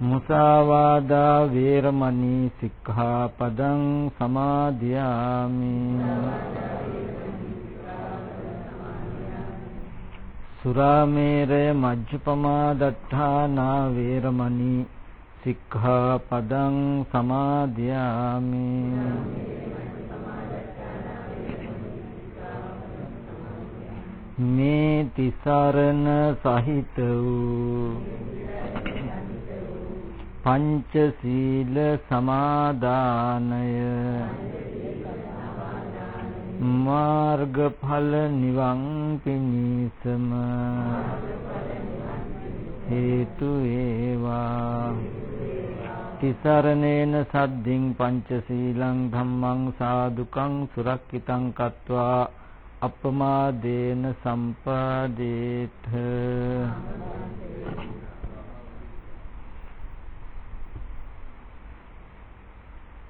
මුසාවාදා වේරමණී සික්ඛාපදං සමාදියාමි. සුරාමේරය මජ්ජපමා දත්තානා වේරමණී සික්ඛාපදං සමාදියාමි. මේ තිසරණ සහිත වූ පංචශීල සමාදානය. මාර්ගඵල නිවන් පිණිසම. හේතු වේවා. තිසරණේන සද්දින් පංචශීලං ධම්මං සාදුකං සුරක්කිතං කତ୍වා අපමාදේන සම්පාදේත.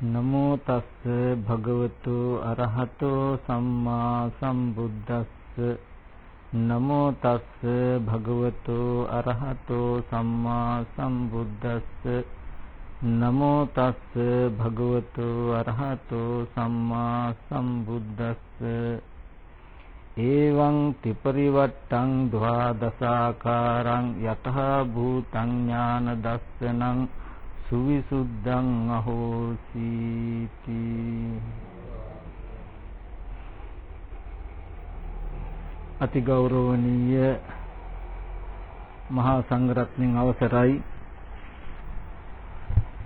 නමෝ තස්ස භගවතු අරහතෝ සම්මා සම්බුද්දස්ස. නමෝ තස්ස භගවතු අරහතෝ සම්මා සම්බුද්දස්ස. නමෝ තස්ස භගවතු අරහතෝ සම්මා සම්බුද්දස්ස. එවං ත්‍රිපරිවට්ටං ද්වාදසාකාරං යතහ භූතං ඥාන දස්සනං සුවිසුද්ධං අහෝසීති අති ගෞරවනීය මහා සංඝරත්නයන් අවසරයි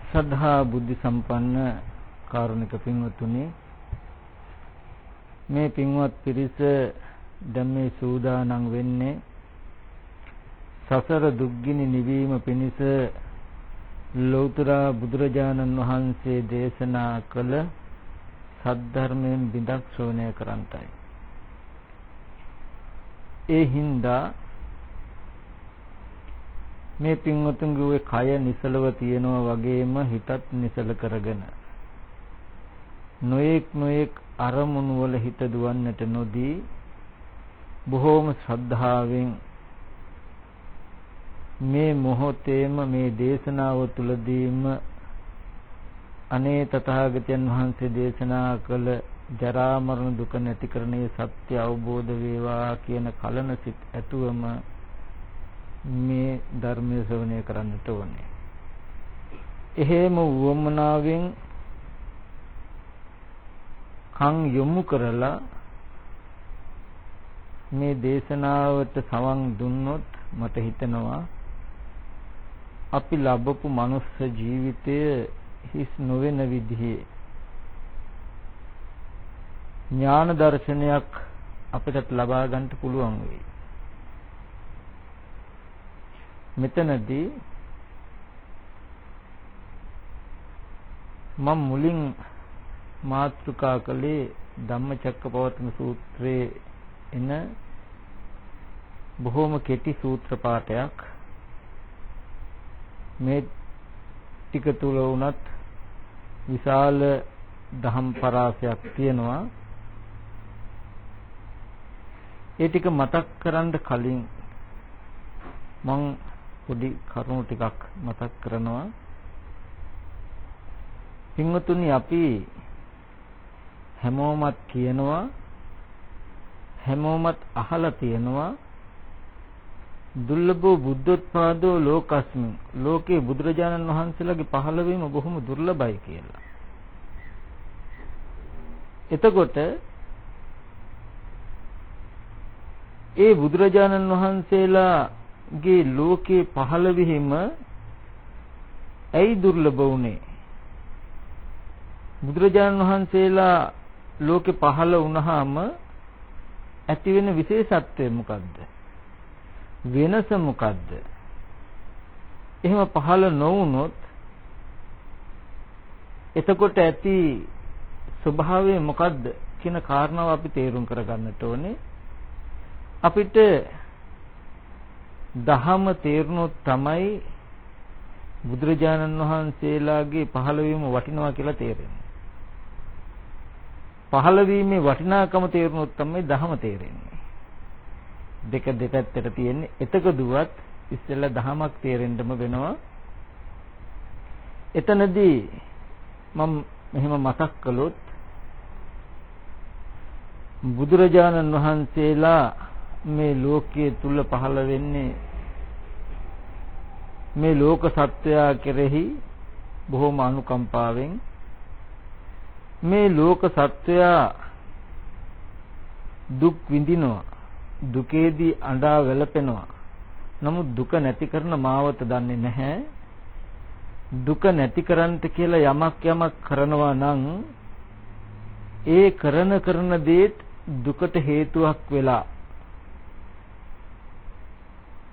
ශ්‍රද්ධා බුද්ධ සම්පන්න කාරුණික පින්වත්තුනි මේ පින්වත් පිරිස දැන් මේ සූදානම් වෙන්නේ සසර දුක්ගිනි නිවීම පිණිස ලෞතර බුදුරජාණන් වහන්සේ දේශනා කළ සද්ධර්මයෙන් බිඳක් ශ්‍රවණය කරන්ටයි. ඒ හින්දා මේ පින්වතුන්ගේ ওই කය නිසලව තියෙනවා වගේම හිතත් නිසල කරගෙන නොඑක් නොඑක් අරමුණු වල හිත දුවන්නට නොදී බොහෝම ශ්‍රද්ධාවෙන් මේ මොහොතේම මේ දේශනාව තුලදීම අනේ තථාගතයන් වහන්සේ දේශනා කළ ජරා මරණ දුක නැති කරන්නේ සත්‍ය අවබෝධ වේවා කියන කලන සිත් ඇතුවම මේ ධර්මයේ ශ්‍රවණය කරන්නට ඕනේ. එහෙම වුවමනාවෙන් කන් යොමු කරලා මේ දේශනාවට සවන් දුන්නොත් මට හිතෙනවා අපි ලැබපු මනුස්ස ජීවිතය හිස් නොවන විදිහේ ඥාන දර්ශනයක් අපිට ලබා ගන්න පුළුවන් වෙයි. මෙතනදී මම මුලින් මාතෘකා කළේ ධම්මචක්කපවත්තන සූත්‍රයේ එන බොහෝම කෙටි සූත්‍ර පාඨයක් මේ ටික තුල වුණත් විශාල දහම් පරාසයක් තියෙනවා. ඒ ටික මතක් කරන්න කලින් මම පොඩි කරුණු ටිකක් මතක් කරනවා. පින්වතුනි අපි හැමෝමත් කියනවා හැමෝමත් අහලා තියෙනවා. දුර්ලභෝ බුද්ධෝත්පාදෝ ලෝකස්මින් ලෝකේ බුදුරජාණන් වහන්සේලාගේ පහළවීම බොහොම දුර්ලභයි කියලා. එතකොට ඒ බුදුරජාණන් වහන්සේලාගේ ලෝකේ පහළ වීම ඇයි දුර්ලභ වුනේ? බුදුරජාණන් වහන්සේලා ලෝකේ පහළ වුණාම ඇති වෙන විශේෂත්වය මොකද්ද? වෙනස මොකද්ද? එහෙම පහළ නොවුනොත් එතකොට ඇති ස්වභාවය මොකද්ද කියන කාරණාව අපි තේරුම් කරගන්නට ඕනේ. අපිට දහම තේරුනොත් තමයි බුදුරජාණන් වහන්සේලාගේ පහළවීම වටිනවා කියලා තේරෙන්නේ. පහළවීමේ වටිනාකම තේරුනොත් තමයි දහම තේරෙන්නේ. දෙක දෙපැත්තට තියෙන්නේ එතක දුවත් ඉස්සෙල්ලා දහමක් තේරෙන්නම වෙනවා. එතනදී මම මෙහෙම මතක් කළොත් බුදුරජාණන් වහන්සේලා මේ ලෝකයේ තුල පහළ වෙන්නේ මේ ලෝක සත්වයා කෙරෙහි බොහොම අනුකම්පාවෙන් මේ ලෝක සත්වයා දුක් විඳිනවා දුකේදී අඬා වැළපෙනවා. නමුත් දුක නැති කරන මාවත දන්නේ නැහැ. දුක නැති කරන්ට කියලා යමක් යමක් කරනවා නම් ඒ කරන කරන දේත් දුකට හේතුවක් වෙලා.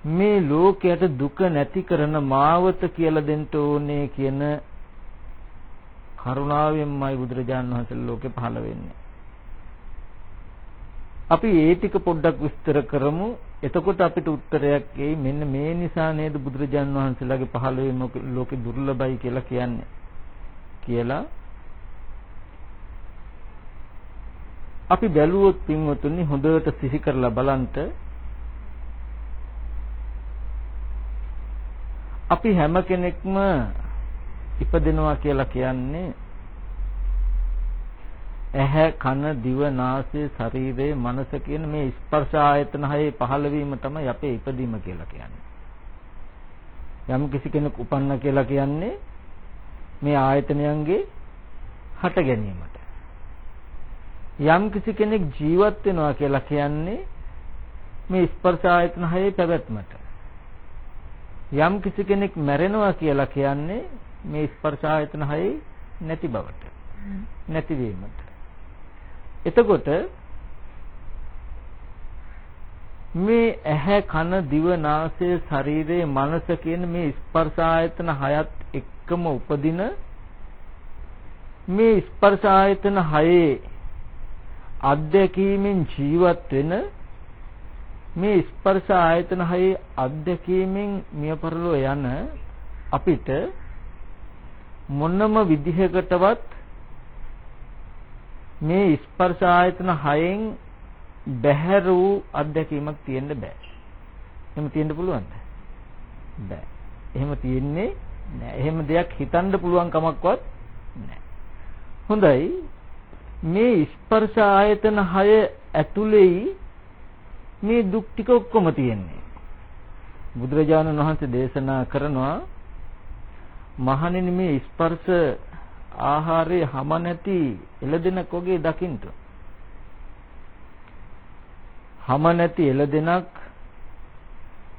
මේ ලෝකයට දුක නැති කරන මාවත කියලා දෙන්න ඕනේ කියන කරුණාවෙන්මයි බුදුරජාණන් වහන්සේ ලෝකේ පහළ වෙන්නේ. අපි ඒ ටික පොඩ්ඩක් විස්තර කරමු. එතකොට අපිට උත්තරයක් එයි මෙන්න මේ නිසා නේද බුදුරජාණන් වහන්සේලාගේ පහළ වීම ලෝකේ දුර්ලභයි කියලා කියන්නේ. කියලා අපි බැලුවොත් පින්වතුනි හොඳට සිහි කරලා බලන්ට අපි හැම කෙනෙක්ම ඉපදෙනවා කියලා කියන්නේ ඇහැ කන දිව නාසය ශරීරය මනස කියන මේ ස්පර්ශ ආයතන හයේ පහළවීම තමයි අපේ ඉපදීම කියලා කියන්නේ. යම් කිසි කෙනෙක් උපන්න කියලා කියන්නේ මේ ආයතනයන්ගේ හට ගැනීමට. යම් කිසි කෙනෙක් ජීවත් වෙනවා කියලා කියන්නේ මේ ස්පර්ශ ආයතන හයේ පැවැත්මට. යම් කිසි කෙනෙක් මැරෙනවා කියලා කියන්නේ මේ ස්පර්ශ ආයතන හයේ නැති බවට නැතිවීමට එතකොට මේ ඇහැ කන දිව නාසය ශරීරය මනස කියන මේ ස්පර්ශ ආයතන හයත් එක්කම උපදින මේ ස්පර්ශ ආයතන හයේ අධ්‍යක්ීමෙන් ජීවත් වෙන මේ ස්පර්ශ ආයතන හයේ අධ්‍යක්ීමෙන් මිය පරලෝ යන අපිට මොනම විදිහකටවත් මේ ස්පර්ශ ආයතන හයෙන් බැහැර වූ අත්දැකීමක් තියෙන්න බෑ. එහෙම තියෙන්න පුළුවන්ද? බෑ. එහෙම තියෙන්නේ නෑ. එහෙම දෙයක් හිතන්න පුළුවන් කමක්වත් නෑ. හොඳයි. මේ ස්පර්ශ ආයතන හය ඇතුළේයි මේ දුක් ටික ඔක්කොම තියෙන්නේ. බුදුරජාණන් වහන්සේ දේශනා කරනවා මහණෙනි මේ ස්පර්ශ ආහාරයේ හැම නැති එළදෙනක් වගේ දකින්න. හැම නැති එළදෙනක්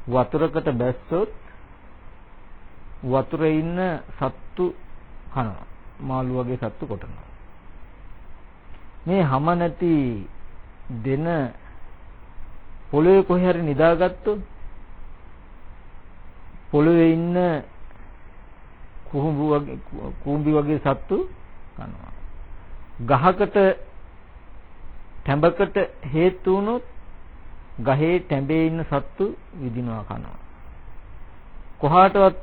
වතුරකට බැස්සොත් වතුරේ ඉන්න සත්තු කනවා. මාළු වගේ සත්තු කොටනවා. මේ හැම නැති දෙන පොළොවේ කොහේ හරි නිදාගත්තොත් පොළොවේ ඉන්න කුහුඹු වගේ කුඹි වගේ සත්තු කනවා. ගහකට තැඹකට හේතු වුණොත් ගහේ තැඹේ ඉන්න සත්තු විදිනවා කනවා. කොහාටවත්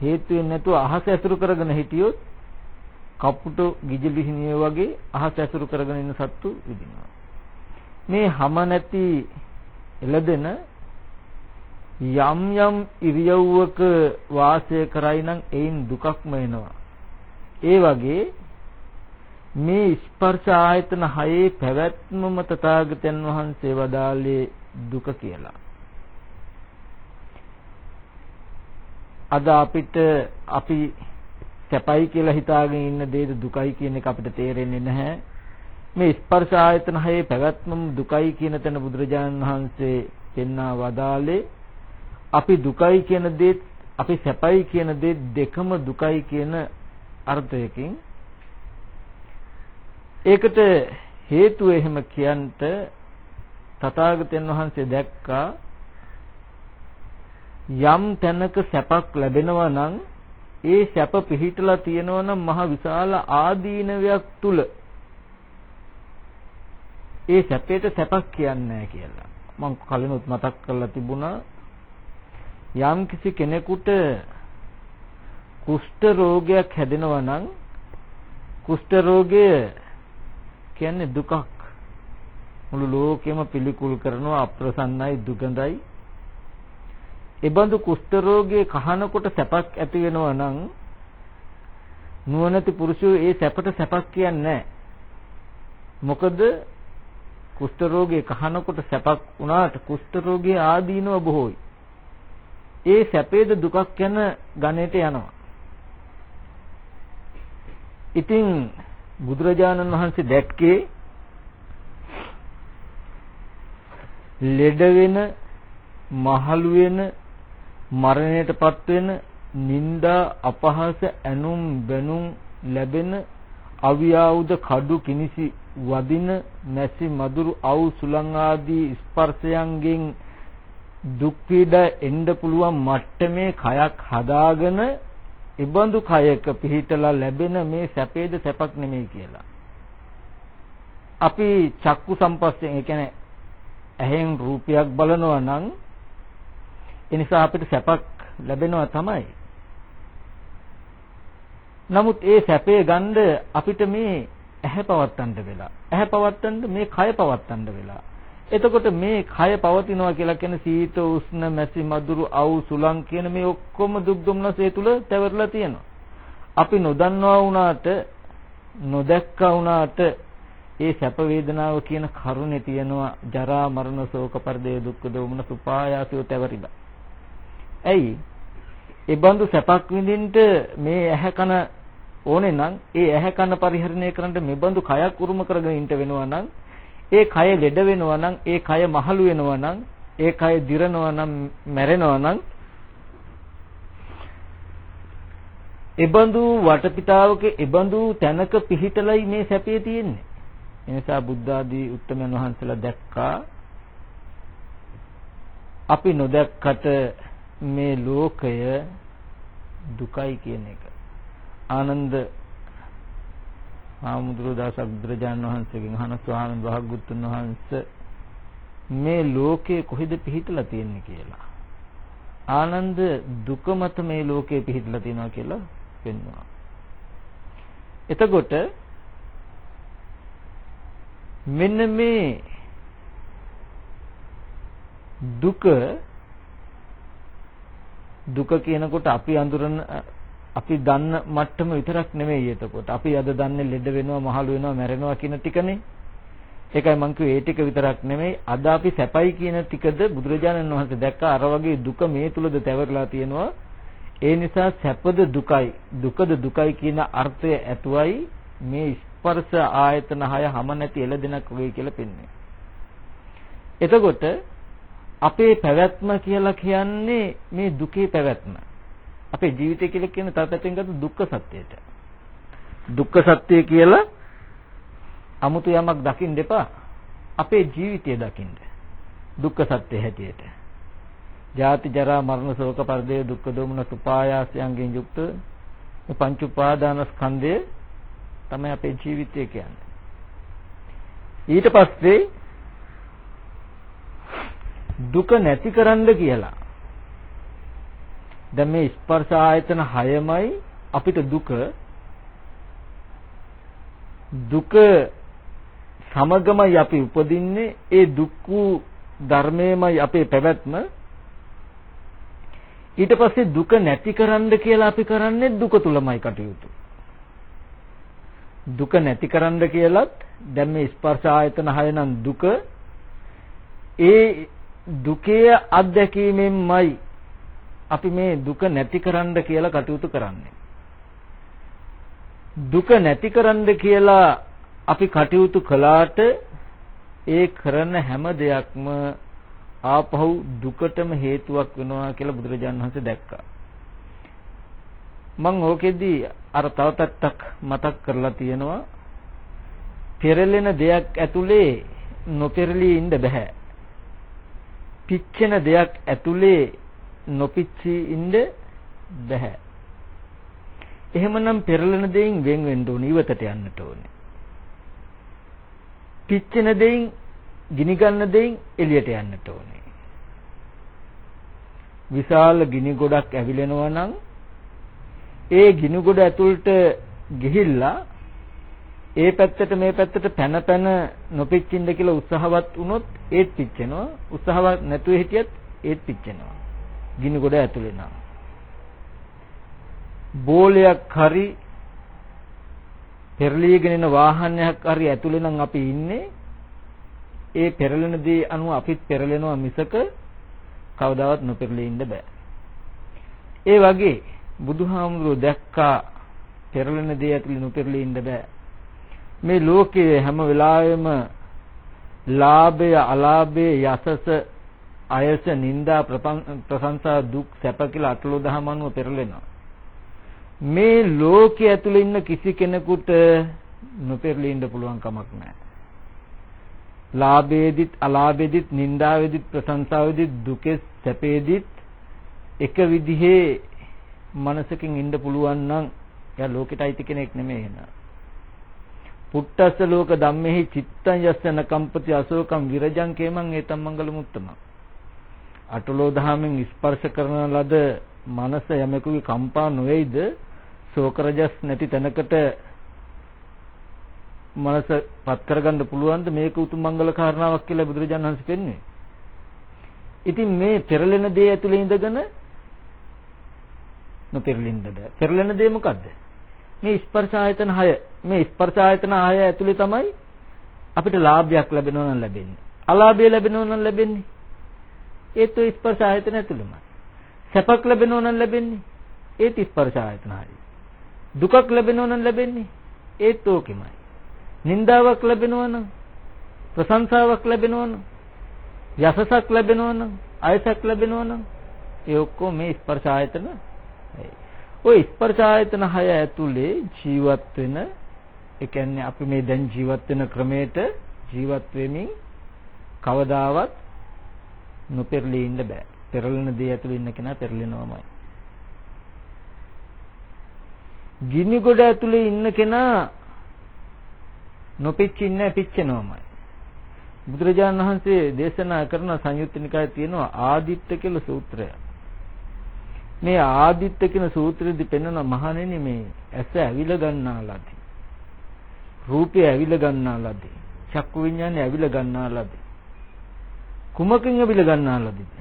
හේතු වෙන්නේ නැතුව අහස ඇසුරු කරගෙන හිටියොත් කපුටු ගිජලිහිනිය වගේ අහස ඇසුරු කරගෙන ඉන්න සත්තු විදිනවා. මේ හැම නැති එළදෙන යම් යම් ඉරියව්වක වාසය කරයි නම් ඒයින් දුකක්ම එනවා. ඒ වගේ මේ ස්පර්ශ ආයතන හයේ පැවැත්මම තථාගතයන් වහන්සේ වදාළේ දුක කියලා. අද අපිට අපි සැපයි කියලා හිතාගෙන ඉන්න දේද දුකයි කියන එක අපිට තේරෙන්නේ නැහැ. මේ ස්පර්ශ ආයතන හයේ පැවැත්මම දුකයි කියන තැන බුදුරජාණන් වහන්සේ පෙන්වා වදාළේ අපි දුකයි කියන දේත් අපි සැපයි කියන දේත් දෙකම දුකයි කියන අර්ථයකින් ඒකට හේතුව එහෙම කියන්ට තථාගතයන් වහන්සේ දැක්කා යම් තැනක සැපක් ලැබෙනවා නම් ඒ සැප පිහිටලා තියෙනවා නම් මහ විශාල ආදීනවයක් තුල ඒ සැපේට සැපක් කියන්නේ කියලා. මම කලිනුත් මතක් කරලා තිබුණා යම් කිසි කෙනෙකුට කුෂ්ඨ රෝගයක් හැදෙනවා නම් කුෂ්ඨ රෝගය කියන්නේ දුකක්. මුළු ලෝකෙම පිළිකුල් කරනවා අප්‍රසන්නයි දුගඳයි එබඳු කුෂ්ඨ රෝගයේ කහනකොට සැපක් ඇති වෙනවා නම් නුවණැති පුරුෂයෝ ඒ සැපට සැපක් කියන්නේ නැහැ. මොකද කුෂ්ඨ රෝගයේ කහනකොට සැපක් වුණාට කුෂ්ඨ රෝගයේ ආදීනව බොහෝයි. ඒ සැපේද දුකක් යන ගණයට යනවා. ඉතින් බුදුරජාණන් වහන්සේ දැක්කේ ලෙඩ වෙන මහලු වෙන මරණයටපත් වෙන නිന്ദා අපහාස ඇනුම් බැනුම් ලැබෙන අවියාවුද කඩු කිනිසි වදින නැසි මදුරු අවු සුලං ආදී ස්පර්ශයන්ගෙන් දුක් පීඩා එන්න පුළුවන් මට්ටමේ කයක් හදාගෙන ඉබඳු කයක පිහිටලා ලැබෙන මේ සැපේද සැපක් නෙමෙයි කියලා. අපි චක්කු සම්පස්යෙන් ඒ කියන්නේ ඇහෙන් රූපයක් බලනවා නම් ඒ නිසා අපිට සැපක් ලැබෙනවා තමයි. නමුත් ඒ සැපේ ගන්න අපිට මේ ඇහැ පවත්තන්න වෙලා. ඇහැ පවත්තන්න මේ කය පවත්තන්න වෙලා. එතකොට මේ කය පවතිනවා කියලා කියන සීත උෂ්ණ මැසි මදුරු අවු සුලං කියන මේ ඔක්කොම දුක් දුම්නස ඒ තුල තැවරලා තියෙනවා. අපි නොදන්නවා වුණාට නොදැක්කා වුණාට ඒ සැප වේදනාව කියන කරුණේ තියෙනවා ජරා මරණ ශෝක පරිදේ දුක්ඛ දෝමන සුපායාසය තැවරිලා. ඇයි? ඒ බඳු සැපක් විඳින්න මේ ඇහැ කන ඕනේ නම් ඒ ඇහැ කන පරිහරණය කරන්න මේ බඳු කයක් උරුම කරගෙන ඉන්න වෙනවා නම් ඒ කය ලෙඩ වෙනවා නම් ඒ කය මහලු වෙනවා නම් ඒ කය දිරනවා නම් මැරෙනවා නම් එබඳු වටපිටාවක එබඳු තැනක පිහිටලයි මේ සැපේ තියෙන්නේ. එනිසා බුද්ධ ආදී උත්තමයන් වහන්සේලා දැක්කා අපි නොදැක්කට මේ ලෝකය දුකයි කියන එක. ආනන්ද ආමුද්‍ර දාස බුදුරජාණන් වහන්සේගෙන් අහන ස්වාමීන් වහන්සේතුන් වහන්සේ මේ ලෝකේ කොහෙද පිහිටලා තියෙන්නේ කියලා. ආනන්ද දුක මත මේ ලෝකේ පිහිටලා තියෙනවා කියලා පෙන්වනවා. එතකොට මෙන්න මේ දුක දුක කියනකොට අපි අඳුරන අපි දන්න මට්ටම විතරක් නෙමෙයි එතකොට. අපි අද දන්නේ ලෙඩ වෙනවා, මහලු වෙනවා, මැරෙනවා කියන ටිකනේ. ඒකයි මං කිව්වේ ඒ ටික විතරක් නෙමෙයි අද අපි සැපයි කියන ටිකද බුදුරජාණන් වහන්සේ දැක්කා අර වගේ දුක මේ තුලද තැවරලා තියෙනවා. ඒ නිසා සැපද දුකයි, දුකද දුකයි කියන අර්ථය ඇතුවයි මේ ස්පර්ශ ආයතන හය හැම නැති එළදෙනක් වගේ කියලා පෙන්වන්නේ. එතකොට අපේ පැවැත්ම කියලා කියන්නේ මේ දුකේ පැවැත්ම. අපේ ජීවිතය කියලා කියන්නේ තව පැත්තෙන් ගත්ත දුක්ඛ සත්‍යයට. දුක්ඛ සත්‍ය කියලා 아무තු යමක් දකින්න එපා. අපේ ජීවිතය දකින්න. දුක්ඛ සත්‍ය හැටියට. ජාති ජරා මරණ ශෝක පරිදේ දුක්ඛ දෝමන සුපායාසයන්ගෙන් යුක්ත මේ පංච උපාදාන ස්කන්ධය තමයි අපේ ජීවිතය කියන්නේ. ඊට පස්සේ දුක නැති කරන්න කියලා දැන් මේ ස්පර්ශ ආයතන 6මයි අපිට දුක. දුක සමගමයි අපි උපදින්නේ. ඒ දුක් වූ ධර්මයමයි අපේ පැවැත්ම. ඊට පස්සේ දුක නැති කරන්න කියලා අපි කරන්නේ දුක තුලමයි කටයුතු. දුක නැති කරන්න කියලත් දැන් මේ ස්පර්ශ ආයතන හය නම් දුක. ඒ දුකේ අත්දැකීමෙන්මයි අපි මේ දුක නැති කරන්න කියලා කටයුතු කරන්නේ දුක නැති කරන්න කියලා අපි කටයුතු කළාට ඒ කරන හැම දෙයක්ම ආපහු දුකටම හේතුවක් වෙනවා කියලා බුදුරජාණන් වහන්සේ දැක්කා. මම ඕකෙදි අර තව පැත්තක් මතක් කරලා තියෙනවා. පෙරලෙන දෙයක් ඇතුලේ නොපෙරළී ඉන්න බෑ. පිච්චෙන දෙයක් ඇතුලේ නොපිච්චී ඉන්න බෑ. එහෙමනම් පෙරලෙන දෙයින් වෙන් වෙන්න ඕනේ ඉවතට යන්නට ඕනේ. පිච්චෙන දෙයින් ගිනි ගන්න දෙයින් එළියට යන්නට ඕනේ. විශාල ගිනි ගොඩක් ඇවිලෙනවා නම් ඒ ගිනි ගොඩ ඇතුළට ගිහිල්ලා ඒ පැත්තට මේ පැත්තට පැන පැන නොපිච්චින්ද කියලා උත්සාහවත් වුණොත් ඒත් පිච්චෙනවා උත්සාහවත් නැතුව හිටියත් ඒත් පිච්චෙනවා ගිනි ගොඩ ඇතුලේ නම් බෝලයක් හරි පෙරලීගෙන එන වාහනයක් හරි ඇතුලේ නම් අපි ඉන්නේ ඒ පෙරලෙන දේ අනුව අපිත් පෙරලෙනවා මිසක කවදාවත් නොපෙරළී ඉන්න බෑ. ඒ වගේ බුදුහාමුදුරුවෝ දැක්කා පෙරලෙන දේ ඇතුලේ නොපෙරළී ඉන්න බෑ. මේ ලෝකයේ හැම වෙලාවෙම ලාභය අලාභය යසස අයස නිന്ദා ප්‍රශංසා දුක් සැප කියලා අටලොදහම අනුව පෙරලෙනවා. මේ ලෝකයේ ඇතුළේ ඉන්න කිසි කෙනෙකුට නොපෙරලෙන්න පුළුවන් කමක් නැහැ. ලාභේදිත් අලාභේදිත් නිന്ദාවේදිත් ප්‍රශංසාවේදිත් දුකේ සැපේදිත් එක විදිහේ මනසකින් ඉන්න පුළුවන් නම් එයා ලෝකෙට අයිති කෙනෙක් නෙමෙයි එනවා. පුට්ටස්ස ලෝක ධම්මෙහි චිත්තං යස්සන කම්පති අශෝකම් විරජං කේමං ඒතම් මංගල මුත්තමං අටලෝ දහමෙන් ස්පර්ශ කරන ලද මනස යමෙකුගේ කම්පා නොවේද ශෝක රජස් නැති තැනකට මනස පත් කරගන්න පුළුවන්ද මේක උතුම් මංගල කාරණාවක් කියලා බුදුරජාණන් වහන්සේ පෙන්වන්නේ. ඉතින් මේ පෙරලෙන දේ ඇතුලේ ඉඳගෙන නොපෙරලින්න බෑ. පෙරලෙන දේ මොකද්ද? මේ ස්පර්ශ ආයතන 6. මේ ස්පර්ශ ආයතන 6 ඇතුලේ තමයි අපිට ලාභයක් ලැබෙනවා නම් ලැබෙන්නේ. අලාභය ලැබෙනවා නම් ලැබෙන්නේ. ඒත් ඔය ස්පර්ශ ආයතන ඇතුළෙමයි. සැපක් ලැබෙනවා නම් ලැබෙන්නේ. ඒත් ස්පර්ශ ආයතන 6. දුකක් ලැබෙනවා නම් ලැබෙන්නේ. ඒත් ඕකෙමයි. නින්දාවක් ලැබෙනවා නම් ප්‍රශංසාවක් ලැබෙනවා නම් යසසක් ලැබෙනවා නම් අයසක් ලැබෙනවා නම් ඒ ඔක්කොම මේ ස්පර්ශ ආයතන ඔය ස්පර්ශ ආයතන 6 ඇතුලේ ජීවත් වෙන ඒ කියන්නේ අපි මේ දැන් ජීවත් වෙන ක්‍රමයට ජීවත් වෙමින් කවදාවත් නොපෙරළී ඉන්න බෑ. පෙරළෙන දේ ඇතුලේ ඉන්න කෙනා පෙරළෙනවමයි. ගිනි ගොඩ ඇතුලේ ඉන්න කෙනා නොපිච්චින්නේ පිච්චෙනවමයි. බුදුරජාණන් වහන්සේ දේශනා කරන සංයුත්ත නිකායේ තියෙනවා ආදිත්ත කියලා සූත්‍රය. මේ ආදිත්ත කියන සූත්‍රෙදි පෙන්වන මහණෙනි මේ ඇස ඇවිල ගන්නාලාදී. රූපය ඇවිල ගන්නාලාදී. චක්කු විඤ්ඤාණය ඇවිල ගන්නාලාදී. කුමකින් ඇවිල ගන්නාලාදීද?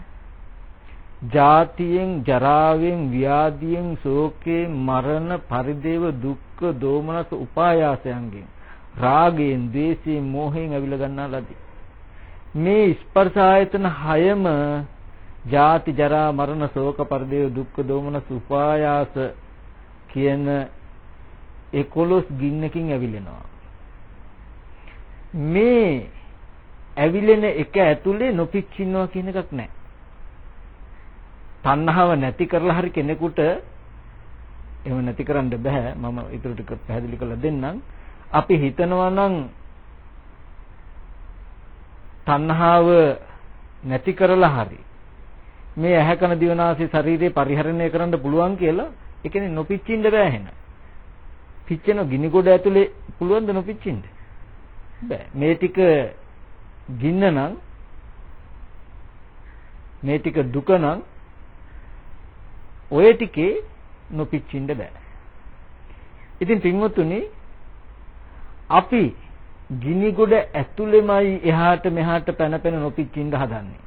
ජාතියෙන් ජරාවෙන් ව්‍යාධියෙන් ශෝකයෙන් මරණ පරිදේව දුක්ඛ දෝමනස උපායාසයන්ගෙන් රාගයෙන් ද්වේෂයෙන් මෝහයෙන් ඇවිල ගන්නා ලදී මේ ස්පර්ශ ආයතන හයම ජාති ජරා මරණ ශෝක පරිදේව දුක්ඛ දෝමන සුපායාස කියන 11 ගින්නකින් ඇවිලෙනවා මේ ඇවිලෙන එක ඇතුලේ නොපිච්චින්නවා කියන එකක් නැහැ තණ්හාව නැති කරලා හරි කෙනෙකුට එහෙම නැති කරන්න බෑ. මම ඊටු ටික පැහැදිලි කරලා දෙන්නම්. අපි හිතනවා නම් තණ්හාව නැති කරලා හරි මේ ඇහැ කන දිවනාසය ශරීරේ පරිහරණය කරන්න පුළුවන් කියලා ඒ කියන්නේ නොපිච්චින්න බෑ එහෙනම්. පිච්චෙන ගිනි ගොඩ ඇතුලේ පුළුවන් ද නොපිච්චින්න? බෑ. මේ ටික ගින්න නම් මේ ටික දුක නම් ඔය ටිකේ නොපිච්චින්න බෑ. ඉතින් පින්වත්තුනි අපි ගිනි ගොඩ ඇතුළෙමයි එහාට මෙහාට පැන පැන නොපිච්චින්න හදන්නේ.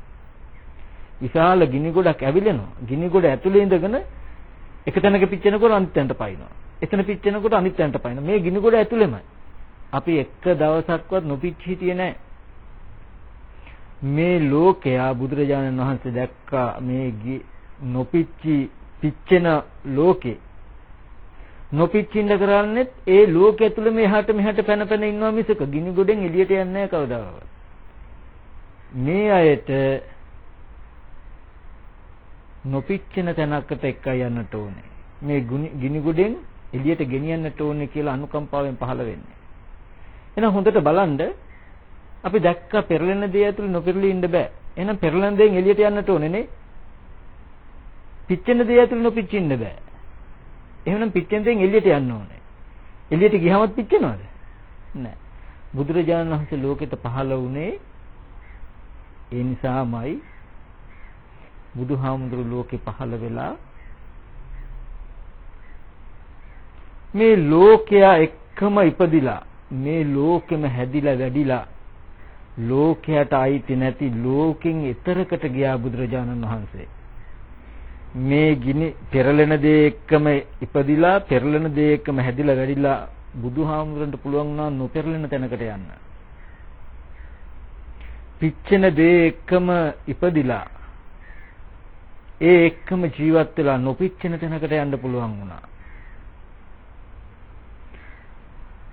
විශාල ගිනි ගොඩක් ඇවිලෙනවා. ගිනි ගොඩ ඇතුළේ ඉඳගෙන එක තැනක පිච්චෙනකොට අනිත් තැනට පයින්නවා. එතන පිච්චෙනකොට අනිත් තැනට පයින්නවා. මේ ගිනි ගොඩ ඇතුළෙමයි. අපි එක දවසක්වත් නොපිච්ච හිටියේ නැහැ. මේ ලෝකයා බුදුරජාණන් වහන්සේ දැක්කා මේ නොපිච්චි පිච්චෙන ලෝකේ නොපිච්චින්න කරන්නේත් ඒ ලෝකෙ ඇතුළේ මෙහාට මෙහාට පැන පැන ඉන්නවා මිසක ගිනි ගොඩෙන් එළියට යන්නේ නැහැ කවදාවත්. මේ අයට නොපිච්චෙන තැනකට එක්කයි යන්නට ඕනේ. මේ ගිනි ගොඩෙන් එළියට ගෙනියන්නට ඕනේ කියලා අනුකම්පාවෙන් පහළ වෙන්නේ. එහෙනම් හොඳට බලන්න අපි දැක්ක පෙරලෙන දේ ඇතුළේ නොපෙරළී ඉන්න බෑ. එහෙනම් පෙරලෙන දේෙන් එළියට යන්නට ඕනේ නේ. පිච්චෙන දේ ඇතුළේ නොපිච්චින්න බෑ. එහෙනම් පිච්චෙන දේෙන් එළියට යන්න ඕනේ. එළියට ගියමත් පිච්චෙනවද? නෑ. බුදුරජාණන් වහන්සේ ලෝකෙට පහළ වුණේ ඒ නිසාමයි බුදුහාමුදුරු ලෝකේ පහළ වෙලා මේ ලෝකයා එක්කම ඉපදිලා මේ ලෝකෙම හැදිලා වැඩිලා ලෝකයට අයිති නැති ලෝකෙන් එතරකට ගියා බුදුරජාණන් වහන්සේ මේ ගිනි පෙරලෙන දේ එක්කම ඉපදිලා පෙරලෙන දේ එක්කම හැදිලා වැඩිලා බුදුහාමුදුරන්ට පුළුවන් වුණා නොපෙරලෙන තැනකට යන්න. පිච්චෙන දේ එක්කම ඉපදිලා ඒ එක්කම ජීවත් වෙලා නොපිච්චෙන තැනකට යන්න පුළුවන් වුණා.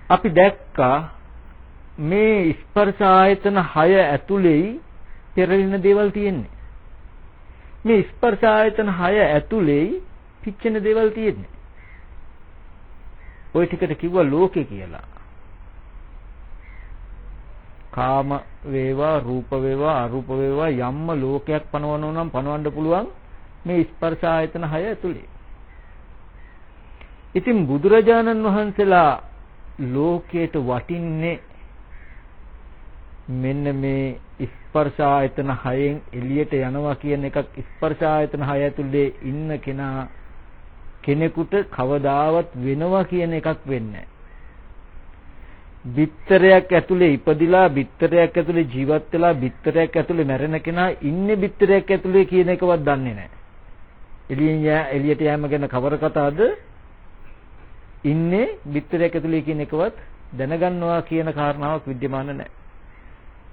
අපි දැක්කා මේ ස්පර්ශ ආයතන 6 ඇතුළේයි පෙරලෙන දේවල් තියෙන්නේ. මේ ස්පර්ශ ආයතන 6 ඇතුළේයි පිච්චෙන දේවල් තියෙන්නේ. ওই ටිකට කිව්වා ලෝකේ කියලා. කාම වේවා රූප වේවා අරූප වේවා යම්ම ලෝකයක් පනවනවා නම් පනවන්න පුළුවන් මේ ස්පර්ශ ආයතන 6 ඇතුලේ. ඉතින් බුදුරජාණන් වහන්සේලා ලෝකයට වටින්නේ මෙන්න මේ ස්පර්ශ ආයතන හයෙන් එළියට යනවා කියන එකක් ස්පර්ශ ආයතන හය ඇතුලේ ඉන්න කෙනා කෙනෙකුට කවදාවත් වෙනවා කියන එකක් වෙන්නේ බිත්තරයක් ඇතුලේ ඉපදිලා බිත්තරයක් ඇතුලේ ජීවත් වෙලා බිත්තරයක් ඇතුලේ මැරෙන කෙනා ඉන්නේ බිත්තරයක් ඇතුලේ කියන එකවත් දන්නේ නැහැ. එළියෙන් එළියට යෑම ගැන කවර කතාවද? ඉන්නේ බිත්තරයක් ඇතුලේ කියන එකවත් දැනගන්නවා කියන කාරණාවක් විද්‍යමාන නැහැ.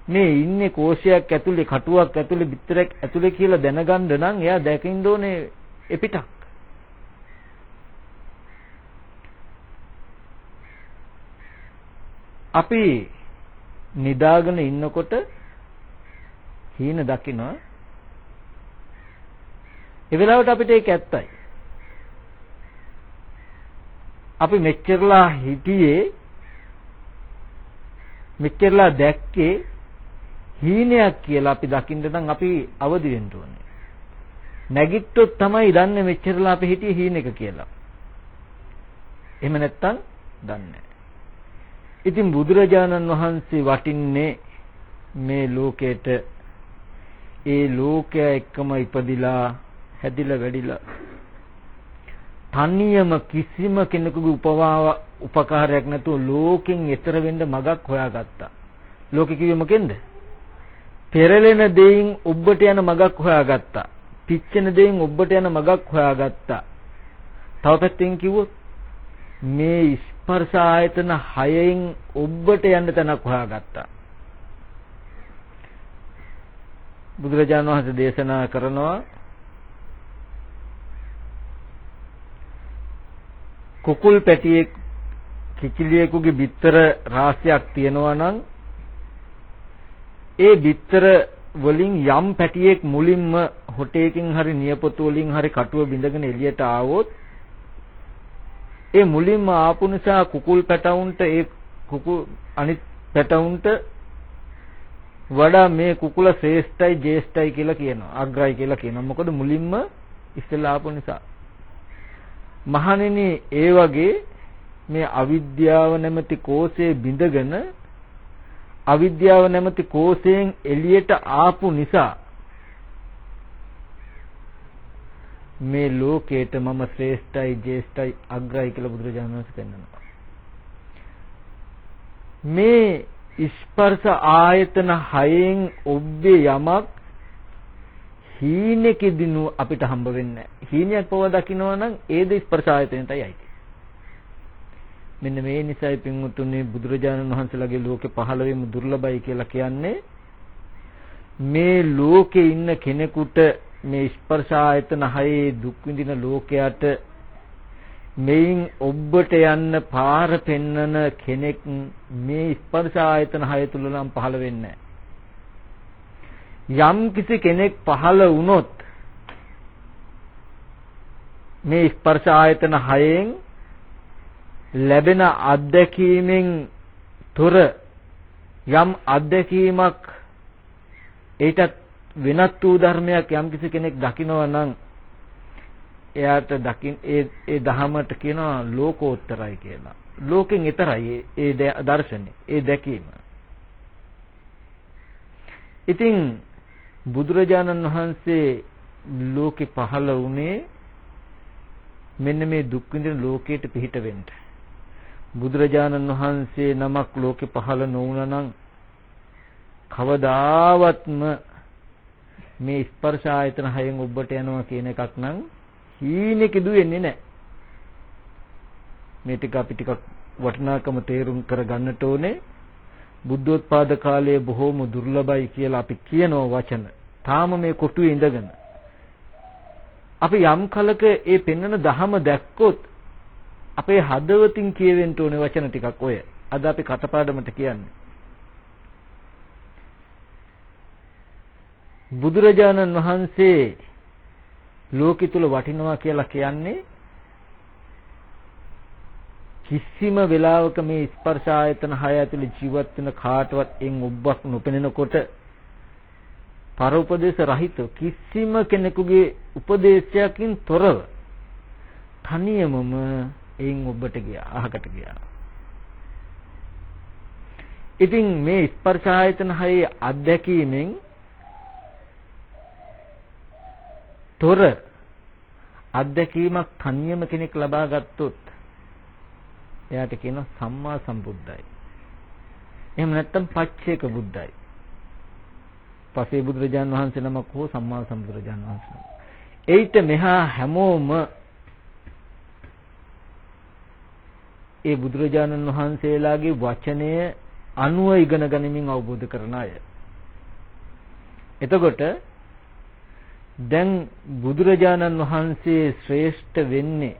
මේ ඉන්නේ කෝෂයක් ඇතුලේ කටුවක් ඇතුලේ බිත්තරයක් ඇතුලේ කියලා දැනගන්න නම් එයා දැකින්න ඕනේ එපිටක්. අපි නිදාගෙන ඉන්නකොට හීන දකිනවා ඒ වෙලාවට අපිට ඒක ඇත්තයි. අපි මෙච්චරලා හිටියේ මෙච්චරලා දැක්කේ හීනයක් කියලා අපි දකින්න නම් අපි අවදි වෙන්න ඕනේ. නැගිට්ටොත් තමයි දන්නේ මෙච්චරලා අපි හිටියේ හීනෙක කියලා. එහෙම නැත්තම් දන්නේ ඉතින් බුදුරජාණන් වහන්සේ වටින්නේ මේ ලෝකයට ඒ ලෝකය එක්කම ඉපදිලා හැදිලා වැඩිලා තනියම කිසිම කෙනෙකුගේ උපවාව උපකාරයක් නැතුව ලෝකෙන් එතර වෙන්න මගක් හොයාගත්තා. ලෝකෙ කිව්වේ මොකෙන්ද? පෙරලෙන දෙයින් ඔබට යන මගක් හොයාගත්තා. පිච්චෙන දෙයින් ඔබට යන මගක් හොයාගත්තා. තව පැත්තෙන් කිව්වොත් මේ ස්පර්ශ ආයතන හයෙන් ඔබට යන්න තැනක් හොයාගත්තා. බුදුරජාණන් වහන්සේ දේශනා කරනවා කුකුල් පැටියෙක් කිකිලියෙකුගේ බිත්තර රාශියක් තියෙනවා නම් ඒ බිත්තර වලින් යම් පැටියෙක් මුලින්ම හොටේකින් හරි නියපොතු වලින් හරි කටුව බිඳගෙන එළියට ආවොත් ඒ මුලින්ම ආපු නිසා කුකුල් පැටවුන්ට ඒ කුකුල් අනිත් පැටවුන්ට වඩා මේ කුකුල ශ්‍රේෂ්ඨයි ජේෂ්ඨයි කියලා කියනවා අග්‍රයි කියලා කියනවා. මොකද මුලින්ම ඉස්සෙල්ලා ආපු නිසා. මහණෙනි ඒ වගේ මේ අවිද්‍යාව නැමැති කෝෂයේ බිඳගෙන අවිද්‍යාව නැමැති කෝෂයෙන් එළියට ආපු නිසා මේ ලෝකේට මම ශ්‍රේෂ්ඨයි ජේෂ්ඨයි අග්‍රයි කියලා බුදුරජාණන් වහන්සේ පෙන්වනවා. මේ ස්පර්ශ ආයතන හයෙන් ඔබ්බේ යමක් හීනෙකෙදිනු අපිට හම්බ වෙන්නේ නැහැ. හීනයක් පව දකින්නවා නම් ඒද ස්පර්ශ ආයතනයටයි අයිති. මෙන්න මේ නිසයි පින්වුතුනේ බුදුරජාණන් වහන්සේලාගේ ලෝකේ පහළ වීම දුර්ලභයි කියලා කියන්නේ. මේ ලෝකේ ඉන්න කෙනෙකුට මේ ස්පර්ශ ආයතන හයේ දුක් විඳින ලෝකයට මෙයින් ඔබට යන්න පාර පෙන්නන කෙනෙක් මේ ස්පර්ශ ආයතන හය තුල නම් පහළ වෙන්නේ යම් කිසි කෙනෙක් පහළ වුණොත් මේ ස්පර්ශ ආයතන හයෙන් ලැබෙන අත්දැකීමෙන් තොර යම් අත්දැකීමක් ඒටත් වෙනත් වූ ධර්මයක් යම් කිසි කෙනෙක් දකිනවා නම් එයාට දකින් ඒ ඒ දහමට කියනවා ලෝකෝත්තරයි කියලා. ලෝකෙන් ඈතරයි ඒ දර්ශනේ, ඒ දැකීම. ඉතින් බුදුරජාණන් වහන්සේ ලෝකෙ පහළ වුණේ මෙන්න මේ දුක් විඳින ලෝකයට පිහිට වෙන්න. බුදුරජාණන් වහන්සේ නමක් ලෝකෙ පහළ නොවුණා නම් කවදාවත්ම මේ ස්පර්ශ ආයතන හයෙන් ඔබට යනවා කියන එකක් නම් හීනෙකදු වෙන්නේ නැහැ. මේ ටික අපි ටිකක් වටිනාකම තේරුම් කරගන්නට ඕනේ. බුද්ධෝත්පාද කාලයේ බොහෝම දුර්ලභයි කියලා අපි කියනවා වචන. තාම මේ කොටුවේ ඉඳගෙන. අපි යම් කලක ඒ පෙන්වන දහම දැක්කොත් අපේ හදවතින් කියවෙන්න ඕනේ වචන ටිකක් ඔය. අද අපි කටපාඩමට කියන්නේ. බුදුරජාණන් වහන්සේ ලෝකෙ තුල වටිනවා කියලා කියන්නේ කිසිම වෙලාවක මේ ස්පර්ශ ආයතන හය ඇතුළේ ජීවත් වෙන කාටවත් එන් ඔබ්බක් නොපෙනෙනකොට පරෝපදේශ රහිත කිසිම කෙනෙකුගේ උපදේශයකින් තොරව තනියමම එයින් ඔබට ගියා අහකට ගියා. ඉතින් මේ ස්පර්ශ ආයතන හයේ අත්දැකීමෙන් තොර අත්දැකීමක් තනියම කෙනෙක් ලබා ගත්තොත් එයාට කියන සම්මා සම්බුද්ධයි. එහෙම නැත්නම් පච්චේක බුද්ධයි. පසේ බුදුරජාන් වහන්සේ නමක් හෝ සම්මා සම්බුදුරජාන් වහන්සේ නමක්. ඒිට මෙහා හැමෝම ඒ බුදුරජාණන් වහන්සේලාගේ වචනය අනුව ඉගෙන ගනිමින් අවබෝධ කරන අය. එතකොට දැන් බුදුරජාණන් වහන්සේ ශ්‍රේෂ්ඨ වෙන්නේ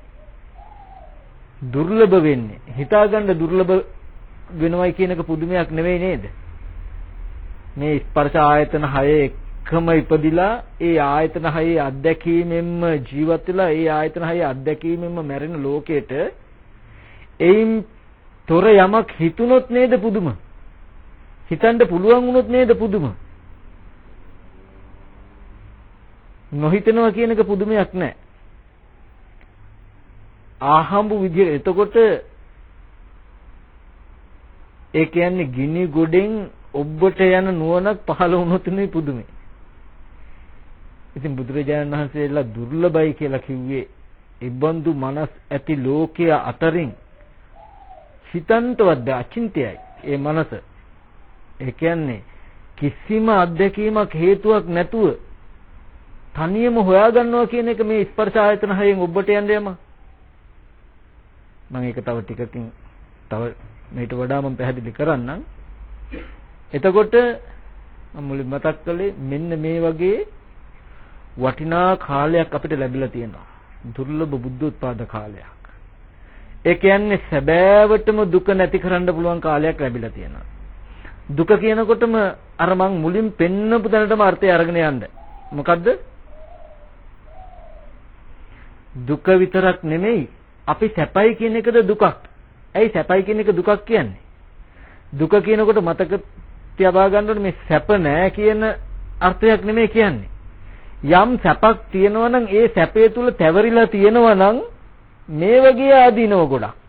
දුර්ලභ වෙන්නේ හිතාගන්න දුර්ලභ වෙනවයි කියන එක පුදුමයක් නෙවෙයි නේද මේ ස්පර්ශ ආයතන හය එකම ඉපදිලා ඒ ආයතන හයේ අත්දැකීමෙන්ම ජීවත් වෙලා ඒ ආයතන හයේ අත්දැකීමෙන්ම මැරෙන ලෝකෙට එයින් තොර යමක් හිතුනොත් නේද පුදුම? හිතන්න පුළුවන් වුණොත් නේද පුදුම? නොහිතනවා කියන එක පුදුමයක් නෑ. ආහම්බු විදියට එතකොට ඒ කියන්නේ ගිනි ගොඩෙන් ඔබට යන නුවණක් පහළ වුණොත් නේ පුදුමේ. ඉතින් බුදුරජාණන් වහන්සේලා දුර්ලභයි කියලා කිව්වේ ඉබ්බන්දු මනස් ඇති ලෝකයේ අතරින් හිතන්තවත් අචින්තයයි ඒ මනස. ඒ කියන්නේ කිසිම අත්දැකීමක් හේතුවක් නැතුව තනියම හොයාගන්නවා කියන එක මේ ස්පර්ශ ආයතන හයෙන් ඔබට යන්නේ යම. මම ඒක තව ටිකකින් තව මේට වඩා මම පැහැදිලි කරන්නම්. එතකොට මම මුලින් මතක් කළේ මෙන්න මේ වගේ වටිනා කාලයක් අපිට ලැබිලා තියෙනවා. දුර්ලභ බුද්ධෝත්පාද කාලයක්. ඒ කියන්නේ සැබෑවටම දුක නැති කරන්න පුළුවන් කාලයක් ලැබිලා තියෙනවා. දුක කියනකොටම අර මං මුලින් පෙන්නපු තැනටම අර්ථය අරගෙන යන්න. මොකද්ද? දුක විතරක් නෙමෙයි අපි සැපයි කියන එකද දුකක්? ඇයි සැපයි කියන එක දුකක් කියන්නේ? දුක කියනකොට මතක තියාබා ගන්න ඕනේ මේ සැප නෑ කියන අර්ථයක් නෙමෙයි කියන්නේ. යම් සැපක් තියෙනවා නම් ඒ සැපේ තුල තැවරිලා තියෙනවා නම් මේ වගේ ආදීනව ගොඩක්.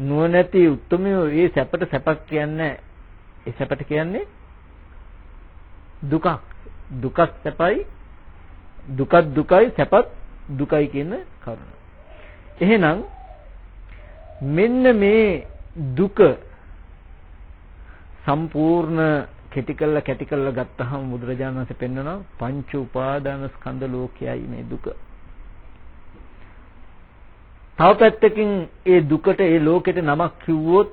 නුවණැති උත්මයෝ ඒ සැපට සැපක් කියන්නේ ඒ සැපට කියන්නේ දුකක්. දුකක් සැපයි දුකක් දුකයි සැපත් දුකයි කියන කරුණ. එහෙනම් මෙන්න මේ දුක සම්පූර්ණ කෙටි කළා කැටි කළා ගත්තහම බුදුරජාණන් වහන්සේ පෙන්වනවා පංච උපාදාන ස්කන්ධ ලෝකයයි මේ දුක. තව පැත්තකින් ඒ දුකට ඒ ලෝකෙට නමක් කිව්වොත්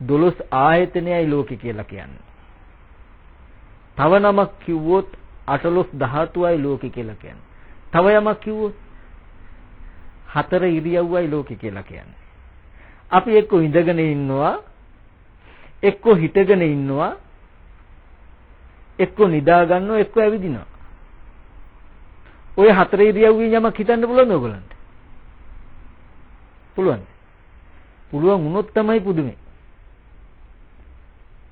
දොළොස් ආයතනයයි ලෝකෙ කියලා කියන්නේ. තව නමක් කිව්වොත් අටලොස් ධාතුවයි ලෝකෙ කියලා කියන්නේ. තව යමක් කිව්වොත් හතර ඉරියව්වයි ලෝකෙ කියලා කියන්නේ. අපි එක්ක ඉඳගෙන ඉන්නවා එක්ක හිටගෙන ඉන්නවා එක්ක නිදා ගන්නවා එක්ක ඇවිදිනවා. ඔය හතර ඉරියව්වෙන් යමක් හිතන්න පුළුවන්ද ඔයගලන්ට? පුළුවන්. පුළුවන් වුණොත් තමයි පුදුමේ.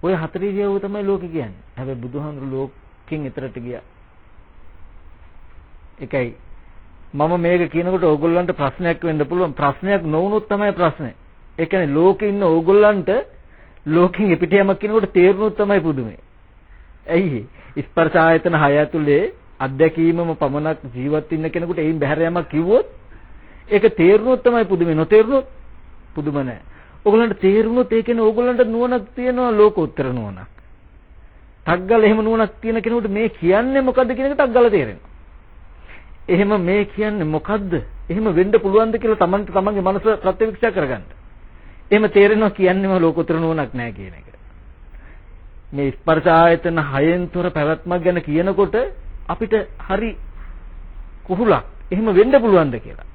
ඔය හතර ඉරියව්ව තමයි ලෝකෙ කියන්නේ. හැබැයි බුදුහාමුදුරු ලෝකෙන් එතරට ගියා. එකයි මම මේක කියනකොට ඕගොල්ලන්ට ප්‍රශ්නයක් වෙන්න පුළුවන්. ප්‍රශ්නයක් නොවුනොත් තමයි ප්‍රශ්නේ. ඒ කියන්නේ ලෝකේ ඉන්න ඕගොල්ලන්ට ලෝකෙන් එපිට යමක් කියනකොට තේරුනොත් තමයි පුදුමේ. ඇයි ස්පර්ශ ආයතන හය ඇතුලේ අත්දැකීමම පමණක් ජීවත් වෙන්න කෙනෙකුට එයින් බැහැර යමක් කිව්වොත් ඒක තේරුනොත් තමයි පුදුමේ. නොතේරුනොත් පුදුම නැහැ. ඕගොල්ලන්ට තේරුනොත් ඒ කියන්නේ ඕගොල්ලන්ට නුවණක් තියෙනවා ලෝකෝත්තර නුවණක්. ටග්ගල එහෙම නුවණක් තියෙන කෙනෙකුට මේ කියන්නේ මොකද්ද කියන එක ටග්ගල තේරෙනවා. එහෙම මේ කියන්නේ මොකද්ද? එහෙම වෙන්න පුළුවන්ද කියලා Tamanට Tamanගේ මනස ප්‍රත්‍යක්ෂ කරගන්න. එහෙම තේරෙනවා කියන්නේම ලෝකෝත්තර නුවණක් නැහැ කියන එක. මේ ස්පර්ශ ආයතන හයෙන් තොර පැවැත්මක් ගැන කියනකොට අපිට හරි කුහුලක් එහෙම වෙන්න පුළුවන්ද කියලා.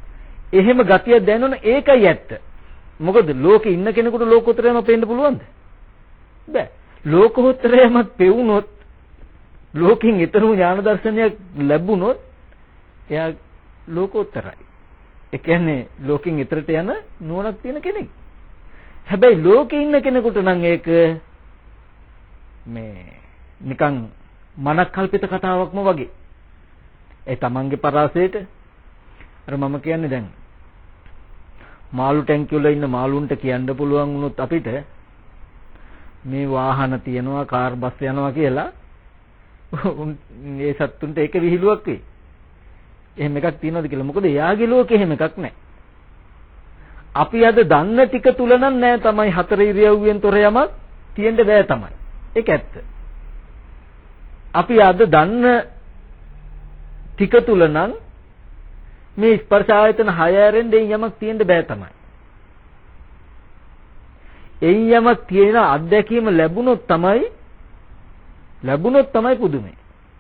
එහෙම ගතිය දැනන ඒකයි ඇත්ත. මොකද ලෝකේ ඉන්න කෙනෙකුට ලෝකෝත්තරයම පේන්න පුළුවන්ද? බෑ. ලෝකෝත්තරයමත් පෙවුනොත් ලෝකෙන් ඊතරු ඥාන දර්ශනයක් ලැබුණොත් එයා ලෝකෝත්තරයි. ඒ කියන්නේ ලෝකෙන් ඊතරට යන නුවණක් තියෙන කෙනෙක්. හැබැයි ලෝකේ ඉන්න කෙනෙකුට නම් ඒක මේ නිකන් මනක් කල්පිත කතාවක්ම වගේ. ඒ තමන්ගේ පරාසයට අර මම කියන්නේ දැන් මාළු ටැංකිය වල ඉන්න මාළුන්ට කියන්න පුළුවන් වුණොත් අපිට මේ වාහන තියනවා කාර් බස් යනවා කියලා ඒ සත්තුන්ට ඒක විහිළුවක් වෙයි. එහෙම එකක් තියනවද කියලා. මොකද එයාගේ ලෝකේ එහෙම එකක් නැහැ. අපි අද දන්න ටික තුල නම් නෑ තමයි හතර ඉරියව්වෙන් තොර යමක් තියෙන්න බෑ තමයි. ඒක ඇත්ත. අපි අද දන්න ටික තුල නම් මේ ස්පර්ශ ආයතන 6 ඇරෙන් දෙයින් යමක් තියෙන්න බෑ තමයි. එයින් යමක් තියෙන අත්දැකීම ලැබුණොත් තමයි ලැබුණොත් තමයි පුදුමේ.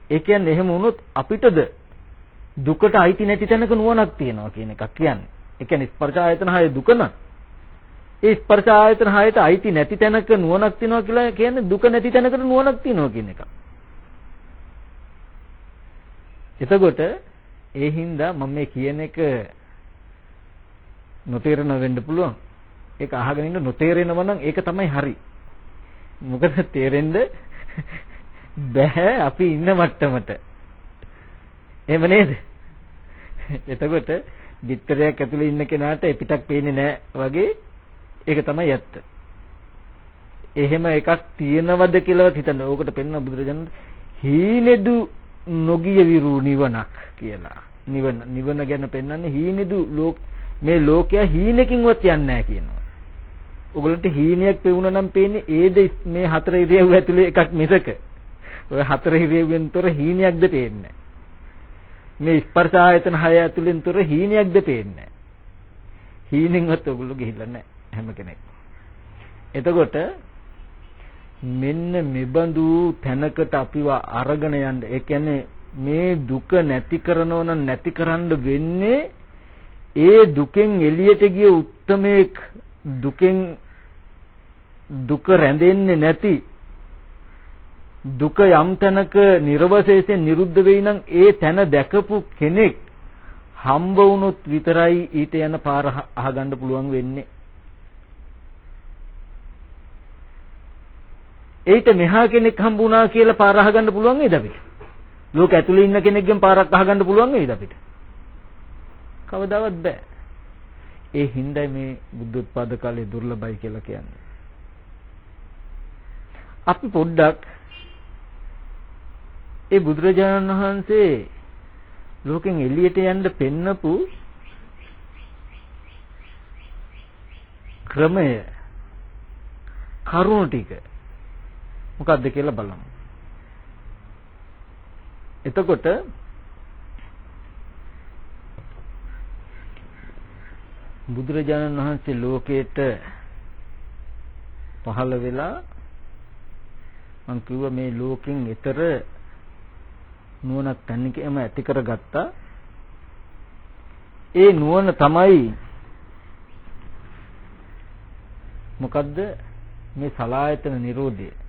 ඒ කියන්නේ එහෙම වුණොත් අපිටද දුකට අයිති නැති තැනක නුවණක් තියෙනවා කියන එකක් කියන්නේ. ඒ කියන්නේ ස්පර්ශ ආයතන හය දුක නම් ඒ ස්පර්ශ ආයතන හයට අයිති නැති තැනක නුවණක් තියෙනවා කියලා කියන්නේ දුක නැති තැනකට නුවණක් තියෙනවා කියන එක. එතකොට ඒ හින්දා මම මේ කියන එක නොතේරෙන වෙන්න පුළුවන්. ඒක අහගෙන ඉන්න නොතේරෙනව නම් ඒක තමයි හරි. මොකද තේරෙන්න බෑ අපි ඉන්න මට්ටමට. එහෙම නේද? එතකොට බිත්තරයක් ඇතුලේ ඉන්න කෙනාට පිටක් පේන්නේ නැහැ වගේ ඒක තමයි ඇත්ත. එහෙම එකක් තියෙනවද කියලාවත් හිතන්න. ඕකට පෙන්න බුදුරජාණන් හීනෙදු නොගිය විරු නිවනක් කියලා. නිවන නිවන ගැන පෙන්වන්නේ හීනෙදු ලෝක මේ ලෝකය හීනකින්වත් යන්නේ නැහැ කියනවා. ඔයගලන්ට හීනයක් පෙවුනා නම් පේන්නේ ඒද මේ හතර ඉරියව් ඇතුලේ එකක් මිසක. ඔය හතර ඉරියව්වෙන් තොර හීනයක්ද පේන්නේ මේ ස්පර්ශ ආයතන හය ඇතුලෙන් තොර හීනයක්ද පේන්නේ හීනෙන්වත් ඔයගොල්ලෝ ගිහිල්ලා නැහැ හැම කෙනෙක්. එතකොට මෙන්න මෙබඳු තැනකට අපිව අරගෙන යන්න. ඒ කියන්නේ මේ දුක නැති කරනව නම් නැති කරන්න වෙන්නේ ඒ දුකෙන් එළියට ගිය උත්මේක් දුකෙන් දුක රැඳෙන්නේ නැති දුක යම් තැනක නිර්වශේෂයෙන් නිරුද්ධ වෙයි නම් ඒ තැන දැකපු කෙනෙක් හම්බ වුණොත් විතරයි ඊට යන පාර අහගන්න පුළුවන් වෙන්නේ. ඒිට මෙහා කෙනෙක් හම්බුණා කියලා පාර අහගන්න පුළුවන් වේද අපිට? ලෝක ඇතුලේ ඉන්න කෙනෙක්ගෙන් පාරක් අහගන්න පුළුවන් වේද අපිට? කවදාවත් බෑ. ඒ හින්දායි මේ බුද්ධ උත්පාද කාලේ දුර්ලභයි කියලා කියන්නේ. අපි පොඩ්ඩක් ඒ බුදුරජාණන් වහන්සේ ලෝකෙන් එළියට යන්න පෙන්නපු ක්‍රමය කරුණු ටික මොකක්ද කියලා බලමු. එතකොට බුදුරජාණන් වහන්සේ ලෝකයට පහළ වෙලා මං කිව්වා මේ ලෝකෙන් ඈතර නුවණක් තනිකම ඇති කරගත්තා. ඒ නුවණ තමයි මොකද්ද? මේ සලායතන නිරෝධය.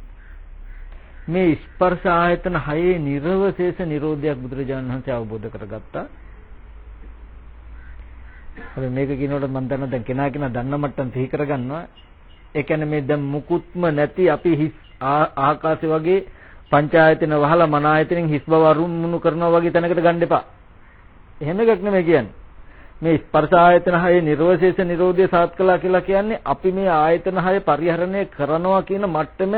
මේ ස්පර්ශ ආයතන හයේ නිර්වශේෂ නිරෝධයක් බුදුරජාණන් වහන්සේ අවබෝධ කරගත්තා හැබැයි මේක කියනකොට මම දන්නවා දැන් කෙනා කෙනා දන්න මට්ටම් සිහි කරගන්නවා. ඒ කියන්නේ මේ දැන් මුකුත්ම නැති අපි හිස් ආකාශය වගේ පංචායතන වහලා මන ආයතනෙන් හිස් බව අරුමුණු කරනවා වගේ තැනකට ගන්න එපා. එහෙම එකක් නෙමෙයි කියන්නේ. මේ ස්පර්ශ ආයතන හයේ නිර්වශේෂ නිරෝධය සාත් කළා කියලා කියන්නේ අපි මේ ආයතන හය පරිහරණය කරනවා කියන මට්ටම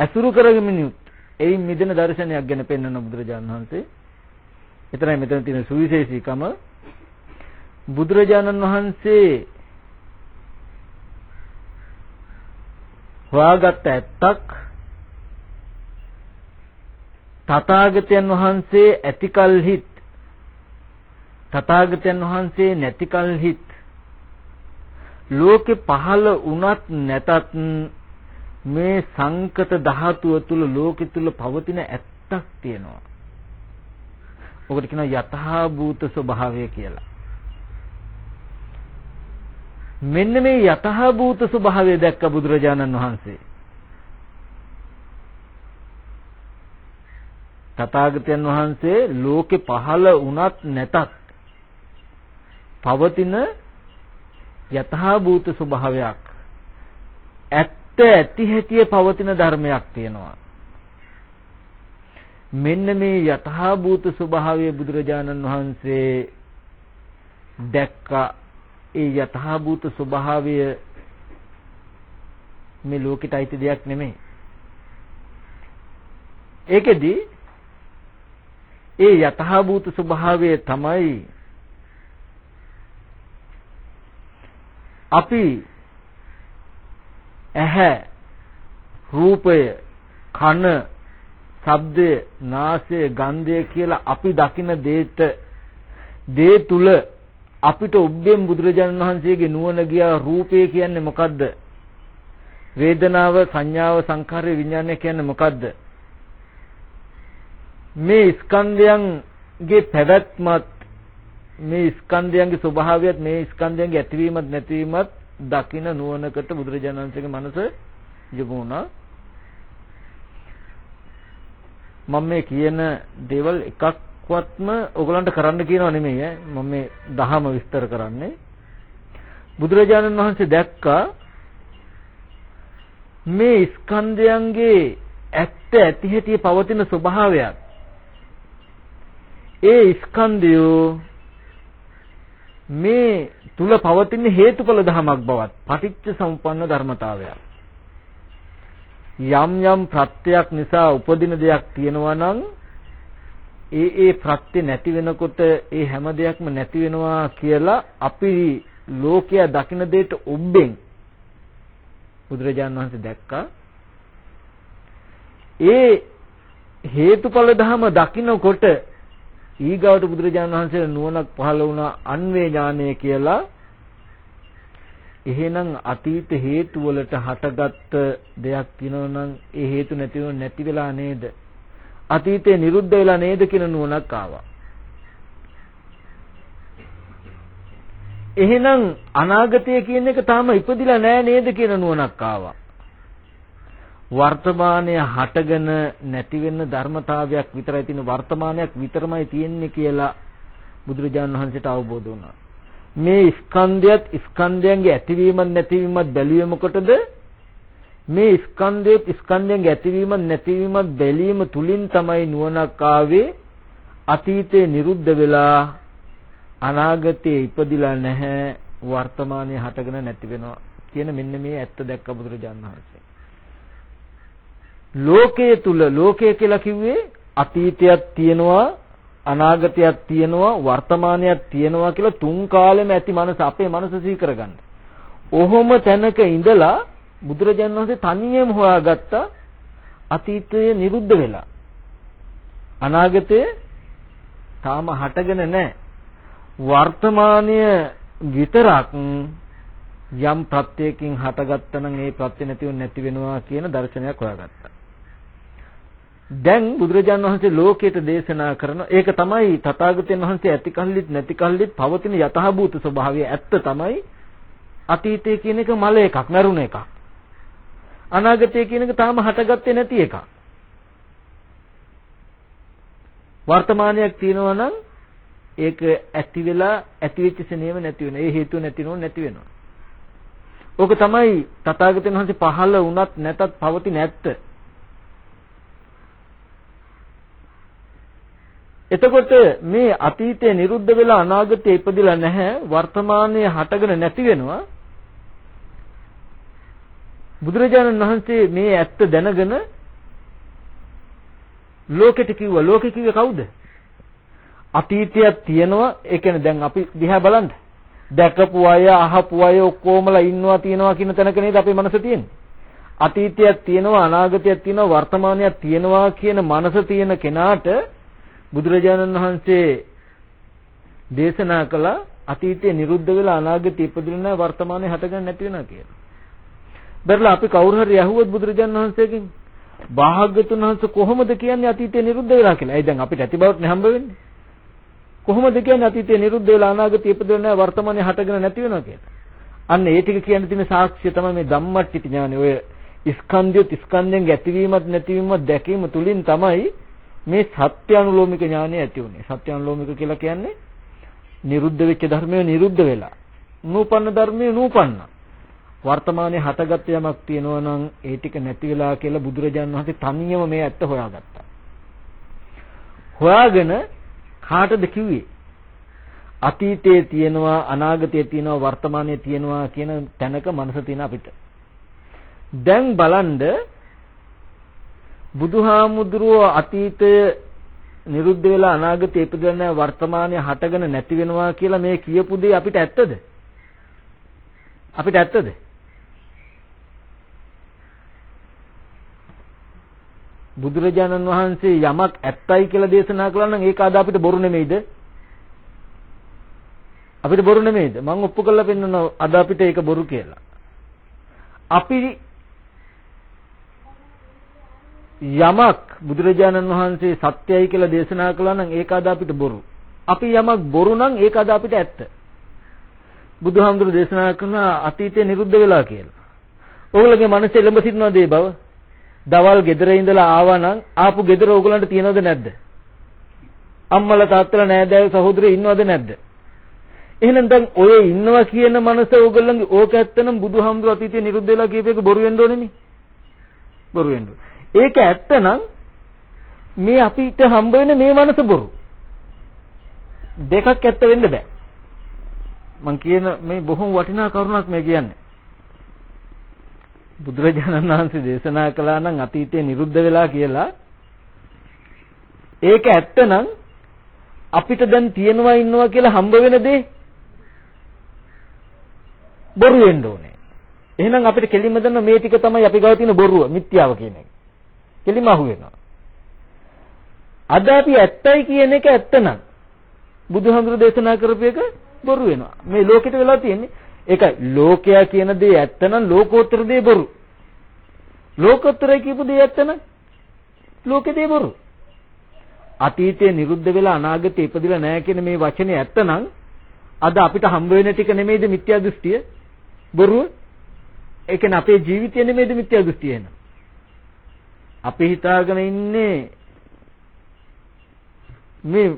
ඇසුරු කරගමිනුත් එයින් මිදෙන දර්ශනයක් ගැන පෙන්වන බුදුරජාණන් වහන්සේ. එතරම් මෙතන තියෙන සුවිශේෂීකම. බුදුරජාණන් වහන්සේ හොයාගත්ත ඇත්තක් තථාගතයන් වහන්සේ ඇතිකල්හිත් තථාගතයන් වහන්සේ නැතිකල්හිත් ලෝකෙ පහළ වුණත් නැතත් මේ සංකත ධාතුව තුල ලෝකෙ තුල පවතින ඇත්තක් තියෙනවා. ඔකට කියනවා යථා භූත ස්වභාවය කියලා. මෙන්න මේ යතහභූත ස්වභාවය දැක්ක බුදුරජාණන් වහන්සේ. තථාගතයන් වහන්සේ ලෝකේ පහළ වුණත් නැතත් පවතින යතහභූත ස්වභාවයක් ඇත්ත ඇති හැටියේ පවතින ධර්මයක් තියෙනවා. මෙන්න මේ යතහභූත ස්වභාවය බුදුරජාණන් වහන්සේ දැක්කා ඒ යථාභූත ස්වභාවය මේ ලෝකෙට අයිති දෙයක් නෙමෙයි. ඒකෙදි ඒ යථාභූත ස්වභාවය තමයි අපි ඇහැ රූපය කන ශබ්දය නාසය ගන්ධය කියලා අපි දකින දේට දේ තුල අපිට උබ්බෙන් බුදුරජාණන් වහන්සේගේ නුවණ ගියා රූපය කියන්නේ මොකද්ද? වේදනාව, සංඥාව, සංඛාරය, විඥානය කියන්නේ මොකද්ද? මේ ස්කන්ධයන්ගේ පැවැත්මත් මේ ස්කන්ධයන්ගේ ස්වභාවයත් මේ ස්කන්ධයන්ගේ ඇතිවීමත් නැතිවීමත් දකින නුවණකට බුදුරජාණන් වහන්සේගේ මනස යොමු වුණා. මම මේ කියන දේවල් එකක් මොකක්වත්ම ඔයගලන්ට කරන්න කියනව නෙමෙයි ඈ මම මේ දහම විස්තර කරන්නේ බුදුරජාණන් වහන්සේ දැක්කා මේ ස්කන්ධයන්ගේ ඇත්ත ඇති හැටි පවතින ස්වභාවයක් ඒ ස්කන්ධය මේ තුල පවතින හේතුඵල ධමයක් බවත් පටිච්ච සමුප්පන්න ධර්මතාවයක්. යම් යම් ප්‍රත්‍යක් නිසා උපදින දෙයක් තියෙනවා නම් ඒ ඒ ප්‍රත්‍ය නැති වෙනකොට ඒ හැම දෙයක්ම නැති වෙනවා කියලා අපි ලෝකයා දකින දෙයට ඔබෙන් බුදුරජාණන් වහන්සේ දැක්කා. ඒ හේතුඵල ධම දකිනකොට ඊගාවට බුදුරජාණන් වහන්සේ නුවණක් පහළ වුණා අන්වේ ඥානය කියලා එහෙනම් අතීත හේතු වලට හටගත්ත දෙයක් තියෙනවා ඒ හේතු නැතිව නැති වෙලා නේද අතීතේ නිරුද්ධ වෙලා නේද කියන නුවණක් ආවා. එහෙනම් අනාගතය කියන එක තාම ඉපදිලා නෑ නේද කියන නුවණක් ආවා. වර්තමානයේ හටගෙන නැති වෙන ධර්මතාවයක් විතරයි තියෙන වර්තමානයක් විතරමයි තියෙන්නේ කියලා බුදුරජාණන් වහන්සේට අවබෝධ වුණා. මේ ස්කන්ධයත් ස්කන්ධයන්ගේ ඇතිවීමත් නැතිවීමත් බැලුවේ මොකටද? මේ ස්කන්ධයත් ස්කන්ධයන්ගේ ඇතිවීමත් නැතිවීමත් බැලීම තුලින් තමයි නුවණක් ආවේ අතීතේ නිරුද්ධ වෙලා අනාගතේ ඉපදිලා නැහැ වර්තමානයේ හටගෙන නැති වෙනවා කියන මෙන්න මේ ඇත්ත දැක්ක බුදුරජාණන් වහන්සේ. ලෝකයේ තුල ලෝකය කියලා කිව්වේ අතීතයක් තියෙනවා අනාගතයක් තියෙනවා වර්තමානයක් තියෙනවා කියලා තුන් කාලෙම ඇති මනස අපේ මනස සිහි කරගන්න. ඔහොම තැනක ඉඳලා බුදුරජාණන් වහන්සේ තනියම හොයාගත්ත අතීතය නිරුද්ධ වෙලා අනාගතය තාම හටගෙන නැහැ. වර්තමානය විතරක් යම් ප්‍රත්‍යයකින් හටගත්තා නම් ඒ ප්‍රත්‍ය නැතිව නැති වෙනවා කියන දර්ශනයක් හොයාගත්තා. දැන් බුදුරජාණන් වහන්සේ ලෝකයට දේශනා කරන ඒක තමයි තථාගතයන් වහන්සේ ඇති කල්ලිත් නැති කල්ලිත් පවතින යථාභූත ස්වභාවය ඇත්ත තමයි අතීතය කියන එක මල එකක් මරුණ එකක්. අනාගතය කියන එක තාම හටගත්තේ නැති එකක්. වර්තමානයක් තියෙනවා නම් ඒක ඇති වෙලා ඇති වෙච්ච සෙනෙම නැති වෙනවා. ඒ හේතුව නැතිනො නැති වෙනවා. ඕක තමයි තථාගතයන් වහන්සේ පහළ වුණත් නැතත් පවතින ඇත්ත. එතකොට මේ අතීතයේ නිරුද්ධ වෙලා අනාගතයේ ඉපදිලා නැහැ වර්තමානයේ හටගෙන නැති වෙනවා. බුදුරජාණන් වහන්සේ මේ ඇත්ත දැනගෙන ලෝකෙට කිව්වා. ලෝකෙ කිව්වේ කවුද? අතීතයක් තියෙනවා. ඒ කියන්නේ දැන් අපි දිහා බලන්න. දැකපු අය අහපු අය ඔක්කොමලා ඉන්නවා තියෙනවා කියන තැනක නේද අපේ මනස තියෙන්නේ. අතීතයක් තියෙනවා අනාගතයක් තියෙනවා වර්තමානයක් තියෙනවා කියන මනස තියෙන කෙනාට බුදුරජාණන් වහන්සේ දේශනා කළ අතීතයේ නිරුද්ධ වෙලා අනාගතයේ ඉපදිලා නැහැ වර්තමානයේ හටගන්න නැති වෙනවා කියලා. බැලලා අපි කවුරු හරි ඇහුවොත් බුදුරජාණන් වහන්සේගෙන් භාග්‍යතුන් වහන්සේ කොහොමද කියන්නේ අතීතයේ නිරුද්ධ වෙලා කියලා. ඒ දැන් අපිට ඇති බවට හම්බ වෙන්නේ. කොහොමද කියන්නේ අතීතයේ නිරුද්ධ වෙලා අනාගතයේ ඉපදිලා නැහැ වර්තමානයේ හටගෙන නැති වෙනවා කියලා. අන්න ඒ ටික කියන්න තියෙන සාක්ෂිය තමයි මේ ධම්මට්ටි ඥානෙ. ඔය ස්කන්ධය ස්කන්ධයෙන් ඇතිවීමත් නැතිවීමත් දැකීම තුලින් තමයි මේ සත්‍ය අනුලෝමික ඥානය ඇති උනේ. සත්‍ය අනුලෝමික කියලා කියන්නේ නිරුද්ධ වෙච්ච ධර්මය නිරුද්ධ වෙලා. නූපන්න ධර්මය නූපන්න. වර්තමානයේ හටගත් යමක් තියෙනවා නම් ඒ ටික නැති වෙලා කියලා බුදුරජාණන් වහන්සේ තනියම මේ ඇත්ත හොයාගත්තා. හොයාගෙන කාටද කිව්වේ? අතීතයේ තියෙනවා අනාගතයේ තියෙනවා වර්තමානයේ තියෙනවා කියන තැනක මනස තියෙන අපිට. දැන් බලන්න බුදුහාමුදුරුව අතීතය නිරුද්ධ වෙලා අනාගතේ ඉපදෙන වර්තමානයේ හටගෙන නැති වෙනවා කියලා මේ කියපු දේ අපිට ඇත්තද? අපිට ඇත්තද? බුදුරජාණන් වහන්සේ යමක් ඇත්තයි කියලා දේශනා කළා නම් ඒක අද අපිට බොරු නෙමෙයිද? අපිට බොරු නෙමෙයිද? මම ඔප්පු කරලා පෙන්නනවා අද අපිට ඒක බොරු කියලා. අපි යමක් බුදුරජාණන් වහන්සේ සත්‍යයි කියලා දේශනා කළා නම් ඒක අද අපිට බොරු. අපි යමක් බොරු නම් ඒක අද අපිට ඇත්ත. බුදුහාමුදුරු දේශනා කරන අතීතේ නිරුද්ධ වෙලා කියලා. ඕගොල්ලෝගේ මනසේ එළඹ සිටිනවද ඒ බව? දවල් ගෙදර ඉඳලා ආවා නම් ආපු ගෙදර ඕගොල්ලන්ට තියනවද නැද්ද? අම්මලා තාත්තලා නෑදෑයෝ සහෝදරයෝ ඉන්නවද නැද්ද? එහෙනම් දැන් ඔය ඉන්නවා කියන මනස ඕගොල්ලන්ගේ ඕක ඇත්තනම් බුදුහාමුදුරු අතීතේ නිරුද්ධ වෙලා කියපේක බොරු වෙන්න ඕනේ නේ. බොරු වෙන්න ඕනේ. ඒක ඇත්තනම් මේ අපිට හම්බ වෙන මේ මනස බොරු. දෙකක් ඇත්ත වෙන්න බෑ. මම කියන මේ බොහොම වටිනා කරුණක් මේ කියන්නේ. බුදුරජාණන් වහන්සේ දේශනා කළා නම් අතීතේ නිරුද්ධ වෙලා කියලා ඒක ඇත්තනම් අපිට දැන් තියෙනවා ඉන්නවා කියලා හම්බ වෙන දේ බොරු වෙන්න ඕනේ. එහෙනම් අපිට කෙලින්ම දන්න මේ ටික තමයි අපි ගාව තියෙන බොරුව, මිත්‍යාව කියන එක. කෙලිම අහු වෙනවා. අද අපි ඇත්තයි කියන එක ඇත්තනම් බුදුහාමුදුරු දේශනා කරපු එක බොරු වෙනවා. මේ ලෝකෙට වෙලා තියෙන්නේ ඒකයි ලෝකයා කියන දේ ඇත්තනම් ලෝකෝත්තර දේ බොරු. ලෝකෝත්තරයි කියපු දේ ඇත්තනම් ලෝකේ දේ බොරු. අතීතයේ නිරුද්ධ වෙලා අනාගතේ ඉපදිලා නැහැ කියන මේ වචනේ ඇත්තනම් අද අපිට හම්බ වෙන ටික නෙමෙයිද මිත්‍යා දෘෂ්ටිය? බොරුව? ඒ කියන්නේ අපේ ජීවිතය නෙමෙයිද මිත්‍යා දෘෂ්ටිය එන? අපි හිතාගෙන ඉන්නේ මේ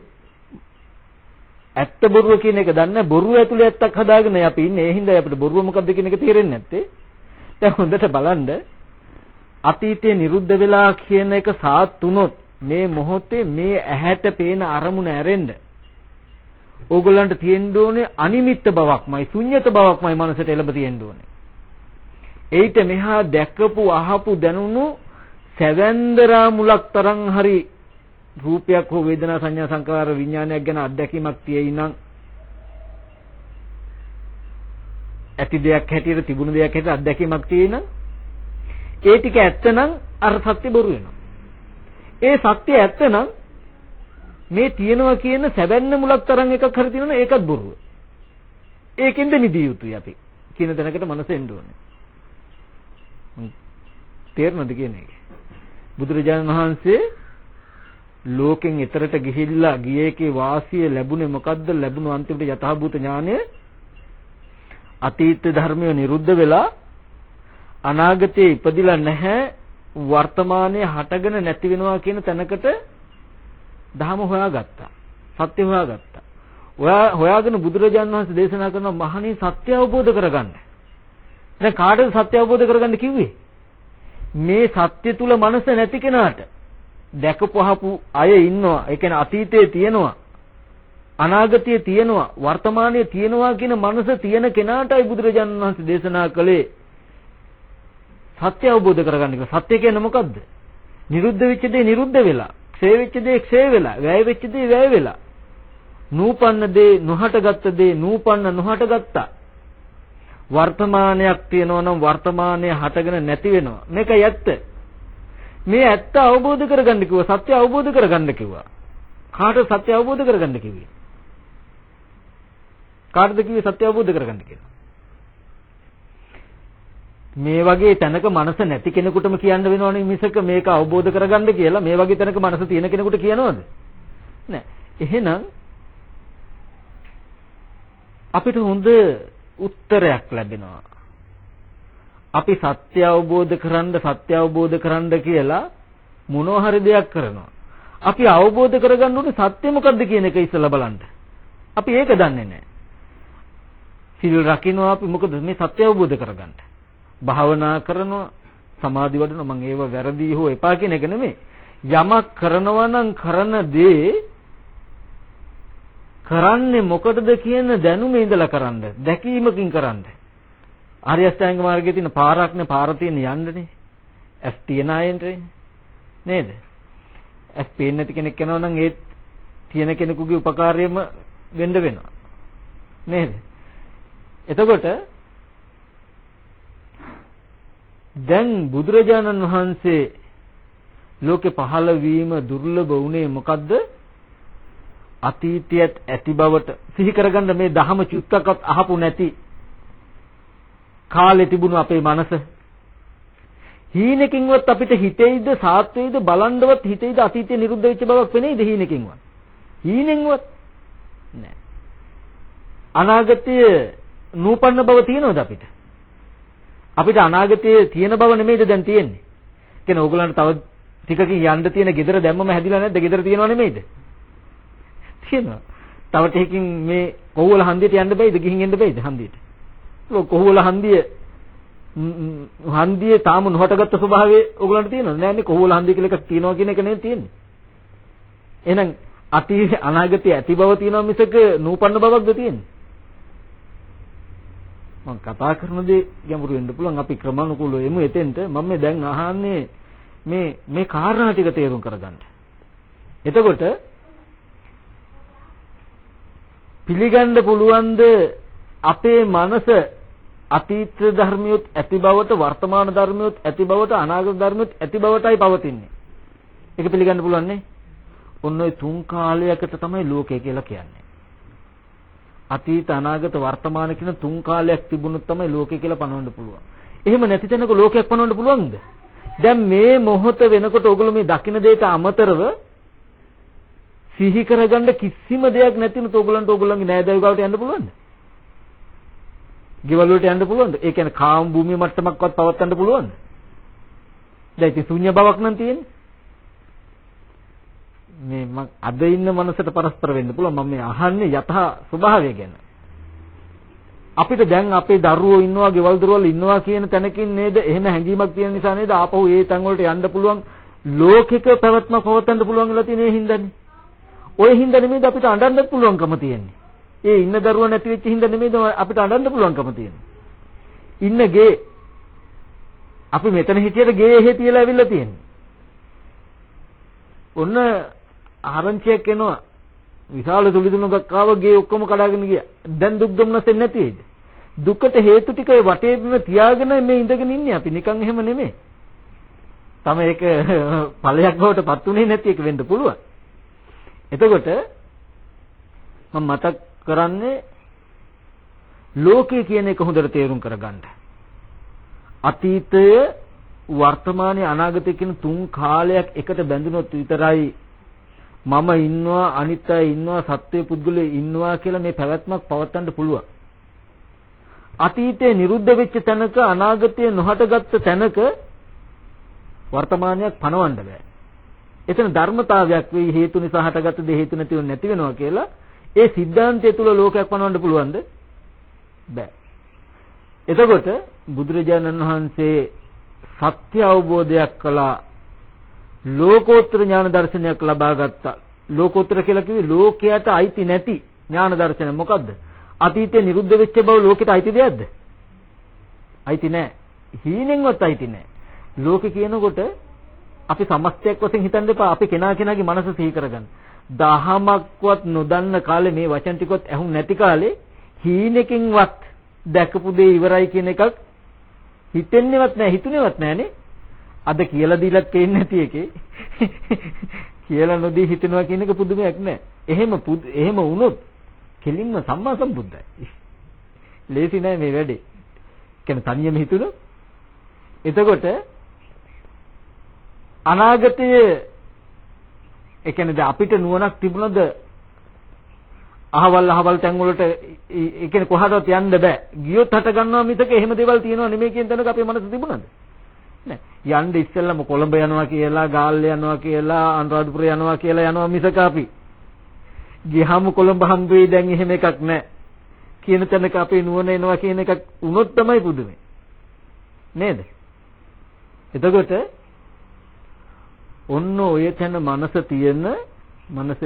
ඇත්ත බොරුව කියන එක දන්නේ බොරුව ඇතුලේ ඇත්තක් හදාගෙන අපි ඉන්නේ. ඒ හින්දා අපිට බොරුව මොකද්ද කියන එක තේරෙන්නේ නැත්තේ. දැන් හොඳට බලන්න අතීතයේ නිරුද්ධ වෙලා කියන එක සාත් වුණොත් මේ මොහොතේ මේ ඇහැට පේන අරමුණ ඇරෙන්න ඕගොල්ලන්ට තියෙන්න ඕනේ අනිමිත්ත බවක්මයි ශුන්්‍යත බවක්මයි මනසට එළඹ තියෙන්න ඕනේ. ඒිට මෙහා දැකපු අහපු දැනුණු සැවැන්දරා මුලක් තරම් හරි රූපයක් හෝ වේදනා සංඥා සංකාර විඥානයක් ගැන අත්දැකීමක් තියෙයි නම් ඇති දෙයක් හැටියට තිබුණු දෙයක් හැටියට අත්දැකීමක් තියෙයි නම් ඒ ටික ඇත්ත නම් අර සත්‍ය බොරු වෙනවා. ඒ සත්‍ය ඇත්ත නම් මේ තියනවා කියන සැබැන්න මුලක් තරම් එකක් හරි තියෙනවා ඒකත් බොරුව. ඒකෙන්ද නිදිය යුතුයි අපි කියන තැනකට මනස එන්න ඕනේ. තේරෙනවද කියන්නේ? බුදුරජාණන් වහන්සේ ලෝකෙන් එතරට ගිහිල්ලා ගියේකේ වාසිය ලැබුණේ මොකද්ද? ලැබුණු අන්තිමට යථාභූත ඥානය? අතීත ධර්මය නිරුද්ධ වෙලා අනාගතයේ ඉපදිලා නැහැ වර්තමානයේ හටගෙන නැති වෙනවා කියන තැනකට ධහම හොයාගත්තා. සත්‍ය හොයාගත්තා. ඔයා හොයාගෙන බුදුරජාණන් වහන්සේ දේශනා කරන මහණී සත්‍ය අවබෝධ කරගන්න. දැන් කාටද සත්‍ය අවබෝධ කරගන්න කිව්වේ? මේ සත්‍ය තුල මනස නැති කෙනාට දැකපහපු අය ඉන්නවා. ඒ කියන්නේ අතීතයේ තියෙනවා. අනාගතයේ තියෙනවා. වර්තමානයේ තියෙනවා කියන මනස තියෙන කෙනාටයි බුදුරජාණන් වහන්සේ දේශනා කළේ සත්‍ය අවබෝධ කරගන්න එක. සත්‍ය කියන්නේ මොකද්ද? නිරුද්ධ වෙච්ච දේ නිරුද්ධ වෙලා, ක්ෂය වෙච්ච දේ ක්ෂය වෙලා, වැය වෙච්ච දේ වැය වෙලා. නූපන්න දේ නොහටගත්ත දේ නූපන්න නොහටගත්තා. වර්තමානයක් තියෙනවා නම් වර්තමානයේ හටගෙන නැති වෙනවා. මේකයි ඇත්ත. මේ ඇත්ත අවබෝධ කරගන්න කිව්වා සත්‍ය අවබෝධ කරගන්න කිව්වා. කාටද සත්‍ය අවබෝධ කරගන්න කිව්වේ? කාටද කිව්වේ සත්‍ය අවබෝධ කරගන්න කියලා? මේ වගේ තැනක මනස නැති කෙනෙකුටම කියන්න වෙනවනේ මිසක මේක අවබෝධ කරගන්න කියලා. මේ වගේ තැනක මනස තියෙන කෙනෙකුට කියනවද? නෑ එහෙනම් අපිට හොඳ උත්තරයක් ලැබෙනවා අපි සත්‍ය අවබෝධ කරන්න සත්‍ය අවබෝධ කරන්න කියලා මොනවා හරි දෙයක් කරනවා. අපි අවබෝධ කරගන්න ඕනේ සත්‍ය මොකද්ද කියන එක ඉස්සලා බලන්න. අපි ඒක දන්නේ නැහැ. සිල් රකින්නවා අපි මොකද මේ සත්‍ය අවබෝධ කරගන්න. භාවනා කරනවා සමාධි වඩනවා මම ඒව වැරදි හෝ එපා කියන එක නෙමෙයි. යමක් කරනවා නම් කරන දේ කරන්නේ මොකටද කියන දැනුම ඉඳලා කරන්න. දැකීමකින් කරන්න. ආර්ය අෂ්ටාංග මාර්ගයේ තියෙන පාරක්නේ පාර තියෙන යන්නනේ. ඇස් තියන අයෙන්ට නේද? ඇස් පේන්නේ නැති කෙනෙක් යනවා නම් ඒ තියෙන කෙනෙකුගේ උපකාරයෙම වෙන්න වෙනවා. නේද? එතකොට දැන් බුදුරජාණන් වහන්සේ ලෝකේ පහළ වීම දුර්ලභ වුණේ මොකද්ද? අතීතයේත් ඇති බවට සිහි කරගන්න මේ දහම චුත්තකත් අහපු නැති කාලේ තිබුණු අපේ මනස. හීනකින්වත් අපිට හිතෙයිද සාත්වේද බලන්නවත් හිතෙයිද අතීතයේ නිරුද්ධ වෙච්ච බවක් පෙනෙයිද හීනකින්වත්? හීනෙන්වත් නෑ. අනාගතයේ නූපන්න බව තියෙනවද අපිට? අපිට අනාගතයේ තියෙන බව නෙමෙයිද දැන් තියෙන්නේ? කියන්නේ ඕගොල්ලන්ට තව ටිකකින් යන්න තියෙන gedara දැම්මම හැදිලා නැද්ද? gedara තියෙනව නෙමෙයිද? තියෙනවා තව ටිකකින් මේ කොහොවල හන්දියට යන්න බෑද ගිහින් එන්න බෑද හන්දියට. කොහොවල හන්දිය හන්දියේ තාම නොහටගත්තු ස්වභාවය ඕගලන්ට තියෙනවද? නෑනේ කොහොවල හන්දිය කියලා එකක් තියෙනවා කියන එක නේ තියෙන්නේ. එහෙනම් අතීත අනාගතයේ ඇති බව තියෙනවා මිසක නූපන්න බවක්ද තියෙන්නේ? මම කතා කරන දේ ගැඹුරු වෙන්න පුළුවන්. අපි ක්‍රමානුකූලව එමු එතෙන්ට. මම මේ දැන් අහන්නේ මේ මේ කාරණා ටික තේරුම් කරගන්න. එතකොට පිළිගන්න පුළුවන්ද අපේ මනස අතීත ධර්මියොත් ඇති බවට වර්තමාන ධර්මියොත් ඇති බවට අනාගත ධර්මියොත් ඇති බවටයි පවතින්නේ. ඒක පිළිගන්න පුළුවන් නේ? ඔන්න ඔය තුන් කාලයකට තමයි ලෝකය කියලා කියන්නේ. අතීත අනාගත වර්තමාන කියන තුන් කාලයක් තිබුණොත් තමයි ලෝකය කියලා පනවන්න පුළුවන්. එහෙම නැති තැනක ලෝකයක් පනවන්න පුළුවන්ද? දැන් මේ මොහොත වෙනකොට ඔයගොල්ලෝ මේ දකින්න දෙයට අමතරව සිහි කරගන්න කිසිම දෙයක් නැතිනොත් ඔයගොල්ලන්ට ඔයගොල්ලන්ගේ නෑදෑයෝ ගාවට යන්න පුළුවන්ද? ගෙවල් වලට යන්න පුළුවන්ද? ඒ කියන්නේ කාම භූමිය මට්ටමක්වත් පවත්වන්න පුළුවන්ද? දැන් ඉතින් ශුන්‍ය බවක් නම් තියෙන්නේ. මේ මම අද ඉන්න මනසට පරස්පර වෙන්න පුළුවන් මම මේ අහන්නේ යථා ස්වභාවය ගැන. අපිට දැන් අපේ දරුවෝ ඉන්නවා, ගෙවල් දොරවල් ඉන්නවා කියන තැනකින් නේද එහෙම හැඟීමක් තියෙන නිසා නේද ආපහු ඒ තැන් වලට යන්න පුළුවන් ලෝකික පැවැත්ම පවත්වන්න පුළුවන් වෙලා තියෙන ඒ හින්දානේ. ওই හින්දා නෙමෙයිද අපිට අඬන්න පුළුවන්කම තියෙන්නේ. ඒ ඉන්න දරුවා නැති වෙච්ච හින්දා නෙමෙයිද අපිට අඬන්න පුළුවන්කම තියෙන්නේ. ඉන්න ගේ අපි මෙතන හිටියට ගේ එහෙ තියලා ඇවිල්ලා තියෙන්නේ. ඔන්න ආරංචියක් එනවා. විශාල සුලිදුනක් ආව ගේ ඔක්කොම කඩාගෙන ගියා. දැන් දුක් දුම්නසෙන් නැති වෙයිද? දුකට හේතු ටික වටේ බිම තියාගෙන මේ ඉඳගෙන ඉන්නේ අපි නිකන් එහෙම නෙමෙයි. තම ඒක ඵලයක් බවට පත් උනේ නැති එක වෙන්න පුළුවන්. එතකොට මම මතක් කරන්නේ ලෝකය කියන එක හොඳට තේරුම් කරගන්න. අතීතය වර්තමානයේ අනාගතය කියන තුන් කාලයක් එකට බැඳුනොත් විතරයි මම ඉන්නවා අනිත් අය ඉන්නවා සත්වයේ පුද්ගලයෝ ඉන්නවා කියලා මේ පැවැත්මක් පවත්වන්න පුළුවන්. අතීතයේ නිරුද්ධ වෙච්ච තැනක අනාගතයේ නොහටගත්ත තැනක වර්තමානයක් පනවන්න බෑ. එතන ධර්මතාවයක් වෙයි හේතු නිසා හටගත්ත දේ හේතු නැතිව නැති වෙනවා කියලා ඒ સિદ્ધාන්තය තුල ලෝකයක් පනවන්න පුළුවන්ද? බෑ. එතකොට බුදුරජාණන් වහන්සේ සත්‍ය අවබෝධයක් කළා ලෝකෝත්තර ඥාන දර්ශනයක් ලබා ගත්තා. ලෝකෝත්තර කියලා කිව්වේ ලෝකයට අයිති නැති ඥාන දර්ශන. මොකද්ද? අතීතේ නිරුද්ධ වෙච්ච බව ලෝකෙට අයිති දෙයක්ද? අයිති නෑ. හීනෙන්වත් අයිති නෑ. ලෝකේ කියනකොට අපි සමස්තයක් වශයෙන් හිතන්න එපා. අපි කෙනා කෙනාගේ මනස සිහි කරගන්න. දහමක්වත් නොදන්න කාලේ මේ වචන ටිකවත් ඇහුන් නැති කාලේ හීනකින්වත් දැකපු දේ ඉවරයි කියන එකක් හිතෙන්නේවත් නැහැ හිතුනේවත් නැහනේ. අද කියලා දීලත් පේන්නේ නැති එකේ කියලා නොදී හිතනවා කියන එක පුදුමයක් නෑ. එහෙම එහෙම වුණොත් කෙලින්ම සම්මා සම්බුද්ධයි. ලේසි නෑ මේ වැඩේ. කියන්නේ තනියම හිතුණොත් එතකොට අනාගතයේ ඒ කියන්නේ අපිට නුවණක් තිබුණද අහවල් අහවල් තැන් වලට ඒ කියන්නේ කොහටවත් යන්න බෑ. ගියොත් හට ගන්නවා මිසක එහෙම දේවල් තියෙනව නෙමෙයි කියන තැනක අපේ මනස තිබුණාද? නෑ. යන්න ඉස්සෙල්ලම කොළඹ යනවා කියලා, ගාල්ල යනවා කියලා, අනුරාධපුර යනවා කියලා යනවා මිසක අපි ගියහම කොළඹ හම්බ වෙයි දැන් එහෙම එකක් නෑ. කියන තැනක අපේ නුවණ එනවා කියන එකක් වුණොත් තමයි පුදුමේ. නේද? එතකොට ඔන්න ඔය තැන මනස තියෙන මනස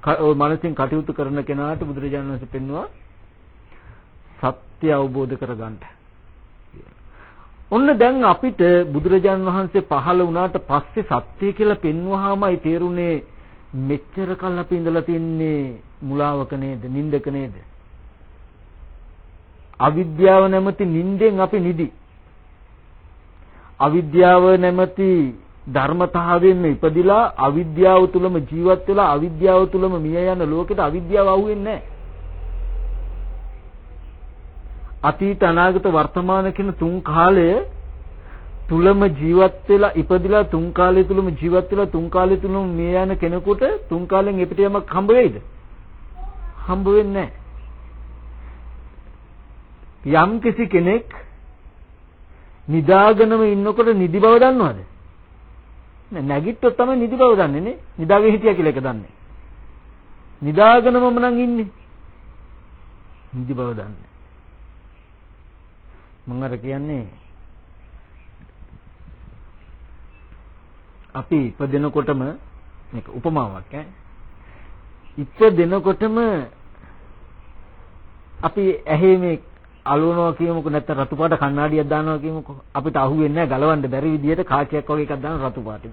ඔය මනසින් කටයුතු කරන කෙනාට බුදුරජාණන් වහන්සේ පෙන්වුවා සත්‍ය අවබෝධ කරගන්න. ඔන්න දැන් අපිට බුදුරජාණන් වහන්සේ පහළ වුණාට පස්සේ සත්‍ය කියලා පෙන්වුවාමයි තේරුනේ මෙච්චර කල් අපි ඉඳලා තින්නේ මුලාවක නේද? නින්දක නේද? අවිද්‍යාව නැමැති නින්දෙන් අපි නිදි. අවිද්‍යාව නැමැති ධර්මතාවයෙන්ම ඉපදිලා අවිද්‍යාව තුලම ජීවත් වෙලා අවිද්‍යාව තුලම මිය යන ලෝකෙට අවිද්‍යාව අහුවෙන්නේ නැහැ. අතීත අනාගත වර්තමාන කියන තුන් කාලය තුලම ජීවත් වෙලා ඉපදිලා තුන් කාලය තුලම ජීවත් වෙලා තුන් කාලය තුලම මිය යන කෙනෙකුට තුන් කාලෙන් එපිට යමක් හම්බ වෙයිද? හම්බ වෙන්නේ නැහැ. යම් කිසි කෙනෙක් නිදාගෙනම ඉන්නකොට නිදි බව දන්නවද? නෑ නැගිට්ටොත් තමයි නිදි බව දන්නේ නේ. නිදාගෙන හිටියා කියලා එක දන්නේ. නිදාගෙනමම නම් ඉන්නේ. නිදි බව දන්නේ. මම අර කියන්නේ අපි ඉපදෙනකොටම මේක උපමාවක් ඈ. ඉපදෙනකොටම අපි ඇහි මේ අලවනවා කියමුකෝ නැත්නම් රතු පාට කණ්ණාඩියක් දානවා කියමුකෝ අපිට අහුවෙන්නේ නැහැ ගලවන්න බැරි විදියට කාචයක් වගේ එකක් දාන රතු පාට.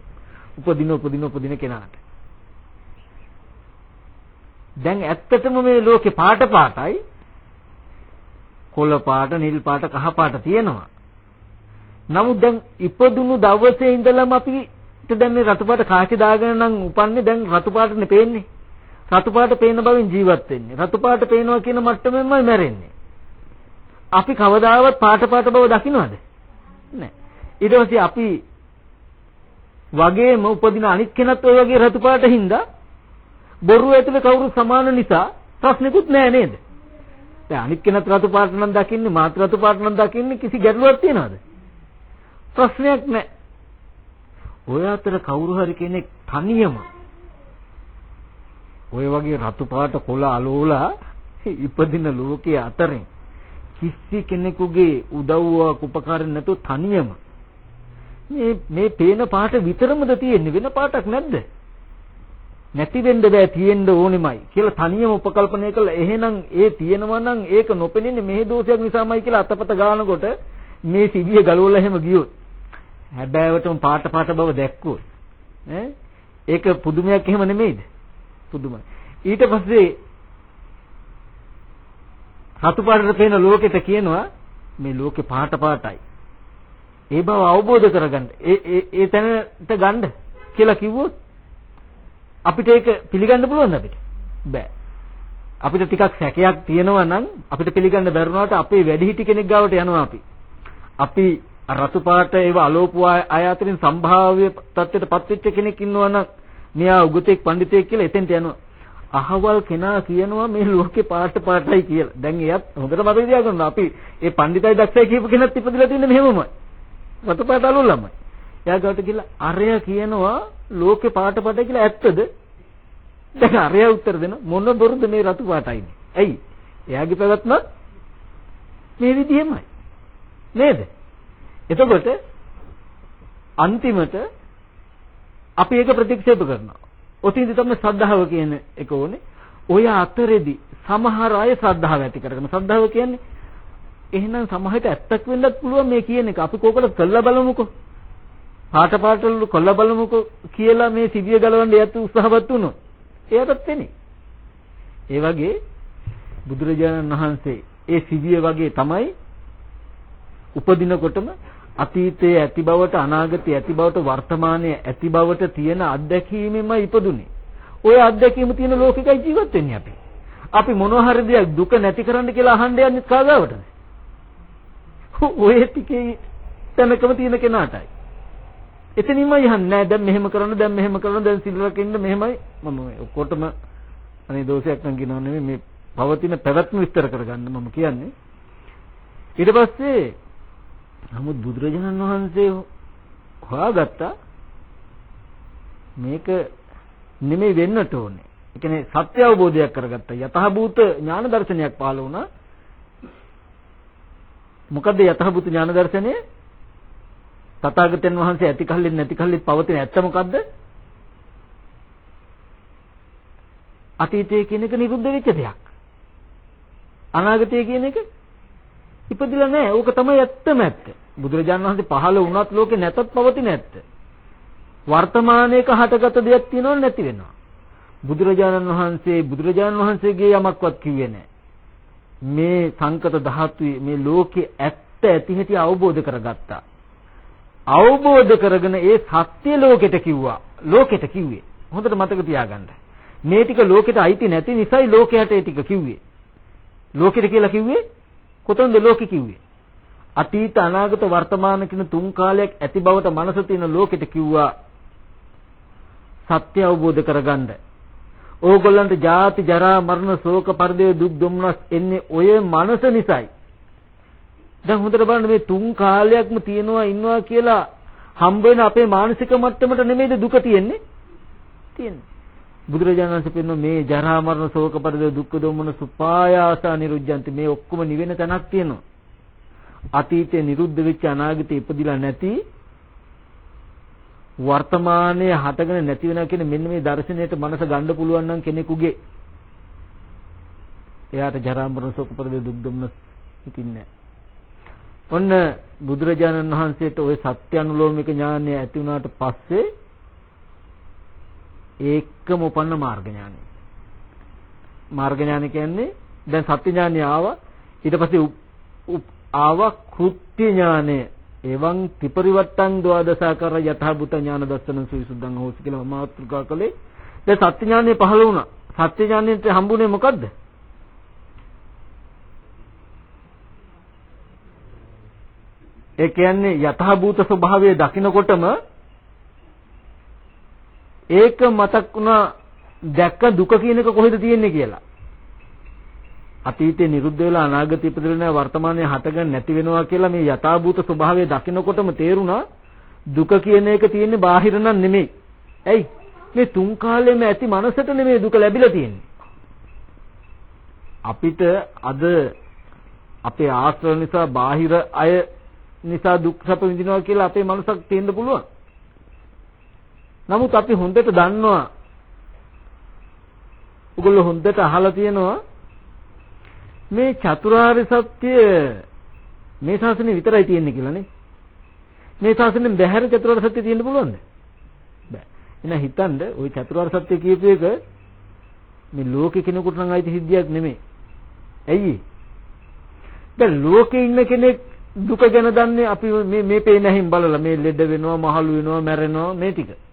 උපදින උපදින උපදින කෙනාට. දැන් ඇත්තටම මේ ලෝකේ පාට පාටයි කොළ පාට නිල් පාට කහ පාට තියෙනවා. නමුත් දැන් ඉපදුණු දවසේ ඉඳලම අපිට දැන් මේ රතු පාට කාචි දාගෙන නම් උපන්නේ දැන් රතු පාටනේ පේන්නේ. රතු පාට පේන බවින් ජීවත් වෙන්නේ. රතු පාට පේනවා කියන මට්ටමෙන්මයි මැරෙන්නේ. අපි කවදාවත් පාට පාට බව දකින්නවද? නැහැ. ඊට පස්සේ අපි වගේම උපදින අනිත් කෙනත් ওই වගේ රතු පාට හින්දා බොරු ඇතුලේ කවුරු සමාන නිසා ප්‍රශ්නෙකුත් නෑ නේද? දැන් අනිත් කෙනත් රතු පාට නම් දකින්නේ මාත් රතු පාට නම් දකින්නේ කිසි ගැටලුවක් තියනවද? ප්‍රශ්නයක් නෑ. ඔය අතර කවුරු හරි කෙනෙක් තනියම ඔය වගේ රතු පාට කොළ අලෝලා ඉපදින ලෝකයේ අතරින් කිසි කෙනෙකුගේ උදව්වක් උපකාරයක් නැතුව තනියම මේ මේ පේන පාට විතරමද තියෙන්නේ වෙන පාටක් නැද්ද? නැති වෙන්න බෑ තියෙන්න ඕනෙමයි කියලා තනියම උපකල්පනය කළා. එහෙනම් ඒ තියෙනවා නම් ඒක නොපෙනෙන්නේ මේ දෝෂයක් නිසාමයි කියලා අතපත ගන්නකොට මේ සිවිය ගලවලා එහෙම ගියොත් හැබෑවටම පාට පාට බව දැක්කොත් ඈ ඒක පුදුමයක් එහෙම නෙමෙයිද? පුදුමයි. ඊට පස්සේ රතු පාටට පේන ලෝකෙට කියනවා මේ ලෝකේ පාට පාටයි. ඒ බව අවබෝධ කරගන්න. ඒ ඒ ඒ තැනට ගන්න කියලා කිව්වොත් අපිට ඒක පිළිගන්න පුළුවන්ද අපිට? බෑ. අපිට ටිකක් සැකයක් තියෙනවා නම් අපිට පිළිගන්න බැරුණාට අපේ වැඩිහිටි කෙනෙක් ගාවට යනවා අපි. අපි රතු පාට ඒව අලෝපු අය අතරින් සම්භාව්‍ය තත්ත්වයටපත් වෙච්ච කෙනෙක් ඉන්නවා නම් මෙයා උගතෙක් පඬිතෙක් කියලා එතෙන්ට යනවා. අහවල් කෙනා කියනවා මේ ලෝකේ පාට පාටයි කියලා. දැන් එයත් හොඳට මතක තියාගන්න අපි ඒ පඬිතයි දක්ෂයි කියපු කෙනත් ඉපදලා තින්නේ මෙහෙමමයි. රතු පාට අලුල්ලමයි. එයා ගාවට ගිහලා අරයා කියනවා ලෝකේ පාට පාටයි කියලා ඇත්තද? දැන් අරයා උත්තර දෙන මොන බොරුද මේ රතු පාටයිනේ. ඇයි? එයාගේ පැවැත්ම මේ විදිහමයි. නේද? එතකොට අන්තිමට අපි ඒක ප්‍රතික්ෂේප කරනවා. ඔතින්දි තමයි ශ්‍රද්ධාව කියන එක ඕනේ. ඔය අතරෙදි සමහර අය ශ්‍රද්ධාව ඇති කරගෙන ශ්‍රද්ධාව කියන්නේ එහෙනම් සමහරට ඇත්තක් වෙන්නත් පුළුවන් මේ කියන එක. අපි කෝකද කළා බලමුකෝ. පාට පාටවල කොල්ල බලමුකෝ කියලා මේ සිවිය ගලවන්න යත් උත්සාහවත් වුණොත් එයාටත් වෙන්නේ. ඒ වගේ බුදුරජාණන් වහන්සේ ඒ සිවිය වගේ තමයි උපදිනකොටම අතීතයේ ඇති බවට අනාගතයේ ඇති බවට වර්තමානයේ ඇති බවට තියෙන අත්දැකීමෙම ඉපදුනේ. ওই අත්දැකීම තියෙන ලෝකෙකයි ජීවත් වෙන්නේ අපි. අපි මොනවා හරි දෙයක් දුක නැති කරන්න කියලා අහන්න යන්නේ කාගාවටද? ඔය ටිකේ තැනකම තියෙන කෙනාටයි. එතනින්ම යහන්නේ නෑ දැන් මෙහෙම කරන්න දැන් මෙහෙම කරන්න දැන් සිල් රකින්න මෙහෙමයි මම ඔක්කොටම අනේ දෝෂයක් නම් කියනව නෙමෙයි මේ පවතින පැවැත්ම විස්තර කරගන්න මම කියන්නේ ඊට පස්සේ නමුත් බුදුරජාණන් වහන්සේ හොයාගත්තා මේක නෙමෙයි වෙන්නට ඕනේ. ඒ කියන්නේ සත්‍ය අවබෝධයක් කරගත්තා. යතහභූත ඥාන දර්ශනයක් පහළ වුණා. මොකද යතහභූත ඥාන දර්ශනය? තථාගතයන් වහන්සේ ඇති කල්ලින් නැති කල්ලිත් පවතින ඇත්ත මොකද්ද? අතීතය කියන එක නිරුද්ධ වෙච්ච දෙයක්. අනාගතය කියන එක ඉපදිලා නැහැ. ඕක තමයි ඇත්තම ඇත්ත. බුදුරජාණන් වහන්සේ පහළ වුණත් ලෝකේ නැතත් පවතින ඇත්ත. වර්තමානයේක හටගත දෙයක් තියෙනව නැති වෙනවා. බුදුරජාණන් වහන්සේ බුදුරජාණන් වහන්සේගේ යමක්වත් කිව්වේ නැහැ. මේ සංකත ධාතුවේ මේ ලෝකේ ඇත්ත ඇති හැටි අවබෝධ කරගත්තා. අවබෝධ කරගෙන ඒ සත්‍ය ලෝකෙට කිව්වා. ලෝකෙට කිව්වේ. හොඳට මතක තියාගන්න. මේ ටික ලෝකෙට අයිති නැති නිසායි ලෝකයට ඒ ටික කිව්වේ. ලෝකෙට කියලා කිව්වේ කොතනද ලෝකෙ කිව්වේ? අතීත අනාගත වර්තමාන කියන තුන් කාලයක් ඇති බවට මනස තියෙන ලෝකෙට කිව්වා සත්‍ය අවබෝධ කරගන්න. ඕගොල්ලන්ට ජාති ජරා මරණ ශෝක පරිදේ දුක් දුම්නස් එන්නේ ඔය මනස නිසායි. දැන් හොඳට බලන්න මේ තුන් කාලයක්ම තියෙනවා ඉන්නවා කියලා හම්බ වෙන අපේ මානසික මට්ටමට නෙමෙයිද දුක තියෙන්නේ? තියෙන්නේ. බුදුරජාණන් වහන්සේ පෙන්න මේ ජරා මරණ ශෝක පරිද දුක්ඛ දොමන සුපායාස අනිරුද්ධන්ති මේ ඔක්කොම නිවෙන තැනක් තියෙනවා. අතීතේ නිරුද්ධ වෙච්ච අනාගතේ ඉපදිලා නැති වර්තමානයේ හටගෙන නැති වෙනවා කියන මෙන්න මේ දර්ශනයට මනස ගන්න පුළුවන් නම් කෙනෙකුගේ. එයාට ජරා මරණ ශෝක පරිද දුක් දොමන හිතින්නේ ඔන්න බුදුරජාණන් වහන්සේට ওই සත්‍ය අනුලෝමික ඥානය ඇති වුණාට පස්සේ ඒකම උපන්න මාර්ග ඥානය. මාර්ග ඥානය කියන්නේ දැන් සත්‍ය ඥානය ආවා. ඊට පස්සේ ආවා කෘත්‍ය ඥානය. එවං ත්‍රිපරිවට්ටං ද්වාදසාකර යථාභූත ඥාන දර්ශන සවිසුද්ධං හොස් කියලා මාතෘකා කළේ. දැන් සත්‍ය ඥානය පහළ වුණා. සත්‍ය ඥානයට හම්බුනේ මොකද්ද? ඒ කියන්නේ යථාභූත ස්වභාවය දකිනකොටම ඒක මතක් වුණා දැක්ක දුක කියන එක කොහෙද තියෙන්නේ කියලා. අතීතේ නිරුද්ධ වෙලා අනාගතේ ඉපදෙලා නැහැ වර්තමානයේ හටගන්න නැති වෙනවා කියලා මේ යථාභූත ස්වභාවය දකිනකොටම තේරුණා දුක කියන එක තියෙන්නේ බාහිර නම් නෙමෙයි. ඇයි? මේ තුන් කාලෙම ඇති මනසට නෙමෙයි දුක ලැබිලා තියෙන්නේ. අපිට අද අපේ ආශ්‍රව නිසා බාහිර අය නිසා දුක් සැප විඳිනවා කියලා අපේ මනසක් තේන්න පුළුවන්. නමුත් අපි හොඳට දන්නවා. ඔගොල්ලෝ හොඳට අහලා තියෙනවා මේ චතුරාර්ය සත්‍ය මේ ශාසනය විතරයි තියෙන්නේ කියලානේ. මේ ශාසනයෙන් බැහැර චතුරාර්ය සත්‍ය තියෙන්න පුළුවන්ද? බෑ. එහෙනම් හිතන්න ওই චතුරාර්ය සත්‍ය කියපු එක මේ ලෝකේ කෙනෙකුට නම් අයිති සිද්ධියක් නෙමෙයි. ඇයි? දැන් ලෝකේ ඉන්න කෙනෙක් දුක ගැන දන්නේ අපි මේ මේ පේන හැයින් බලලා මේ ලෙඩ වෙනවා මහලු වෙනවා මැරෙනවා මේ ටික.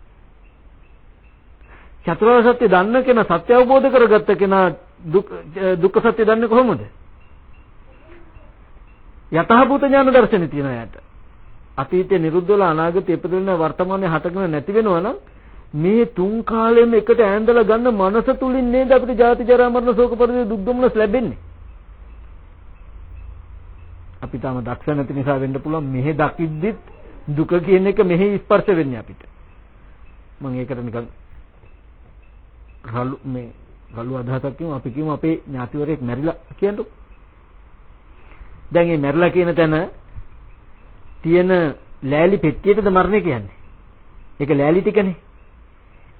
චතුරාර්ය සත්‍ය දන්න කෙනා සත්‍ය අවබෝධ කරගත්ත කෙනා දුක්ඛ සත්‍ය දන්නේ කොහොමද? යතහභූත ඥාන දර්ශනේ තියෙන යට. අතීතේ නිරුද්ධ වෙලා අනාගතේ ඉපදෙන වර්තමානයේ හටගෙන නැති වෙනවා නම් මේ තුන් කාලෙම එකට ඈඳලා ගන්න මනස තුලින් නේද අපිට ජාති ජරා මරණ ශෝක පරිදේ දුක් දුම්නස් ලැබෙන්නේ. අපි තාම දක්ෂ නැති නිසා වෙන්න පුළුවන් මෙහෙ දකිද්දිත් දුක කියන එක මෙහෙ ස්පර්ශ වෙන්නේ අපිට. මම ඒකට නිකන් රළු මේ රළු අදහසක් කියමු අපි කියමු අපේ ඥාතිවරයෙක් මැරිලා කියන්නකො. දැන් මේ මැරිලා කියන තැන තියෙන ලෑලි පෙට්ටියටද මරණය කියන්නේ. ඒක ලෑලි ටිකනේ.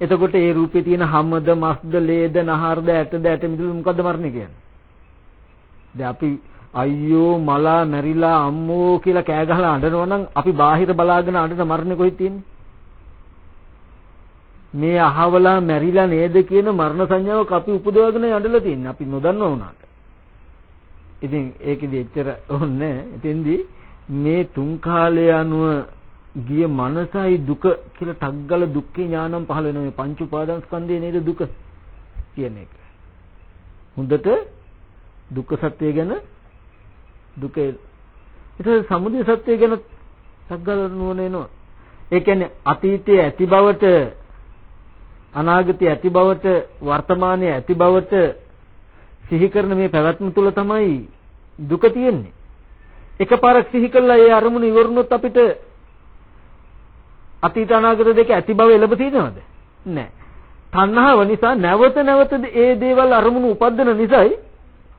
එතකොට ඒ රූපේ තියෙන හැමද මස්ද ලේද නහරද ඇටද ඇට මිදුළු මොකද්ද මරණය කියන්නේ? දැන් අපි අයියෝ මලා මැරිලා අම්මෝ කියලා කෑ ගහලා අඬනවා නම් අපි බාහිර බලාගෙන අඬන මරණය කොහෙද තියෙන්නේ? මේ අහවලා මැරිලා නේද කියන මරණ සංඥාවක් අපි උපදවගෙන යඬලා තියෙන්නේ. අපි නොදන්නව උනාට. ඉතින් ඒකෙදි එච්චර ඕනේ එතෙන්දී මේ තුන් කාලය අනුව ගිය මනසයි දුක කියලා ටග්ගල දුක්ඛේ ඥානම් පහළ වෙන මේ පංච උපාදාන ස්කන්ධය නේද දුක කියන එක. හොඳට දුක්ඛ සත්‍ය ගැන දුක ඊට සමුදය සත්‍ය ගැන ටග්ගල නුවණ එනවා. ඒ කියන්නේ අතීතයේ ඇති බවට අනාගතයේ ඇති බවට වර්තමානයේ ඇති බවට සිහි කරන මේ පැවැත්ම තුල තමයි දුක තියෙන්නේ. එකපාරක් සිහි කළා ඒ අරමුණ ඉවරුනොත් අපිට අතීත අනාගත දෙක ඇති බව එළඹ තියෙනවද? නැහැ. තණ්හාව නිසා නැවත නැවත ඒ දේවල් අරමුණු උපදින නිසායි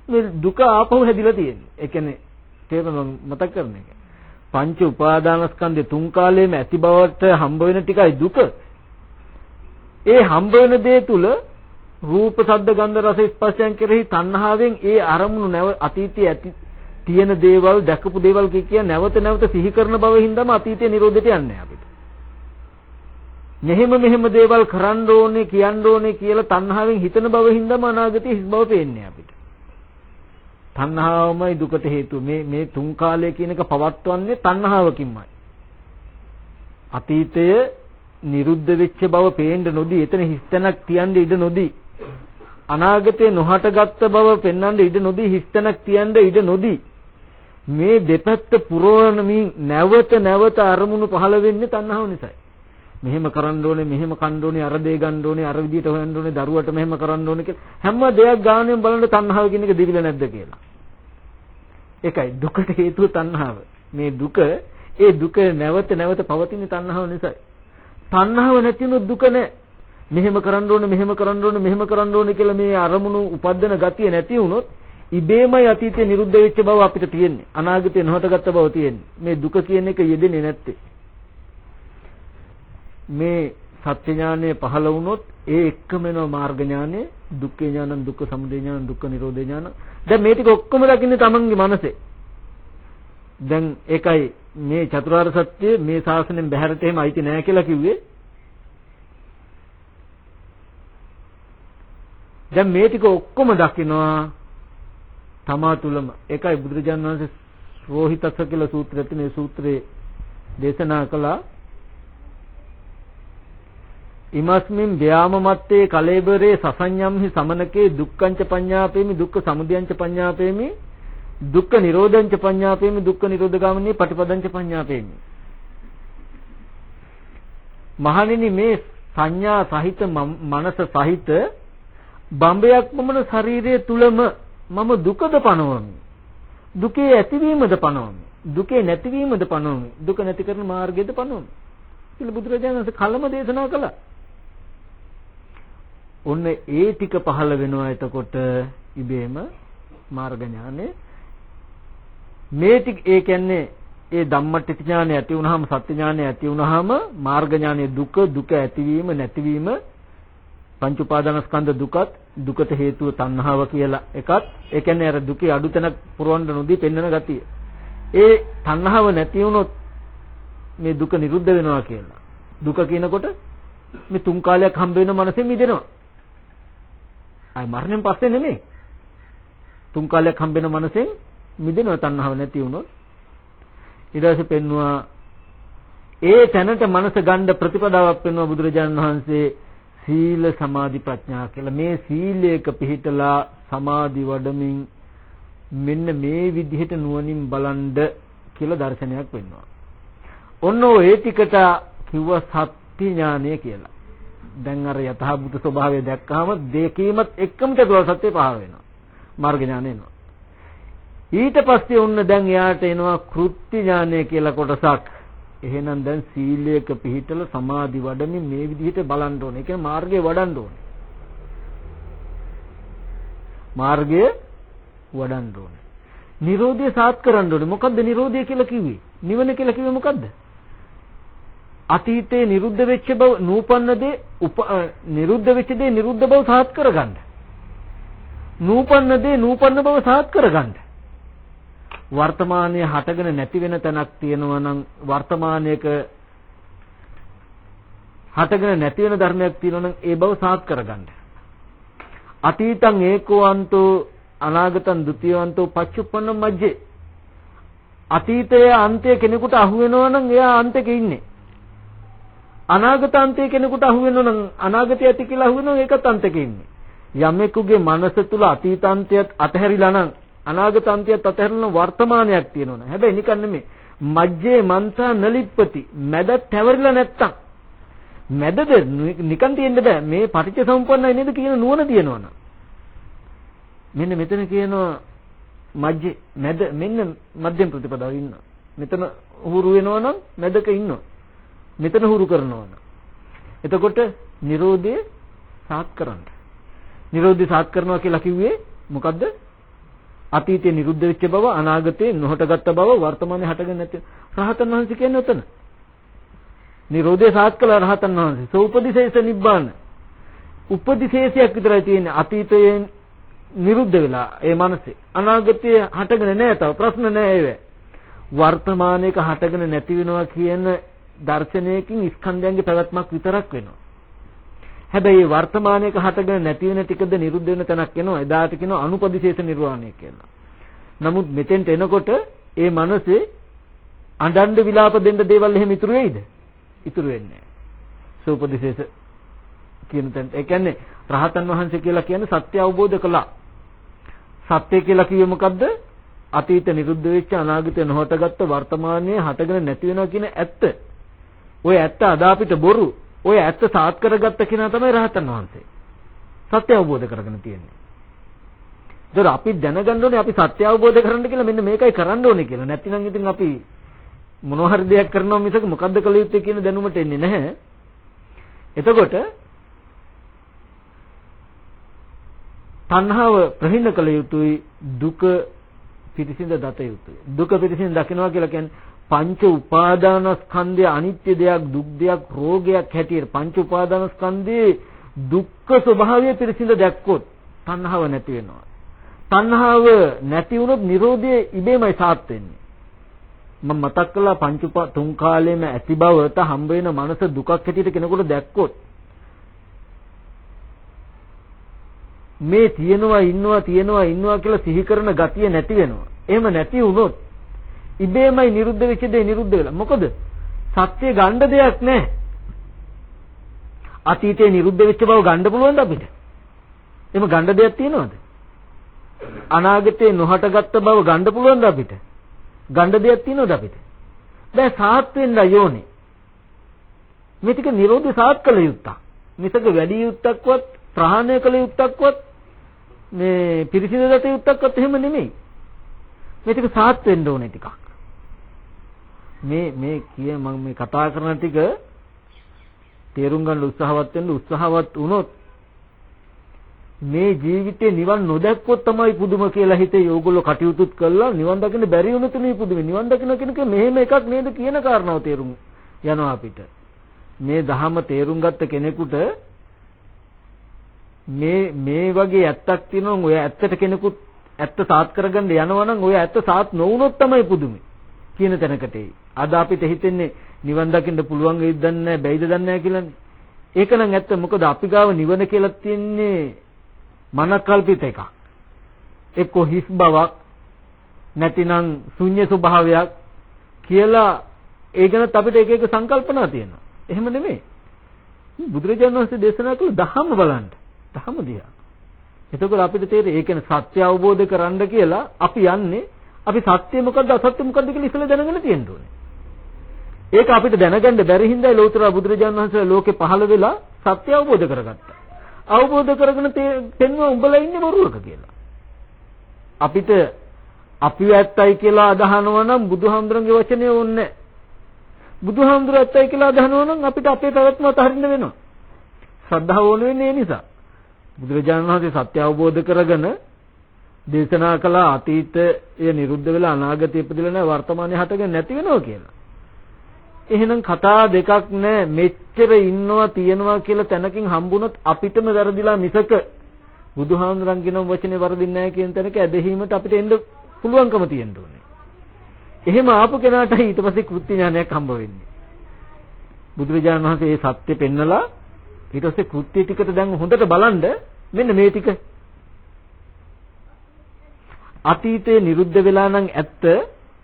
මේ දුක ආපහු හැදිලා තියෙන්නේ. ඒ කියන්නේ තේරෙනවද මතක් කරන එක. පංච උපාදානස්කන්ධේ තුන් කාලයේම ඇති බවට හම්බ වෙන ටිකයි දුක. ඒ හම්බ වෙන දේ තුල රූප ශබ්ද ගන්ධ රස ස්පර්ශයන් කෙරෙහි තණ්හාවෙන් ඒ අරමුණු නැව අතීතයේ ඇති තියෙන දේවල් දැකපු දේවල් කිය නැවත නැවත සිහි කරන බව හින්දාම අතීතයේ නිරෝධයට යන්නේ අපිට. මෙහෙම මෙහෙම දේවල් කරන්න ඕනේ කියන්න ඕනේ කියලා තණ්හාවෙන් හිතන බව හින්දාම අනාගතයේ හිස් බව පේන්නේ අපිට. තණ්හාවමයි දුකට හේතුව. මේ මේ තුන් කාලය කියන එක පවත්වන්නේ තණ්හාවකින්මයි. අතීතය නිරුද්ධ වෙච්ච බව පේන්න නොදී එතන හිස්තැනක් තියන්න ඉඩ නොදී අනාගතේ නොහටගත් බව පෙන්වන්න ඉඩ නොදී හිස්තැනක් තියන්න ඉඩ නොදී මේ දෙපැත්ත පුරවනමින් නැවත නැවත අරමුණු පහළ වෙන්නේ තණ්හාව නිසායි. මෙහෙම කරන්න ඕනේ මෙහෙම කන්න ඕනේ අර දේ ගන්න ඕනේ අර විදියට හොයන්න ඕනේ දරුවට මෙහෙම කරන්න ඕනේ කියලා හැම දෙයක් ගානෙන් බලන තණ්හාව කියන එක දිවිල නැද්ද කියලා. ඒකයි දුකට හේතුව තණ්හාව. මේ දුක ඒ දුක නැවත නැවත පවතින තණ්හාව නිසායි. තණ්හාව නැතිනොත් දුක නැහැ. මෙහෙම කරන්න ඕනේ මෙහෙම කරන්න ඕනේ මෙහෙම කරන්න ඕනේ කියලා මේ අරමුණු උපදින ගතිය නැති වුණොත් ඉබේමයි අතීතේ නිරුද්ධ වෙච්ච බව අපිට තියෙන්නේ. අනාගතේ නොහටගත්ත බව තියෙන්නේ. මේ දුක කියන එක යෙදෙන්නේ නැත්තේ. මේ සත්‍ය ඥානය පහළ වුණොත් ඒ එක්කම එනවා මාර්ග ඥානය, දුක්ඛ ඥානං, දුක්ඛ සමුදය ඥානං, දුක්ඛ නිරෝධ ඥානං. දැන් මේ ටික ඔක්කොම දකින්නේ තමන්ගේ මනසේ. දැන් ඒකයි මේ චතුරාර්ය සත්‍ය මේ ශාසනයෙන් බැහැරට එහෙම අයිති නෑ කියලා කිව්වේ. දැන් මේ ටික ඔක්කොම දකිනවා තමා තුලම. ඒකයි බුදුරජාණන් වහන්සේ රෝහිතස්ස කියලා සූත්‍රය තියෙන සූත්‍රයේ දේශනා කළා ඉමස්මින් ව්‍යාම මත්තේ කලේබරේ සසඤ්ඤම්හි සමනකේ දුක්ඛංච පඤ්ඤාපේමි දුක්ඛ සමුදයංච පඤ්ඤාපේමි දුක්ඛ නිරෝධංච පඤ්ඤාපේමි දුක්ඛ නිරෝධගාමිනී පටිපදංච පඤ්ඤාපේමි. මහණෙනි මේ සංඥා සහිත මනස සහිත බඹයක් වමන ශරීරයේ තුලම මම දුකද පනවමි. දුකේ ඇතිවීමද පනවමි. දුකේ නැතිවීමද පනවමි. දුක නැති කරන මාර්ගයද පනවමි. කියලා බුදුරජාණන් වහන්සේ කලම දේශනා කළා. ඔන්න ඒ ටික පහළ වෙනවා එතකොට ඉබේම මාර්ග ඥානෙ මේ ටික ඒ කියන්නේ ඒ ධම්මට්ටි ඥානෙ ඇති වුනහම සත්‍ය ඥානෙ ඇති වුනහම මාර්ග ඥානෙ දුක දුක ඇතිවීම නැතිවීම පංච උපාදානස්කන්ධ දුකත් දුකට හේතුව තණ්හාව කියලා එකත් ඒ කියන්නේ අර දුකේ අඩුතැනක් පුරවන්න නොදී පෙන්වන ගතිය. ඒ තණ්හාව නැති වුණොත් මේ දුක නිරුද්ධ වෙනවා කියලා. දුක කියනකොට මේ තුන් කාලයක් හම්බ වෙන මනසෙ මිදෙනවා. ආයි මරණයෙන් පස්සේ නෙමෙයි. තුන් කාලයක් හම්බෙන මනසෙන් මිදෙනවා තණ්හාව නැති වුණොත්. ඊට පස්සේ පෙන්නවා ඒ තැනට මනස ගන්න ප්‍රතිපදාවක් පෙන්වන බුදුරජාණන් වහන්සේ සීල සමාධි ප්‍රඥා කියලා මේ සීලයක පිහිටලා සමාධි වඩමින් මෙන්න මේ විදිහට නුවණින් බලන්ඩ කියලා දර්ශනයක් වෙනවා. ඔන්න ඔය ටිකට කිව්ව සත්‍ය ඥානය කියලා. දැන් අර යථාභූත ස්වභාවය දැක්කහම දෙකීමත් එක්කම චතුරාර්ය සත්‍ය පහ වෙනවා. මාර්ග ඥානය එනවා. ඊට පස්සේ ඔන්න දැන් එයාට එනවා කෘත්‍ය ඥානය කියලා කොටසක්. එහෙනම් දැන් සීලයක පිහිටල සමාධි වඩමින් මේ විදිහට බලන්න ඕනේ. ඒ කියන්නේ මාර්ගය වඩන්න ඕනේ. මාර්ගය වඩන්න ඕනේ. නිරෝධය සාත් කරන්න ඕනේ. මොකද්ද නිරෝධය කියලා කිව්වේ? නිවන කියලා කිව්වේ මොකද්ද? අතීතේ නිරුද්ධ වෙච්ච බව නූපන්න දේ නිරුද්ධ වෙච්ච දේ නිරුද්ධ බව සාත් කරගන්න. නූපන්න දේ නූපන්න බව සාත් කරගන්න. වර්තමානයේ හටගෙන නැති වෙන තැනක් තියෙනවා නම් වර්තමානයේක හටගෙන නැති වෙන ධර්මයක් තියෙනවා නම් ඒ බව සාත් කරගන්න. අතීතං ඒකෝවන්තෝ අනාගතං ဒ ුතියවන්තෝ පච්චුප්පන්න මජ්ජේ අතීතයේ අන්තය කෙනෙකුට අහු වෙනවා නම් එයා අන්තෙක ඉන්නේ. අනාගතාන්තයේ කෙනෙකුට අහු වෙනවා නම් අනාගතය ඇති කියලා අහු වෙනවා ඒකත් අන්තක ඉන්නේ. යමෙකුගේ මනස තුල අතීතාන්තයත් අතහැරිලා නම් අනාගතාන්තයත් අතහැරලා වර්තමානයක් තියෙනවා. හැබැයි නිකන් නෙමෙයි. මජ්ජේ මන්තා නලිප්පති. මැද තැවරිලා නැත්තම්. මැදද නිකන් තියෙන්න බෑ. මේ පටිච්ච සමුප්පන්නයි නේද කියන නුවණ තියෙනවනම්. මෙන්න මෙතන කියනවා මජ්ජේ මැද මෙන්න මධ්‍යම ප්‍රතිපදාව ඉන්නවා. මෙතන හුරු වෙනවනම් මැදක ඉන්නවා. මෙතන හුරු කරනවා. එතකොට Nirodhe සාත් කරන්න. Nirodhe සාත් කරනවා කියලා කිව්වේ මොකද්ද? අතීතේ නිරුද්ධ වෙච්ච බව අනාගතේ නොහටගත්ත බව වර්තමානයේ හටගෙන නැති රහතන් වහන්සේ කියන්නේ උතන. Nirodhe සාත් කළ රහතන් වහන්සේ. සෝපදිශේෂ නිබ්බාන. උපදිශේෂයක් විතරයි තියෙන්නේ අතීතයෙන් නිරුද්ධ වෙලා ඒ මනසේ අනාගතයේ හටගෙන නැහැ තව ප්‍රශ්න නැහැ ඒව වර්තමානයේක හටගෙන නැති වෙනවා කියන දර්ශනයකින් ස්කන්ධයන්ගේ පැවැත්මක් විතරක් වෙනවා හැබැයි වර්තමානයේක හටගෙන නැති වෙන ටිකද නිරුද්ධ වෙන තැනක් එනවා එදාට කියනවා අනුපදිශේෂ නිර්වාණය කියලා නමුත් මෙතෙන්ට එනකොට ඒ මනසේ අඬන්න විලාප දෙන්න දේවල් එහෙම ඉතුරු වෙයිද ඉතුරු වෙන්නේ නැහැ සූපදිශේෂ කියන තැනට ඒ කියන්නේ රහතන් වහන්සේ කියලා කියන්නේ සත්‍ය අවබෝධ කළා සත්‍ය කියලා කිව්වේ මොකද්ද? අතීත නිරුද්ධ වෙච්ච අනාගත නොහටගත්ත වර්තමානයේ හටගෙන නැති වෙනවා කියන ඇත්ත. ওই ඇත්ත අද අපිට බොරු. ওই ඇත්ත සාත් කරගත්ත කෙනා තමයි රහතන් වහන්සේ. සත්‍ය අවබෝධ කරගෙන තියෙන්නේ. ඒතර අපි දැනගන්න ඕනේ අපි සත්‍ය අවබෝධ කරගන්න කියලා මෙන්න මේකයි කරන්න ඕනේ කියලා. නැත්නම් ඉතින් අපි මොනවා හරි දෙයක් කරනවා මිසක මොකද්ද කළ යුත්තේ කියන දැනුමට එන්නේ නැහැ. එතකොට තණ්හාව ප්‍රහිණ කළ යුතුයි දුක පිරිසිඳ දත යුතුයි දුක පිරිසිඳ දකිනවා කියලා කියන්නේ පංච උපාදානස්කන්ධය අනිත්‍ය දෙයක් දුක් දෙයක් රෝගයක් හැටියට පංච උපාදානස්කන්ධයේ දුක්ඛ ස්වභාවය පිරිසිඳ දැක්කොත් තණ්හාව නැති වෙනවා තණ්හාව නැති වුණොත් Nirodhe ඉබේමයි සාත් වෙන්නේ මම මතක් කළා පංච තුන් කාලෙම ඇති බවට හම්බ වෙන මනස දුකක් හැටියට කෙනෙකුට දැක්කොත් මේ තියෙනවා ඉන්නවා තියෙනවා ඉන්නවා කියලා සිහි කරන ගතිය නැති වෙනවා. එහෙම නැති වුණොත් ඉබේමයි නිරුද්ධ වෙච්ච දේ නිරුද්ධ වෙලා. මොකද සත්‍ය ගන්න දෙයක් නැහැ. අතීතේ නිරුද්ධ වෙච්ච බව ගන්න පුළුවන්ද අපිට? එහෙම ගන්න දෙයක් තියෙනවද? අනාගතේ නොහටගත්ත බව ගන්න පුළුවන්ද අපිට? ගන්න දෙයක් තියෙනවද අපිට? දැන් සාත් වෙන්න යෝනේ. මේ ටික නිරෝධය සාත් කළ යුත්තක්. මිසක වැඩි යුත්තක්වත් ප්‍රහාණය කළ යුත්තක්වත් මේ පිරිසිදු දත යුත්තක්වත් එහෙම නෙමෙයි. මේ ටික සාත් වෙන්න ඕනේ ටිකක්. මේ මේ කිය මම මේ කතා කරන ටික තේරුම් ගන්න උත්සාහවත් වෙන්න උත්සාහවත් වුණොත් මේ ජීවිතේ නිවන් නොදැක්කොත් තමයි පුදුම කියලා හිතේ ඕගොල්ලෝ කටයුතුත් කළා. නිවන් දකින්න බැරි වුණොත් මේ පුදුම. නිවන් දකින්න කෙනෙක් මෙහෙම එකක් නේද කියන කාරණාව තේරුම් යනවා අපිට. මේ ධහම තේරුම් ගත්ත කෙනෙකුට මේ මේ වගේ ඇත්තක් තියෙනවා ඔය ඇත්තට කෙනෙකුත් ඇත්ත සාත් කරගන්න යනවා නම් ඔය ඇත්ත සාත් නොවුනොත් තමයි පුදුමේ. කියන තැනකට එයි. අද අපිට හිතෙන්නේ නිවන් දකින්න පුළුවන් වෙයිද දන්නේ බැයිද දන්නේ නැහැ කියලානේ. ඒක නම් ඇත්ත මොකද අපි ගාව නිවන කියලා තියන්නේ මනකල්පිත එකක්. එක්ක හිස් බවක් නැතිනම් ශුන්‍ය ස්වභාවයක් කියලා ඒ ගැනත් අපිට එක එක සංකල්පනා තියෙනවා. එහෙම නෙමෙයි. බුදුරජාණන් වහන්සේ දේශනා කළ ධම්ම බලන්න. ධම දිහා. එතකොට අපිට තේරෙයි ඒ කියන්නේ සත්‍ය අවබෝධ කරන්න කියලා අපි යන්නේ අපි සත්‍ය මොකද්ද අසත්‍ය මොකද්ද කියලා ඉස්සෙල්ලා දැනගෙන තියෙන්න ඕනේ. ඒක අපිට දැනගන්න බැරි හින්දායි ලෝතර බුදුරජාණන් වහන්සේ ලෝකේ පහළ වෙලා සත්‍ය අවබෝධ කරගත්තා. අවබෝධ කරගෙන තෙන්වා උඹලා ඉන්නේ බොරුවක කියලා. අපිට අපි ඇත්තයි කියලා අදහනවා නම් බුදුහාමුදුරන්ගේ වචනේ ඕනේ බුදුහාමුදුර ඇත්තයි කියලා අදහනවා නම් අපිට අපේ පැවැත්ම අතහරින්න වෙනවා. ශ්‍රද්ධාව ඕන වෙන්නේ ඒ නිසා. බුදුරජාණන් වහන්සේ සත්‍ය අවබෝධ කරගෙන දේශනා කළ අතීතය නිරුද්ධ වෙලා අනාගතය ඉපදෙලා නැහැ වර්තමානයේ හටගෙන නැති වෙනවා කියලා. එහෙනම් කතා දෙකක් නැහැ මෙච්චර ඉන්නවා තියනවා කියලා තැනකින් හම්බුනොත් අපිටම වැරදිලා මිසක බුදුහාමුදුරන් කියන වචනේ වරදින්නේ නැහැ කියන තැනක ඇදහිීමට අපිට එන්න පුළුවන්කම තියෙන්න ඕනේ. එහෙම ආපු කෙනාට ඊට පස්සේ කෘත්‍ය ඥානයක් හම්බ වෙන්නේ. බුදුරජාණන් වහන්සේ මේ සත්‍ය පෙන්නලා ඊට පස්සේ කෘත්‍ය ටිකට දැන් හොඳට බලන්න මෙන්න මේ ටික අතීතේ නිරුද්ධ වෙලා නම් ඇත්ත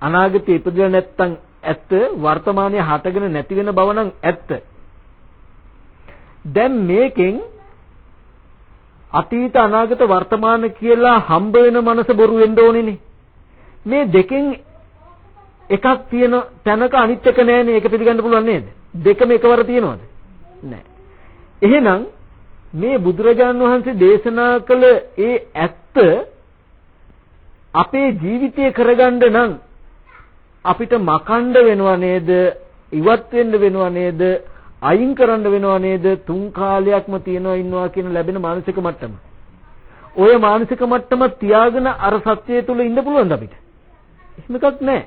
අනාගතේ ඉපදෙලා නැත්තම් ඇත්ත වර්තමානයේ හටගෙන නැති වෙන බව නම් ඇත්ත. දැන් මේකෙන් අතීත අනාගත වර්තමාන කියලා හම්බ වෙන මනස බොරු වෙන්න ඕනේනේ. මේ දෙකෙන් එකක් තියෙන තැනක අනිත් එක නෑනේ ඒක පිළිගන්න පුළුවන් නේද? දෙකම එකවර තියෙනවද? නෑ. එහෙනම් මේ බුදුරජාණන් වහන්සේ දේශනා කළ ඒ ඇත්ත අපේ ජීවිතය කරගන්න නම් අපිට මකණ්ඩ වෙනව නේද? ඉවත් වෙන්න වෙනව නේද? අයින් කරන්න වෙනව නේද? තුන් කාලයක්ම තියනවා ඉන්නවා කියන ලැබෙන මානසික මට්ටම. ඔය මානසික මට්ටම තියාගෙන අර සත්‍යය තුල ඉන්න පුළුවන්ද අපිට? එහෙම එකක් නැහැ.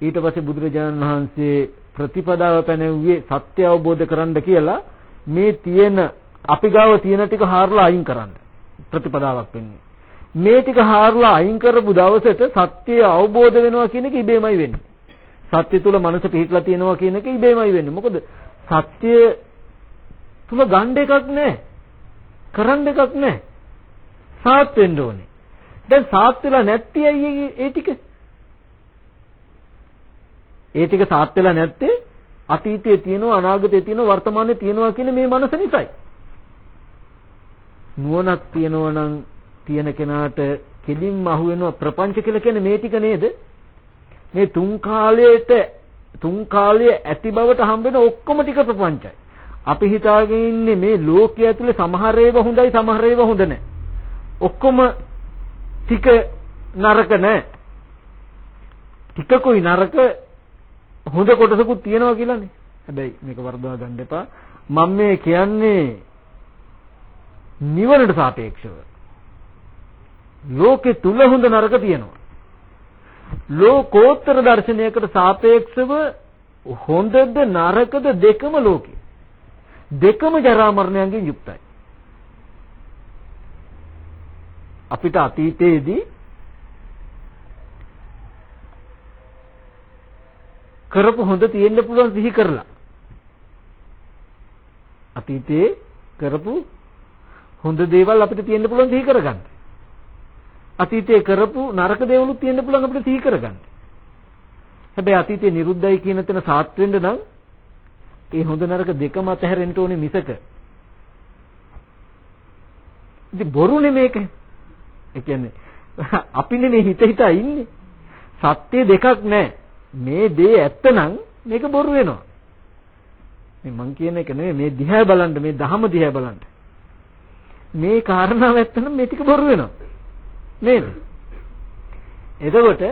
ඊට පස්සේ බුදුරජාණන් වහන්සේ ප්‍රතිපදාව පැනෙව්වේ සත්‍ය අවබෝධ කරන්න කියලා මේ තියෙන අපි ගාව තියෙන ටික හාරලා අයින් කරන්න. ප්‍රතිපදාවක් වෙන්නේ. මේ ටික හාරලා අයින් කරපු දවසට සත්‍යය අවබෝධ වෙනවා කියන එක ඉබේමයි වෙන්නේ. සත්‍ය තුල මනස පිහිටලා තියෙනවා කියන එක ඉබේමයි වෙන්නේ. මොකද සත්‍ය තුල ගන්න එකක් නැහැ. කරන්න එකක් නැහැ. සාත් වෙන්න ඕනේ. දැන් සාත් වෙලා නැත්තේ ඇයි ඒ ටික? ඒ ටික සාත් වෙලා නැත්තේ අතීතයේ තියෙනවා අනාගතයේ තියෙනවා වර්තමානයේ තියෙනවා කියන මේ මනස නිසායි. නුවණක් තියෙනවා නම් තියෙන කෙනාට කෙලින්ම අහු වෙනවා ප්‍රපංච කියලා කියන්නේ මේ ටික නේද? මේ තුන් කාලයට තුන් කාලයේ ඇති බවට හම්බෙන ඔක්කොම ටික ප්‍රපංචයි. අපි හිතාගෙන ඉන්නේ මේ ලෝකයේ ඇතුලේ සමහර ඒවා හොඳයි සමහර ඒවා හොඳ නැහැ. ඔක්කොම ටික නරක නැහැ. ටිකකුයි නරක හොඳ කොටසකුත් තියෙනවා කියලානේ. හැබැයි මේක වර්ධවා ගන්න එපා. මම මේ කියන්නේ නිවනට සාපේක්ෂව. ලෝකේ තුල හොඳ නරක තියෙනවා. ලෝකෝත්තර දර්ශනයකට සාපේක්ෂව හොඳද නරකද දෙකම ලෝකේ. දෙකම ජරා මරණයන්ගෙන් යුක්තයි. අපිට අතීතයේදී කරපු හොඳ තියෙන්න පුළුවන් සිහි කරලා අතීතයේ කරපු හොඳ දේවල් අපිට තියෙන්න පුළුවන් සිහි කරගන්න. අතීතයේ කරපු නරක දේවලුත් තියෙන්න පුළුවන් අපිට සිහි කරගන්න. හැබැයි අතීතේ නිරුද්ධයි කියන තැන සාත් වෙන්න නම් ඒ හොඳ නරක දෙකම අතහැරෙන්න ඕනේ මිසක. ඉතින් බොරුනේ මේක. ඒ කියන්නේ අපිනේ මේ හිත හිතා ඉන්නේ. සත්‍ය දෙකක් නැහැ. මේ දේ ඇත්ත නම් මේක බොරු වෙනවා. මේ මං කියන එක නෙවෙයි මේ දිහා බලන්න මේ දහම දිහා බලන්න. මේ කාරණාව ඇත්ත නම් මේ ටික බොරු වෙනවා. නේද? එතකොට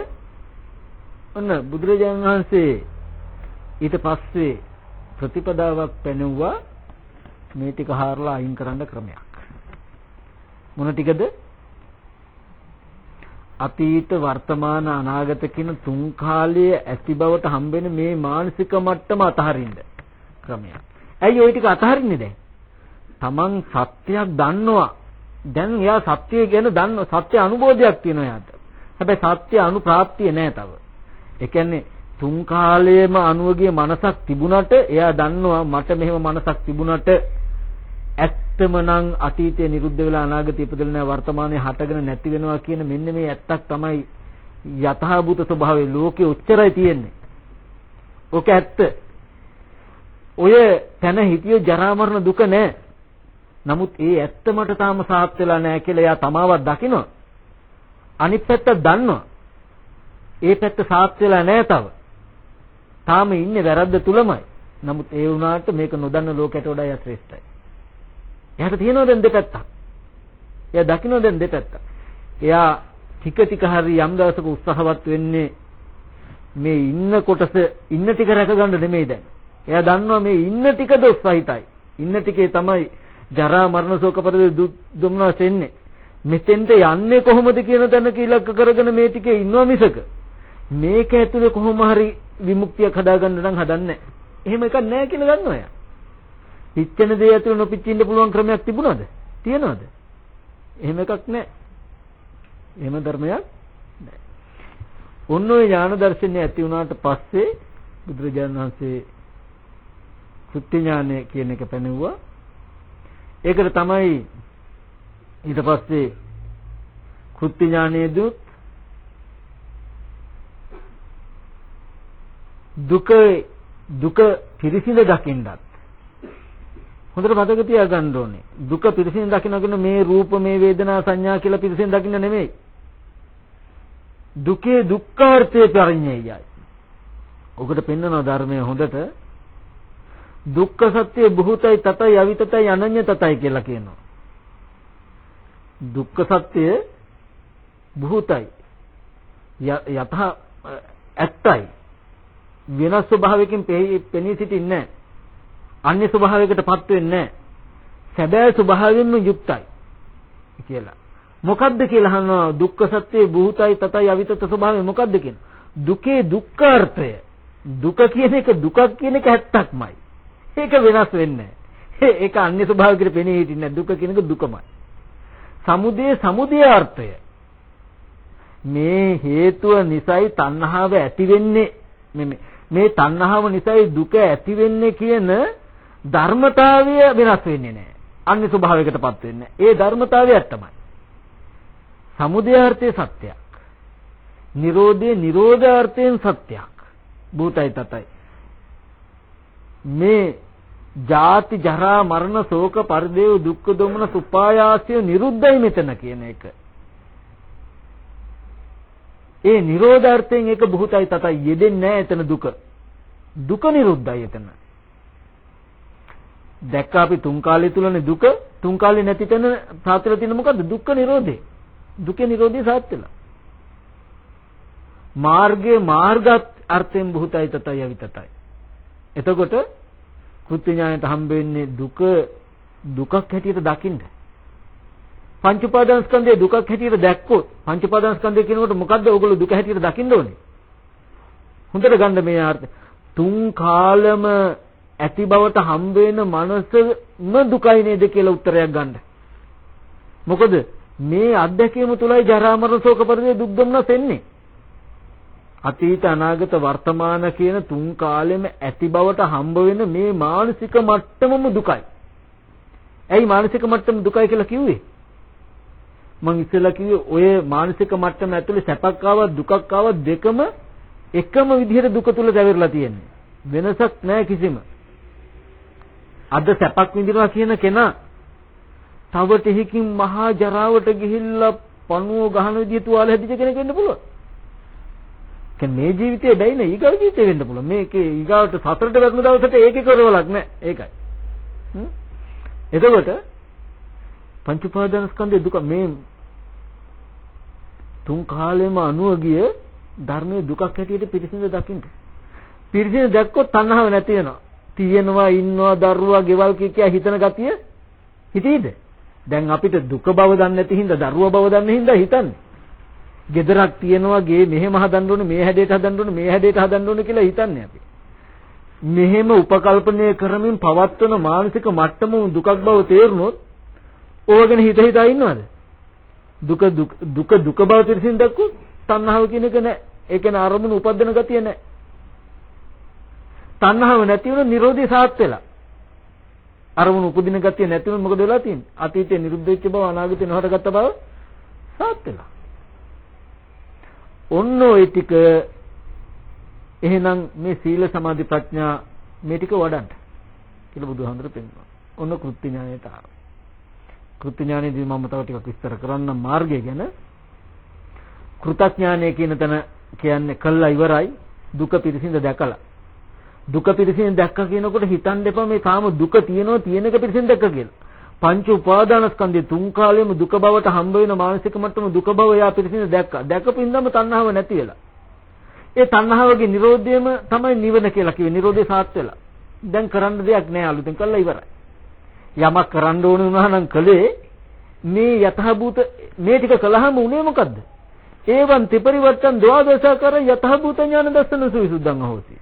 ඔන්න බුදුරජාණන් වහන්සේ ඊට පස්සේ ප්‍රතිපදාවක් පැනෙව්වා මේ ටික හාරලා අයින් කරන්න ක්‍රමයක්. මොන ටිකද? අතීත වර්තමාන අනාගත කියන තුන් කාලයේ ඇති බවට හම්බෙන මේ මානසික මට්ටම අතහරින්න ක්‍රමයක්. ඇයි ওই ටික අතහරින්නේ දැන්? Taman සත්‍යයක් දන්නවා. දැන් එයා සත්‍යය ගැන දන්න සත්‍ය අනුබෝධයක් තියෙනවා එයාට. හැබැයි සත්‍ය අනුප්‍රාප්තිය නෑ තව. ඒ කියන්නේ තුන් කාලයේම අනුවගේ මනසක් තිබුණට එයා දන්නවා මට මෙහෙම මනසක් තිබුණට ඇත්තම නම් අතීතයේ නිරුද්ධ වෙලා අනාගතයේ ඉපදෙලා නැහැ වර්තමානයේ හටගෙන නැති වෙනවා කියන මෙන්න මේ ඇත්තක් තමයි යථාභූත ස්වභාවය ලෝකේ උච්චරයි තියෙන්නේ. ඔක ඇත්ත. ඔය තන හිතිය ජරා මරණ දුක නැහැ. නමුත් ඒ ඇත්ත මට තාම සාත් වෙලා නැහැ කියලා එයා තමාවත් දකිනවා. අනිත් පැත්ත දන්නවා. ඒ පැත්ත සාත් වෙලා නැහැ තව. තාම ඉන්නේ වැරද්ද තුලමයි. නමුත් ඒ වුණාට මේක නොදන්න ලෝකයට වඩා ශ්‍රේෂ්ඨයි. එයාට තියෙනවා දැන් දෙපැත්තක්. එයා දකින්න දැන් දෙපැත්තක්. එයා ටික ටික හරි යම් දවසක උත්සාහවත් වෙන්නේ මේ ඉන්න කොටස ඉන්න ටික රැකගන්න නෙමෙයි දැන්. එයා දන්නවා මේ ඉන්න ටිකද උත්සාහිතයි. ඉන්න ටිකේ තමයි ජරා මරණ ශෝක පරිදේ දුක් දුම්නස් එන්නේ. මෙතෙන්ට යන්නේ කොහොමද කියන තැනක ඉලක්ක කරගෙන මේ ටිකේ ඉන්නවා මිසක මේක ඇතුලේ කොහොම හරි විමුක්තියක් හදාගන්න නම් හදන්නේ එහෙම එකක් නැහැ කියලා දන්නවා එයා. පිච්චෙන දේ ඇතුළේ නොපිච්චින්න පුළුවන් ක්‍රමයක් තිබුණාද? තියනවද? එහෙම එකක් නැහැ. එහෙම ධර්මයක් නැහැ. ඔන්න ඔය ඥාන දර්ශනය ඇති වුණාට පස්සේ බුදුරජාණන් වහන්සේ සුත්ති ඥානය කියන එක පැනෙවුවා. ඒකට තමයි ඊට පස්සේ කෘත්‍ය ඥානයේදී දුක දුක පිරිසිඳ දකින්නත් හොඳට මතක තියාගන්න ඕනේ. දුක පිරිසින් දකින්නගෙන මේ රූප මේ වේදනා සංඥා කියලා පිරිසින් දකින්න නෙමෙයි. දුකේ දුක්ඛාර්ථය පරිඤ්ඤයයි. ඔකට පෙන්වන ධර්මයේ හොඳට දුක්ඛ සත්‍ය බුහතයි තතයි අවිතතයි අනඤ්‍ය තතයි කියලා කියනවා. දුක්ඛ සත්‍ය බුහතයි යත ඇත්තයි වෙනස් ස්වභාවයකින් පෙනී සිටින්නේ නැහැ. අන්‍ය ස්වභාවයකටපත් වෙන්නේ නැහැ. සැබෑ ස්වභාවයෙන්ම යුක්තයි කියලා. මොකද්ද කියලා අහනවා දුක්ඛ සත්‍ය භූතයි තතයි අවිතත ස්වභාවය මොකද්ද කියන දුකේ දුක්ඛාර්ථය දුක කියන එක දුකක් කියන එක ඇත්තක්මයි ඒක වෙනස් වෙන්නේ ඒක අන්‍ය ස්වභාවයකට පෙනී හිටින්නේ දුක කියන එක දුකමයි. සමුදය සමුදය අර්ථය. මේ හේතුව නිසයි තණ්හාව ඇති වෙන්නේ මේ මේ තණ්හාව නිසයි දුක ඇති වෙන්නේ කියන ධර්මතාවය වෙනස් වෙන්නේ නැහැ. අන්‍ය ස්වභාවයකටපත් වෙන්නේ. ඒ ධර්මතාවය තමයි. සමුදයාර්ථයේ සත්‍යයක්. නිරෝධයේ නිරෝධාර්ථයෙන් සත්‍යයක්. භූතයි තතයි. මේ ජාති ජරා මරණ ශෝක පරිදේව දුක්ඛ දොමන සුපායාසය නිරුද්ධයි මෙතන කියන එක. ඒ නිරෝධාර්ථයෙන් ඒක බුතයි තතයි යෙදෙන්නේ නැහැ එතන දුක. දුක නිරුද්ධයි එතන. දැක්ක අපි තුන් කාලය තුලනේ දුක තුන් කාලේ නැති තැන සාත්‍යලා තියෙන මොකද්ද දුක්ඛ නිරෝධේ. දුකේ නිරෝධය සාත්‍යලා. මාර්ගයේ මාර්ගත් අර්ථයෙන් බුතයි තතයි අවිතතයි. එතකොට කෘත්‍ය ඥානයට හම්බ වෙන්නේ දුක දුකක් හැටියට දකින්න. පංච උපාදාන ස්කන්ධය දුකක් හැටියට දැක්කොත් පංච උපාදාන ස්කන්ධය කියනකොට මොකද්ද ඕගොල්ලෝ දුක හැටියට දකින්න ඕනේ? හොඳට ගන්න මේ අර්ථය. තුන් කාලම ඇති බවට හම්බ වෙන මනසම දුකයි නේද කියලා උත්තරයක් ගන්න. මොකද මේ අත්දැකීම තුලයි ජරා මරණ ශෝක පරිදේ දුක් දුම්නස් එන්නේ. අතීත අනාගත වර්තමාන කියන තුන් කාලෙම ඇති බවට හම්බ වෙන මේ මානසික මට්ටමම දුකයි. ඇයි මානසික මට්ටම දුකයි කියලා කිව්වේ? මං ඉස්සෙල්ලා කිව්වේ ඔය මානසික මට්ටම ඇතුලේ සැපක් ආවත් දුකක් ආවත් දෙකම එකම විදිහට දුක තුල දැවිරලා තියෙන්නේ. වෙනසක් නැහැ කිසිම. අද සැපක් විඳිනවා කියන කෙනා තව ටිකකින් මහා ජරාවට ගිහිල්ලා පණුව ගහන විදිහ තුවාල හැදිච්ච කෙනෙක් වෙන්න පුළුවන්. කියන්නේ මේ ජීවිතේ බැයිනේ ඊගව ජීවිතේ වෙන්න පුළුවන්. මේකේ ඊගවට සතරට වැටෙන දවසට ඒකේ කරවලක් නැහැ. ඒකයි. එතකොට පංච උපාදානස්කන්ධේ දුක මේ තුන් කාලෙම අනුව ගිය ධර්මයේ දුකක් හැටියට පිරිසිදු දකින්න. පිරිසිදු දැක්කොත් තණ්හාව නැති වෙනවා. තියෙනවා ඉන්නවා දරුවා ගෙවල් කිය හිතන ගතිය හිතීද? දැන් අපිට දුක බව දන්නේ නැති හින්දා දරුවා බව දන්නේ හින්දා හිතන්නේ. ගෙදරක් තියෙනවා ගේ මෙහෙම හදන්න ඕනේ මේ හැඩයට හදන්න ඕනේ මේ හැඩයට හදන්න ඕනේ කියලා හිතන්නේ අපි. මෙහෙම උපකල්පනය කරමින් පවත්වන මානසික මට්ටම දුකක් බව තේරුනොත් ඕගෙන හිත හිතා ඉන්නවද? දුක දුක දුක බව තිරසින් දැක්කොත් තණ්හාව කියන එක නැහැ. ඒ කියන්නේ අරමුණු උපදින ගතිය නැහැ. තණ්හාව නැති වුණොත් Nirodhi සාත් වෙලා. අරමුණු උපදින ගතිය නැති වුණොත් මොකද වෙලා තියෙන්නේ? අතීතේ නිරුද්ධ වෙච්ච බව අනාගතේ නොහටගත්ත බව සාත් වෙලා. ඔන්න ওই ටික එහෙනම් මේ සීල සමාධි ප්‍රඥා මේ ටික වඩන්න කියලා බුදුහාමුදුරු පෙන්වනවා. ඔන්න කෘත්‍ය ඥානයට ආවා. කෘත්‍ය ඥානයේදී මම තව ටිකක් විස්තර කරන්න මාර්ගය ගැන කෘතඥානය කියන තැන කියන්නේ කළා ඉවරයි දුක පිරිසිඳ දැකලා. දුක පිරිසිඳ දැක්ක කියනකොට හිතන්න එපා මේ තාම දුක තියෙනවා තියෙන එක පිරිසිඳ දැක්ක කියලා. පංච උපාදානස්කන්ධේ තුන් කාලෙම දුක බවට හම්බ වෙන මානසික මට්ටම දුක බව එයා පිළිසින දැක්කා. දැකපින්දම තණ්හාව නැති වෙලා. ඒ තණ්හාවගේ Nirodhayම තමයි නිවන කියලා කිව්වේ. Nirodhe සාත් වෙලා. දැන් කරන්න දෙයක් නැහැ අලුතෙන් කළා ඉවරයි. යමක් කරන්න ඕන වුණා නම් කලේ මේ යතහභූත මේ ටික කළාම උනේ මොකද්ද? ඒවන් ත්‍රිපරිවර්තන ද්වාදශකර යතහභූත ඥාන දර්ශන සුවිසුද්ධං හොති.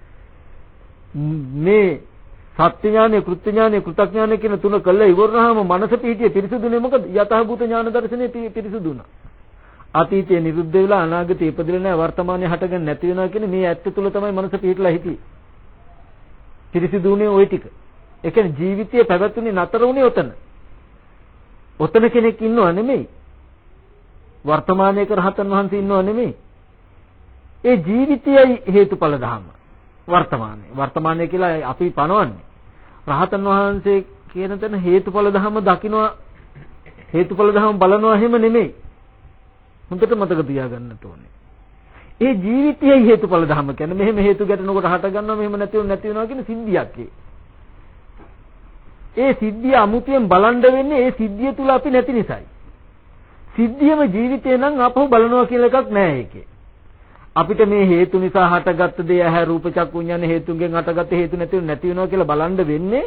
මේ සත්‍ය ඥානෙ, කෘත්‍ය ඥානෙ, කෘතඥානෙ කියන තුන කළා ඉවරනහම මනස පිහිටිය පිරිසුදුනේ මොකද? යතහභූත ඥාන දර්ශනේ පිරිසුදුනා. අතීතයේ නිරුද්ධ වෙලා අනාගතේ ඉපදෙලා නැහැ වර්තමානයේ හටගෙන නැති වෙනවා කියන්නේ මේ ඇත්ත තුල තමයි මනස පිහිටලා හිටියේ. පිරිසිදුනේ ওই ටික. ඒ කියන්නේ ජීවිතයේ පැවැතුනේ නතර වුණේ ඔතන. ඔතන කෙනෙක් ඉන්නව නෙමෙයි. වර්තමානයේ කරහතන් වහන්සේ ඉන්නව නෙමෙයි. ඒ ජීවිතයයි හේතුඵල ධර්ම. වර්තමානයේ. වර්තමානයේ කියලා අපි පනවන්නේ. රහතන් වහන්සේ කියන තැන හේතුඵල ධම දකින්නවා හේතුඵල ධම බලනවා එහෙම නෙමෙයි. හොඳට මතක තියාගන්න ඕනේ. ඒ ජීවිතයේ හේතුඵල ධම කියන්නේ මෙහෙම හේතු ගැටෙනකොට හට ගන්නවා මෙහෙම නැති වෙනවා නැති වෙනවා කියන සිද්ධියක් ඒ. ඒ සිද්ධිය අමුතියෙන් බලන්න වෙන්නේ ඒ සිද්ධිය තුල අපි නැති නිසායි. සිද්ධියම ජීවිතේ නම් අපහු බලනවා කියලා එකක් නැහැ ඒකේ. අපිට මේ හේතු නිසා හටගත්ත දේ ඇහැ රූප චක්කු විඤ්ඤාණ හේතුන්ගෙන් හටගත්ත හේතු නැති නැති වෙනවා කියලා බලන්න වෙන්නේ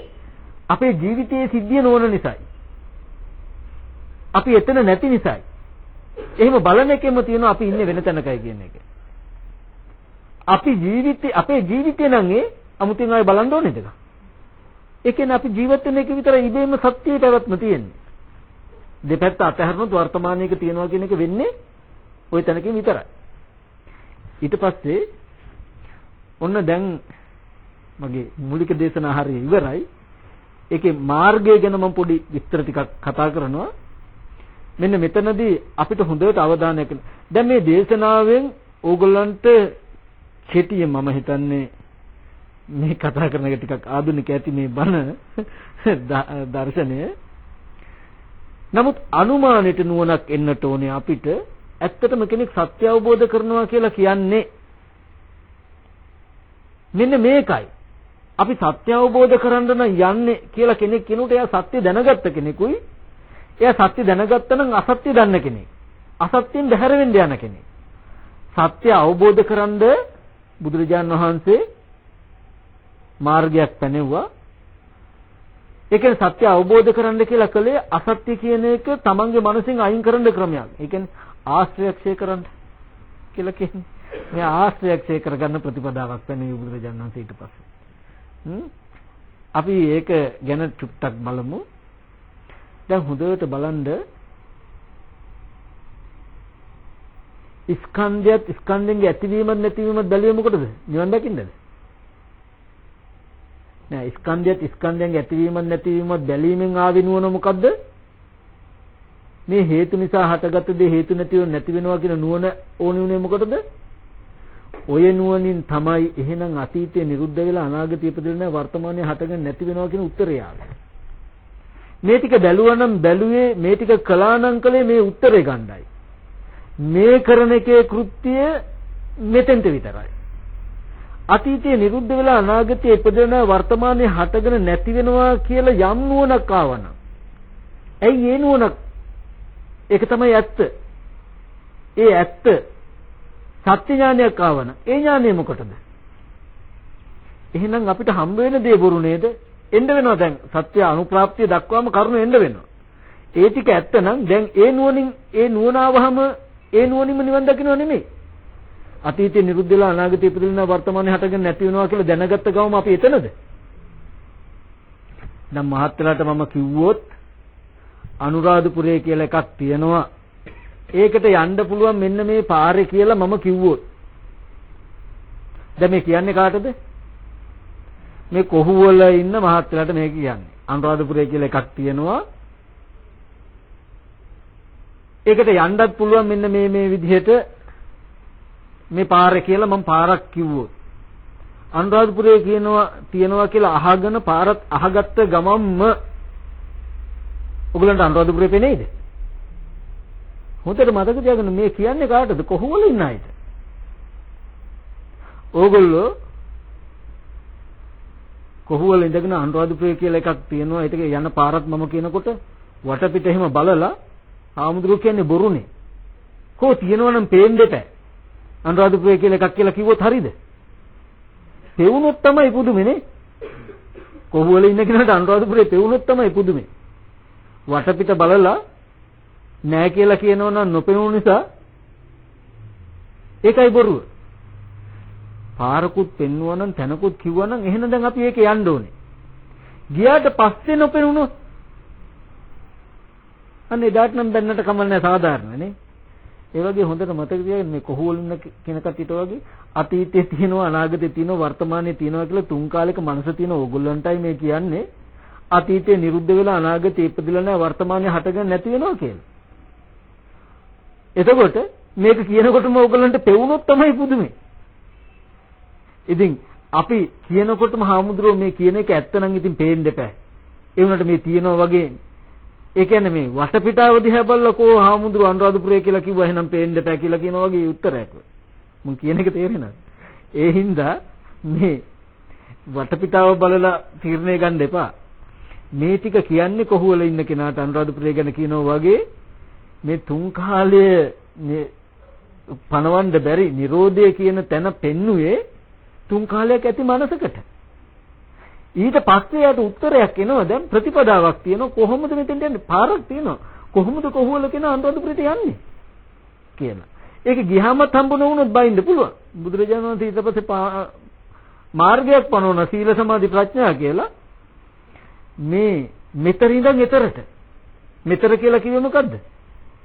අපේ ජීවිතයේ සිද්ධිය නොවන නිසායි. අපි එතන නැති නිසායි. එහෙම බලන එකෙම තියෙනවා අපි ඉන්නේ වෙන තැනකයි කියන එක. අපි ජීවිතේ අපේ ජීවිතේ නම් ඒ අමුතින් ආයේ බලන්න ඕනේද? ඒ කියන්නේ අපි ජීවත් වෙන එක විතරයි ඉබේම සත්‍යයේ පැවැත්ම තියෙන්නේ. දෙපැත්ත අතහැරුණොත් වර්තමානයේක තියනවා කියන එක වෙන්නේ ওই තැනකින් විතරයි. ඊට පස්සේ ඔන්න දැන් මගේ මූලික දේශනා හරිය ඉවරයි. ඒකේ මාර්ගය ගැන මම පොඩි විස්තර ටිකක් කතා කරනවා. මෙන්න මෙතනදී අපිට හොඳට අවධානය යොමු දැන් මේ දේශනාවෙන් ඕගොල්ලන්ට කෙටියෙන් මම හිතන්නේ මේ කතා කරන එක ටිකක් ආධුනික ඇති මේ බණ දර්ශනය. නමුත් අනුමානෙට නුවණක් එන්නට ඕනේ අපිට ඇත්තටම කෙනෙක් සත්‍ය අවබෝධ කරනවා කියලා කියන්නේ මෙන්න මේකයි. අපි සත්‍ය අවබෝධ කරගන්න යන්නේ කියලා කෙනෙක් කෙනුට එයා සත්‍ය දැනගත්ත කෙනෙකුයි එයා සත්‍ය දැනගත්ත නම් අසත්‍ය දන්න කෙනෙක්. අසත්‍යෙන් බැහැර වෙන්න යන කෙනෙක්. සත්‍ය අවබෝධ කරන්ද බුදුරජාන් වහන්සේ මාර්ගයක් පැනෙව්වා. ඒ කියන්නේ සත්‍ය අවබෝධ කරන්න කියලා කලේ අසත්‍ය කියන එක තමන්ගේ මනසෙන් අයින් කරන්න ක්‍රමයක්. ඒ කියන්නේ ආශ්‍රයක්ෂය කරන්න කියලා කියන්නේ. මේ ආශ්‍රයක්ෂය කරගන්න ප්‍රතිපදාවක් පැනෙවි බුදුරජාණන් වහන්සේ ඊට පස්සේ. අපි ඒක ගැන චුට්ටක් බලමු. දැන් හොඳට බලන්න ස්කන්ධයත් ස්කන්ධෙන්ගේ ඇතිවීමත් නැතිවීමත් බැලුවේ මොකටද? නිවන් දකින්නද? නෑ ස්කන්ධයත් ස්කන්ධයන්ගේ ඇතිවීමත් නැතිවීමත් බැලීමෙන් ආවේ නුවණ මොකද්ද? මේ හේතු නිසා හටගත් දේ හේතු නැතිව නැති වෙනවා කියන නුවණ ඕනි උනේ මොකටද? ඔය නුවණින් තමයි එහෙනම් අතීතයේ නිරුද්ධ වෙලා අනාගතය ඉපදෙන්නේ වර්තමානයේ හටගෙන නැති වෙනවා කියන උත්තරය ආවේ. මේ ටික බැලුවනම් බැලුවේ මේ ටික කළා නම් කලේ මේ උත්තරේ ගණ්ඩායි. මේ කරන එකේ කෘත්‍යය මෙතෙන්ට විතරයි. අතීතයේ නිරුද්ධ වෙලා අනාගතයේ ඉපදෙන වර්තමානයේ හටගෙන නැති වෙනවා කියලා යම් නුවණක් ආවනම් ඇයි ඒ නුවණ ඒක තමයි ඇත්ත. ඒ ඇත්ත සත්‍ය ඥානයක් ආවන ඒ ඥානය මොකටද? එහෙනම් අපිට හම්බ වෙන දේ බොරු නේද? එන්න වෙනවා දැන් සත්‍ය අනුප්‍රාප්තිය දක්වාම කරුණ එන්න වෙනවා. ඒ ටික ඇත්ත නම් දැන් ඒ නුවණින් ඒ නුවණාවහම ඒ නුවණින්ම නිවන් දකින්නව නෙමෙයි. අතීතේ නිරුද්ධ වෙලා අනාගතේ ඉපදෙලා වර්තමානයේ හටගෙන නැති වෙනවා කියලා දැනගත්ත ගමන් අපි එතනද? දැන් මහත්ලාට මම කිව්වොත් අනුරාධපුරය කියලා එකක් තියෙනවා. ඒකට යන්න පුළුවන් මෙන්න මේ පාරේ කියලා මම කිව්වොත්. දැන් මේ කියන්නේ කාටද? මේ කොහුවල ඉන්න මහත්ලාට මේ කියන්නේ. අනුරාධපුරය කියලා එකක් තියෙනවා. ඒකට යන්නත් පුළුවන් මෙන්න මේ මේ විදිහට මේ පාරේ කියලා මම පාරක් කිව්වොත්. අනුරාධපුරයේ කියනවා තියනවා කියලා අහගෙන පාරත් අහගත්ත ගමන්ම ඔයගලන්ට අනුරාධපුරේ පෙනේද? හොඳට මතක තියාගන්න මේ කියන්නේ කාටද? කොහොමද ඉන්න අයට? ඕගොල්ලෝ කොහුවල ඉඳගෙන අනුරාධපුරය කියලා එකක් තියෙනවා. ඒක යන පාරත් මම කියනකොට වටපිට එහෙම බලලා ආමුදුරු කියන්නේ බොරුනේ. කෝ තියෙනවනම් පේන්න දෙපෑ. අනුරාධපුරය කියලා එකක් කියලා කිව්වොත් හරියද? පෙවුනොත් තමයි පුදුමනේ. කොහුවල ඉන්න කෙනාට අනුරාධපුරේ පෙවුනොත් තමයි පුදුමේ. වටපිට බලලා නෑ කියලා කියනවා නම් නොපෙනුන නිසා ඒකයි බොරුව. පාරකුත් පෙන්වුවා නම් තැනකුත් කිව්වා නම් එහෙනම් දැන් අපි ඒක යන්න ඕනේ. ගියාට පස්සේ නොපෙනුනොත් අන්න එදාට නම් බැන්නට කමන්නේ සාධාරණනේ. ඒ වගේ හොඳට මතක තියාගන්න මේ කොහොවල ඉන්න කෙන කටිට වගේ අතීතයේ තියෙනවා අනාගතයේ තියෙනවා වර්තමානයේ තියෙනවා කියලා තුන් කාලයක මනස තියෙන ඕගොල්ලන්ටයි මේ කියන්නේ අතීතයේ නිරුද්ධ වෙලා අනාගතයේ ඉපදිලා නැහැ වර්තමානයේ හටගෙන නැති වෙනවා කියලා. එතකොට මේක කියනකොටම ඕගොල්ලන්ට පෙවුනොත් තමයි පුදුමේ. ඉතින් අපි කියනකොටම හාමුදුරුවෝ මේ කියන එක ඇත්ත නම් ඉතින් පේන්න දෙපෑ. ඒ වුණාට මේ තියෙනවා වගේ ඒ කියන්නේ මේ වටපිටාව දිහා බලලා කෝ හාමුදුරුවෝ අනුරාධපුරය කියලා කිව්වා එහෙනම් පේන්න දෙපෑ කියලා කියන වගේ උත්තරයක්. මම කියන එක තේරෙනවද? ඒ හින්දා මේ වටපිටාව බලලා තීරණය ගන්න එපා. මේ ටික කියන්නේ කොහොවල ඉන්න කෙනාට අනුරාධපුරය ගැන කියනවා වගේ මේ තුන් කාලය පණවන්න බැරි Nirodha කියන තැන පෙන්නුවේ තුන් කාලයක් ඇති මනසකට. ඊට පස්සේ යට උත්තරයක් එනවා. දැන් ප්‍රතිපදාවක් තියෙනවා. කොහොමද මෙතෙන්ට යන්නේ? පාරක් තියෙනවා. කොහොමද කොහොමල කියන අනුරාධපුරයට යන්නේ? කියලා. ඒක ගියාමත් හම්බුන වුණොත් බයින්න පුළුවන්. බුදුරජාණන් වහන්සේ ඊට පස්සේ මාර්ගයක් පනවන සීල සමාධි ප්‍රඥා කියලා. මේ මෙතන ඉඳන් එතරට මෙතර කියලා කිව්වේ මොකද්ද?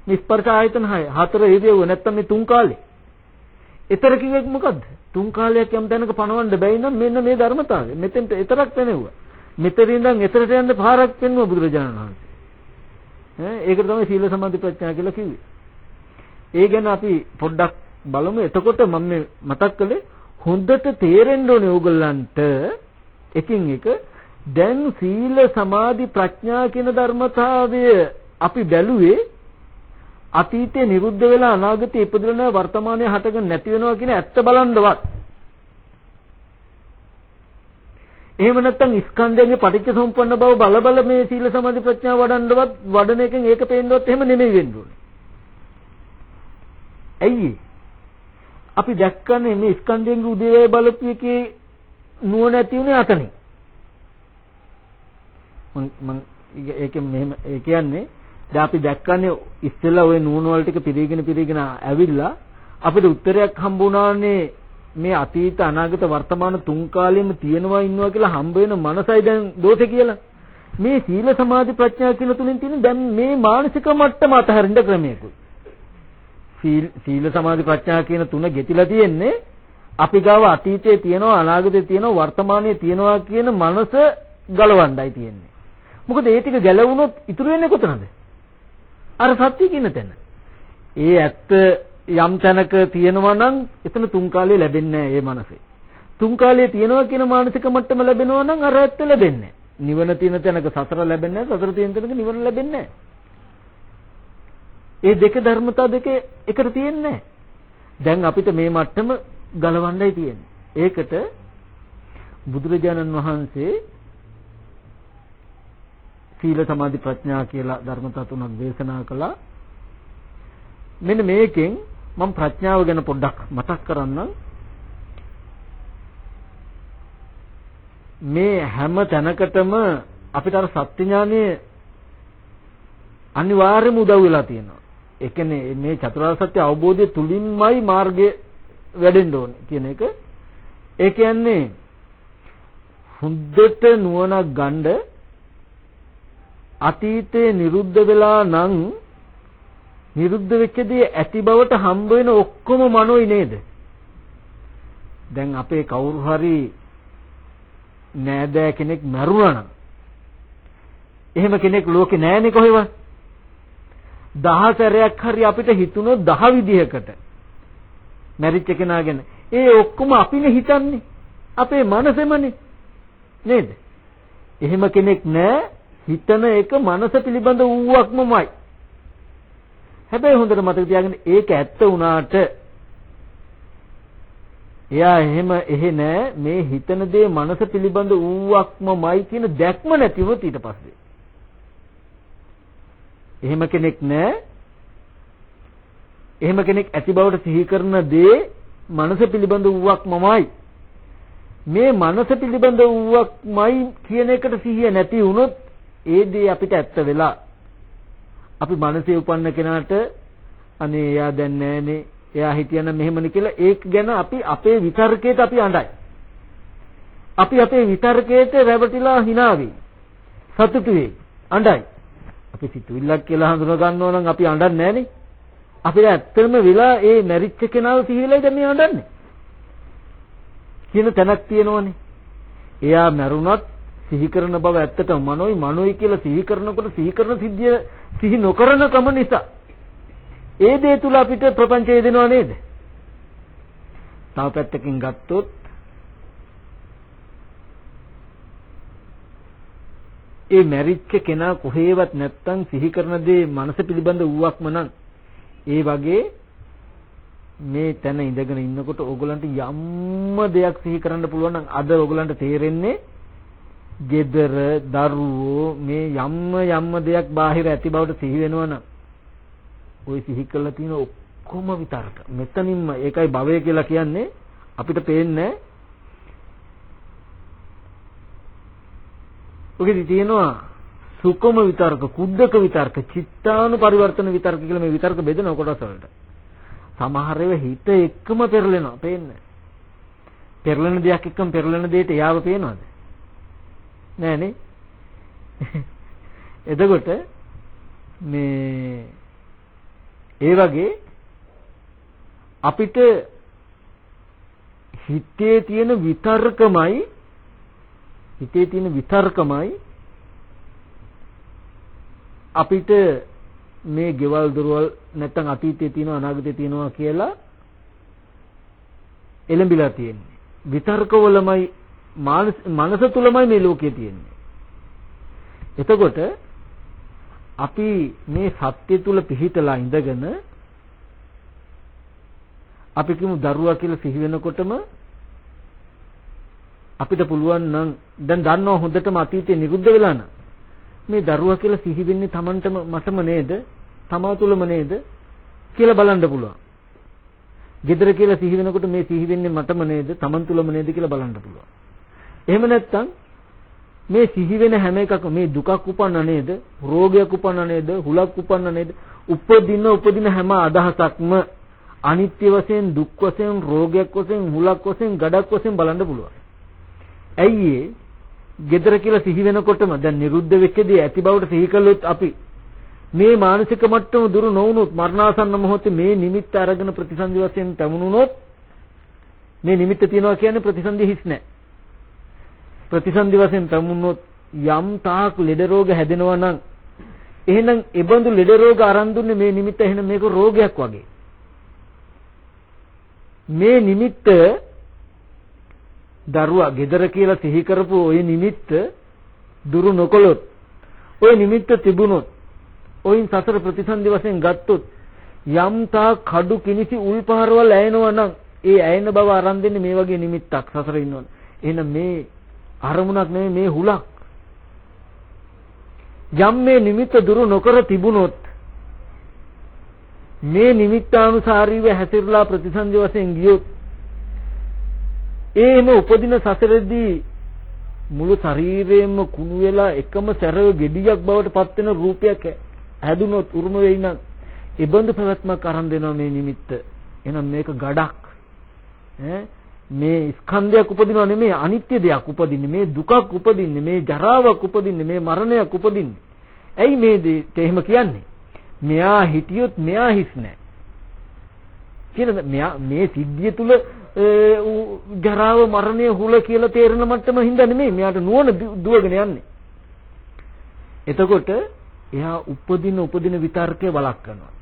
මේ ස්පර්ශ ආයතන හය හතර ඉරියව්ව නැත්තම් මේ තුන් කාලේ. එතර කිව්වේ මොකද්ද? තුන් කාලයක් යම් තැනක පණවන්න බැයි නම් මෙන්න මේ ධර්මතාවය. මෙතෙන්ට එතරක් වෙනෙව්වා. මෙතන ඉඳන් එතරට යන්න පාරක් පෙන්වුවා බුදුරජාණන් වහන්සේ. ඈ ඒකට තමයි සීල සමාධි ප්‍රඥා කියලා කිව්වේ. ඒ ගැන අපි පොඩ්ඩක් බලමු. එතකොට මම මේ මතක් කළේ හොඳට තේරෙන්න ඕනේ ඕගොල්ලන්ට එකින් එක දැන් සීල සමාධි ප්‍රඥා කියන ධර්මතාවය අපි බැලුවේ අතීතේ නිරුද්ධ වෙලා අනාගතේ ඉපදෙලා වර්තමානයේ හටගෙන නැති වෙනවා කියන ඇත්ත බලන්නවත් එහෙම නැත්නම් ස්කන්ධයන්ගේ පටිච්ච සමුප්පන්න බව බල බල මේ සීල සමාධි ප්‍රඥා වඩන්නවත් වඩන එකෙන් ඒක පේන්නවත් එහෙම නෙමෙයි වෙන්න ඕනේ. ඇයි අපි දැක්කනේ මේ ස්කන්ධයන්ගේ උදේවැය බලපු එකේ නුවණ ඇති උනේ අතනින්. මම ඒකෙන් මෙහෙම ඒ කියන්නේ දැන් අපි දැක්කනේ ඉස්සෙල්ලා ওই නුවණ වල ටික පිරීගෙන පිරීගෙන ඇවිල්ලා අපිට උත්තරයක් හම්බුණානේ මේ අතීත අනාගත වර්තමාන තුන් කාලෙම තියෙනවා ඉන්නවා කියලා හම්බ වෙන මනසයි දැන් දෝෂේ කියලා. මේ සීල සමාධි ප්‍රඥා කියන තුලින් තියෙන දැන් මේ මානසික මට්ටම අතහරින්න ක්‍රමයකුයි. සීල සමාධි ප්‍රඥා කියන තුන ගෙතිලා තියෙන්නේ අපි ගාව අතීතයේ තියෙනවා අනාගතයේ තියෙනවා වර්තමානයේ තියෙනවා කියන මනස ගලවන්නයි තියෙන්නේ. මොකද ඒ ටික ගැලවුණොත් ඉතුරු වෙන්නේ කොතනද? අර සත්‍ය කියන තැන. ඒ ඇත්ත යම් තැනක තියෙනවා නම් එතන තුන් කාලේ ලැබෙන්නේ නැහැ මේ මනසේ. තුන් කාලේ තියෙනවා කියන මානසික මට්ටම ලැබෙනවා නම් අර ඇත්ත ලැබෙන්නේ නිවන තියෙන තැනක සසර ලැබෙන්නේ නැහැ සසර තියෙන තැනක නිවන ලැබෙන්නේ ඒ දෙක ධර්මතා දෙක එකට තියෙන්නේ දැන් අපිට මේ මට්ටම ගලවන්නයි තියෙන්නේ. ඒකට බුදුරජාණන් වහන්සේ සීල සමාධි ප්‍රඥා කියලා ධර්මතා තුනක් දේශනා කළා. මෙන්න මේකෙන් මම ප්‍රඥාව ගැන පොඩ්ඩක් මතක් කරන්නම්. මේ හැම තැනකටම අපිට අර සත්‍ය ඥානය අනිවාර්යයෙන්ම උදව් වෙලා තියෙනවා. ඒ කියන්නේ මේ චතුරාර්ය සත්‍ය අවබෝධය තුලින්මයි මාර්ගය වැඩෙන්න ඕනේ කියන එක. ඒ කියන්නේ හුද්දට නුවණක් ගන්න අතීතේ නිරුද්ධ වෙලා නම් නිරුද්ධ වෙච්ච දේ ඇති බවට හම්බ වෙන ඔක්කොම මනෝයි නේද? දැන් අපේ කවුරු හරි නෑදෑ කෙනෙක් මැරුණා නම් එහෙම කෙනෙක් ලෝකේ නෑනේ කොහෙවත්. දහසරයක් හරි අපිට හිතුනොත් දහ විදිහකට මැරිච්ච කෙනා ගැන ඒ ඔක්කොම අපිනේ හිතන්නේ. අපේ මනසෙමනේ. නේද? එහෙම කෙනෙක් නෑ හිතන එක මනස පිළිබඳ වූවක්මමයි. හැබැයි හොඳට මතක තියාගන්න ඒක ඇත්ත වුණාට එයා එහෙම එහෙ නෑ. මේ හිතන දේ මනස පිළිබඳ ඌවක්මමයි කියන දැක්ම නැති වුණොත් ඊට පස්සේ. එහෙම කෙනෙක් නෑ. එහෙම කෙනෙක් ඇති බවට සිහි කරන දේ මනස පිළිබඳ ඌවක්මමයි. මේ මනස පිළිබඳ ඌවක්මයි කියන එකට සිහිය නැති වුණොත් ඒ දේ අපිට ඇත්ත වෙලා අපි මනසේ උපන්න කෙනාට අනේ එයා දැන් නෑනේ එයා හිටියනම් මෙහෙමනේ කියලා ඒක ගැන අපි අපේ විතර්කයට අපි අඬයි. අපි අපේ විතර්කයට රැවටිලා hina වෙයි. සතුටු වෙයි. අඬයි. අපි සිතුවිල්ලක් කියලා හඳුනා ගන්නව නම් අපි අඬන්නේ නෑනේ. අපිට ඇත්තම වෙලා ඒ මැරිච්ච කෙනාව සිහිලයි දැන් මේ අඬන්නේ. කියන තැනක් තියෙනවනේ. එයා මැරුණත් සිහි කරන බව ඇත්තටම මනෝයි මනෝයි කියලා සිහි කරනකොට සිහි කරන සිද්ධිය සිහි නොකරන කම නිසා ඒ දේ තුල අපිට ප්‍රපංචය දෙනව නේද? තව පැත්තකින් ගත්තොත් ඒ මැරිච්ච කෙනා කොහේවත් නැත්තම් සිහි කරන දේ මනස පිළිබඳ වූවක්ම නම් ඒ වගේ මේ තැන ඉඳගෙන ඉන්නකොට ඕගලන්ට යම්ම දෙයක් සිහි කරන්න පුළුවන් නම් අද ඕගලන්ට තේරෙන්නේ gedara දරුවෝ මේ යම්ම යම්ම දෙයක් බාහිර ඇති බවට සිහි වෙනවනම් ওই සිහි කළා තියෙන ඔක්කොම විතරක. මෙතනින්ම ඒකයි භවය කියලා කියන්නේ. අපිට පේන්නේ ඔකෙදි තියෙනවා සුකම විතර්ක කුද්දක විතර්ක චිත්තානු පරිවර්තන විතර්ක කියලා මේ විතර්ක බෙදෙන කොටස් වලට. සමහර ඒවා හිත එක්කම පෙරලෙනවා. පේන්නේ. පෙරලෙන දෙයක් එක්කම පෙරලෙන දෙයට යාව පේනවද? නෑනේ. එතකොට මේ ඒ වගේ අපිට හිතේ තියෙන විතර්කමයි හිතේ තියෙන විතර්කමයි අපිට මේ ගෙවල් දොරවල් නැත්තම් අතීතයේ තියෙනවා අනාගතයේ තියෙනවා කියලා එළඹිලා තියෙන්නේ. විතර්කවලමයි මනස තුලමයි මේ ලෝකයේ තියෙන්නේ. එතකොට අපි මේ සත්‍ය තුල පිහිටලා ඉඳගෙන අපි කිමු දරුවා කියලා සිහි වෙනකොටම අපිට පුළුවන් නම් දැන් දන්නවා හොඳටම අතීතේ නිරුද්ධ වෙලා නම් මේ දරුවා කියලා සිහි වෙන්නේ Tamanටම මටම නේද? තමා තුළම නේද? කියලා බලන්න පුළුවන්. gedara කියලා සිහි වෙනකොට මේ සිහි වෙන්නේ මටම නේද? Taman තුළම නේද කියලා බලන්න පුළුවන්. එහෙම නැත්නම් මේ සිහි වෙන හැම එකකම මේ දුකක් උපන්න නේද? රෝගයක් උපන්න නේද? හුලක් උපන්න නේද? උපදින උපදින හැම අදහසක්ම අනිත්‍ය වශයෙන් දුක් වශයෙන් රෝගයක් වශයෙන් හුලක් වශයෙන් ගඩක් වශයෙන් බලන්න පුළුවන්. ඇයි ඒ? gedara කියලා සිහි වෙනකොටම දැන් නිරුද්ධ වෙච්චදී ඇති බවට සිහි කළොත් අපි මේ මානසික මට්ටම දුරු නොවුනොත් මරණාසන්න මොහොතේ මේ නිමිත්ත අරගෙන ප්‍රතිසන්දි වශයෙන් පැමුණුනොත් මේ නිමිත්ත තියනවා කියන්නේ ප්‍රතිසන්දි හිස් නැහැ. ප්‍රතිසන්දි වශයෙන් පැමුණුනොත් යම් තාක් ලෙඩ රෝග හැදෙනවා නම් එහෙනම් ඒබඳු ලෙඩ රෝග අරන් දුන්නේ මේ නිමිත්ත එහෙනම් මේක රෝගයක් වගේ. මේ නිමිත්ත දරුවා gedara කියලා සිහි කරපු ওই නිමිත්ත දුරු නොකළොත් ওই නිමිත්ත තිබුණොත් ඔයින් සතර ප්‍රතිසන්දි වශයෙන් ගත්තොත් යම් තා කඩු කිනිසි උල්පහරවල් ඇයෙනවා නම් ඒ ඇයෙන බව අරන් දෙන්නේ මේ වගේ නිමිත්තක් සසරේ ඉන්නවනේ. එහෙනම් මේ අරමුණක් නෙමෙයි මේ හුලක්. යම් මේ නිමිත්ත දුරු නොකර තිබුණොත් මේ නිමිත්තානුසාරීව හැසිරලා ප්‍රතිසන්දි වශයෙන් ගියොත් ඒම උපදින සසරෙදී මුළු ශරීරයෙන්ම කුණු වෙලා එකම සැරව gediyak බවට පත් වෙන රූපයක් හැදුනොත් උරුම වෙයි නම් ඉබඳු පැවැත්මක් අරන් දෙනවා මේ නිමිත්ත. එහෙනම් මේක ගඩක්. ඈ මේ ස්කන්ධයක් උපදිනව නෙමෙයි අනිත්‍ය දෙයක් උපදින්නේ මේ දුකක් උපදින්නේ මේ ජරාවක් උපදින්නේ මේ මරණයක් උපදින්නේ. ඇයි මේ දෙයට එහෙම කියන්නේ? මෙයා හිටියොත් මෙයා හිස් නැහැ. කියන මෙයා මේ සිද්ධිය තුල ජරාව මරණය හුල කියලා තේරෙන මට්ටම හින්දා නෙමෙයි මෙයාට නුවණ දුවගෙන යන්නේ. එතකොට එයා උපදින උපදින විතර්කය බලක් කරනවා.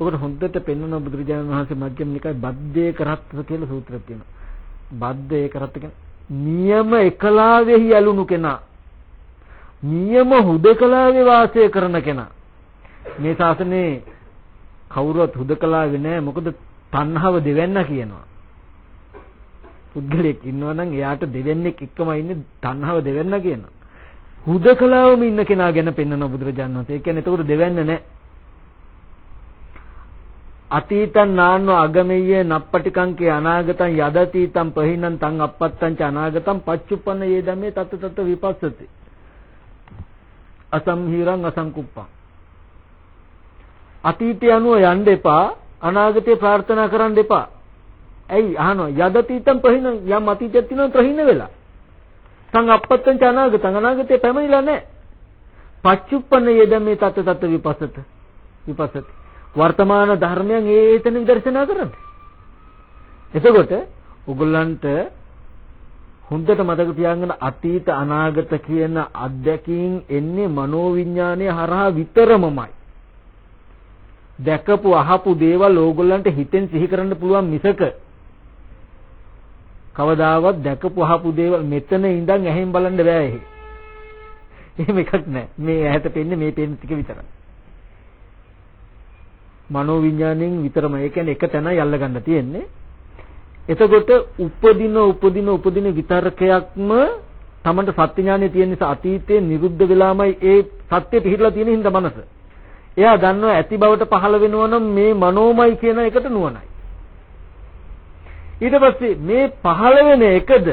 ඔකට හොඳට පෙන්වන බුදුරජාණන් වහන්සේ මධ්‍යම නිකාය බද්දේ කරත්ත කියලා සූත්‍රයක් තියෙනවා. බද්දේ කරත්ත කියන්නේ නියම එකලාවෙහි යලුණු කෙනා. නියම හුදකලාවේ වාසය කරන කෙනා. මේ ශාසනයේ කවුරුවත් හුදකලාවේ නැහැ. මොකද තණ්හාව දෙවන්න කියනවා. පුද්ගලයෙක් ඉන්නවා නම් එයාට දෙවෙන්නෙක් එක්කම ඉන්නේ තණ්හාව දෙවෙන්න කියනවා. හුදකලාවම ඉන්න කෙනා ගැන පෙන්වන බුදුරජාණන් වහන්සේ. ඒ කියන්නේ එතකොට දෙවන්න නැහැ. අතීතං නාන්නෝ අගමෙය්‍ය නප්පටිකංකේ අනාගතං යදතීතං පහිනං තං අපත්තං ච අනාගතං පච්චුප්පන්න යේ ධම්මේ තත් තත් විපස්සති. අසම්හිරං අසංකුප්පං. අතීතය අනුව යන්න එපා අනාගතේ ප්‍රාර්ථනා කරන්න එපා. ඇයි අහනවා යදතීතං පහිනං යම් අතීතයක් තියෙනවා ප්‍රහින වෙලා. සං අපත්තං ච අනාගතං අනාගතේ පැමිණිලා නැහැ. පච්චුප්පන්න යෙදමේ තත් තත් විපස්සත විපස්සති. වර්තමාන ධර්මයන් ඒ එතන විදර්ශනා කරන්න. එතකොට ඔගොල්ලන්ට හොඳට මතක තියාගන්න අතීත අනාගත කියන අත්දැකීම් එන්නේ මනෝවිඤ්ඤාණය හරහා විතරමමයි. දැකපු අහපු දේවල් ඕගොල්ලන්ට හිතෙන් සිහි කරන්න පුළුවන් මිසක කවදාවත් දැකපු අහපු දේවල් මෙතන ඉඳන් ඇහෙන් බලන්න බෑ එහෙ. එහෙම එකක් නෑ. මේ ඇහැට පෙන්නේ මේ පෙන්න ටික විතරයි. මනෝ විඥාණයෙන් විතරම. ඒ කියන්නේ එක තැනයි අල්ලගන්න තියෙන්නේ. එතකොට උපදින උපදින උපදින විතරකයක්ම තමන්ට සත්‍ය ඥානෙ තියෙන නිසා අතීතයේ නිරුද්ධ වෙලාමයි ඒ සත්‍ය පිළිහිලා තියෙන හින්දා මනස. එයා දන්නවා ඇති බවට පහළ වෙනවා නම් මේ මනෝමයි කියන එකට නුවණයි. ඊට පස්සේ මේ පහළ වෙන එකද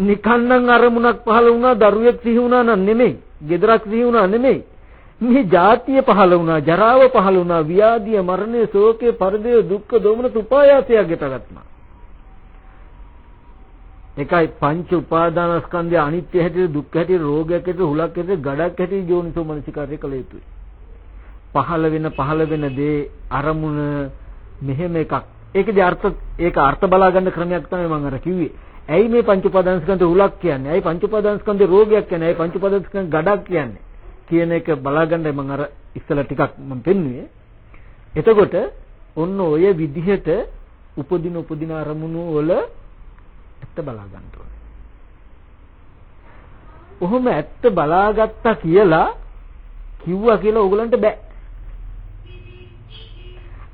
නිකන්නම් අරමුණක් පහළ වුණා දරුවෙක් සිහි වුණා නම් නෙමෙයි. gedarak සිහි වුණා නෙමෙයි. මේ ජාතිය පහළ වුණා, ජරාව පහළ වුණා, ව්‍යාධිය, මරණය, ශෝකය, පරිදේ, දුක්ඛ, දෝමන, උපායාසය ගෙටගත්තා. එකයි පංච උපාදානස්කන්ධය අනිත්‍ය හැටියට දුක්ඛ හැටියට රෝගයක් හැටියට හුලක් හැටියට ගඩක් හැටියට යෝනිසෝ මනසිකාර්ය කළ යුතුයි. පහළ වෙන පහළ වෙන දේ අරමුණ මෙහෙම එකක්. ඒකේ අර්ථ ඒක අර්ථ බලා ගන්න ක්‍රමයක් තමයි මම අර කිව්වේ. ඇයි මේ පංච උපාදානස්කන්ධ හුලක් කියන්නේ? ඇයි පංච උපාදානස්කන්ධ රෝගයක් කියන්නේ? ඇයි පංච උපාදානස්කන්ධ ගඩක් කියන්නේ? කියන එක බලා ගන්නයි මම අර ඉස්සලා ටිකක් මම පෙන්නුවේ. එතකොට ඔන්න ඔය විදිහට උපදින උපදින අරමුණු වල ඇත්ත බලා ගන්න ඕනේ. ඔහොම ඇත්ත බලාගත්තා කියලා කිව්වා කියලා ඕගලන්ට බෑ.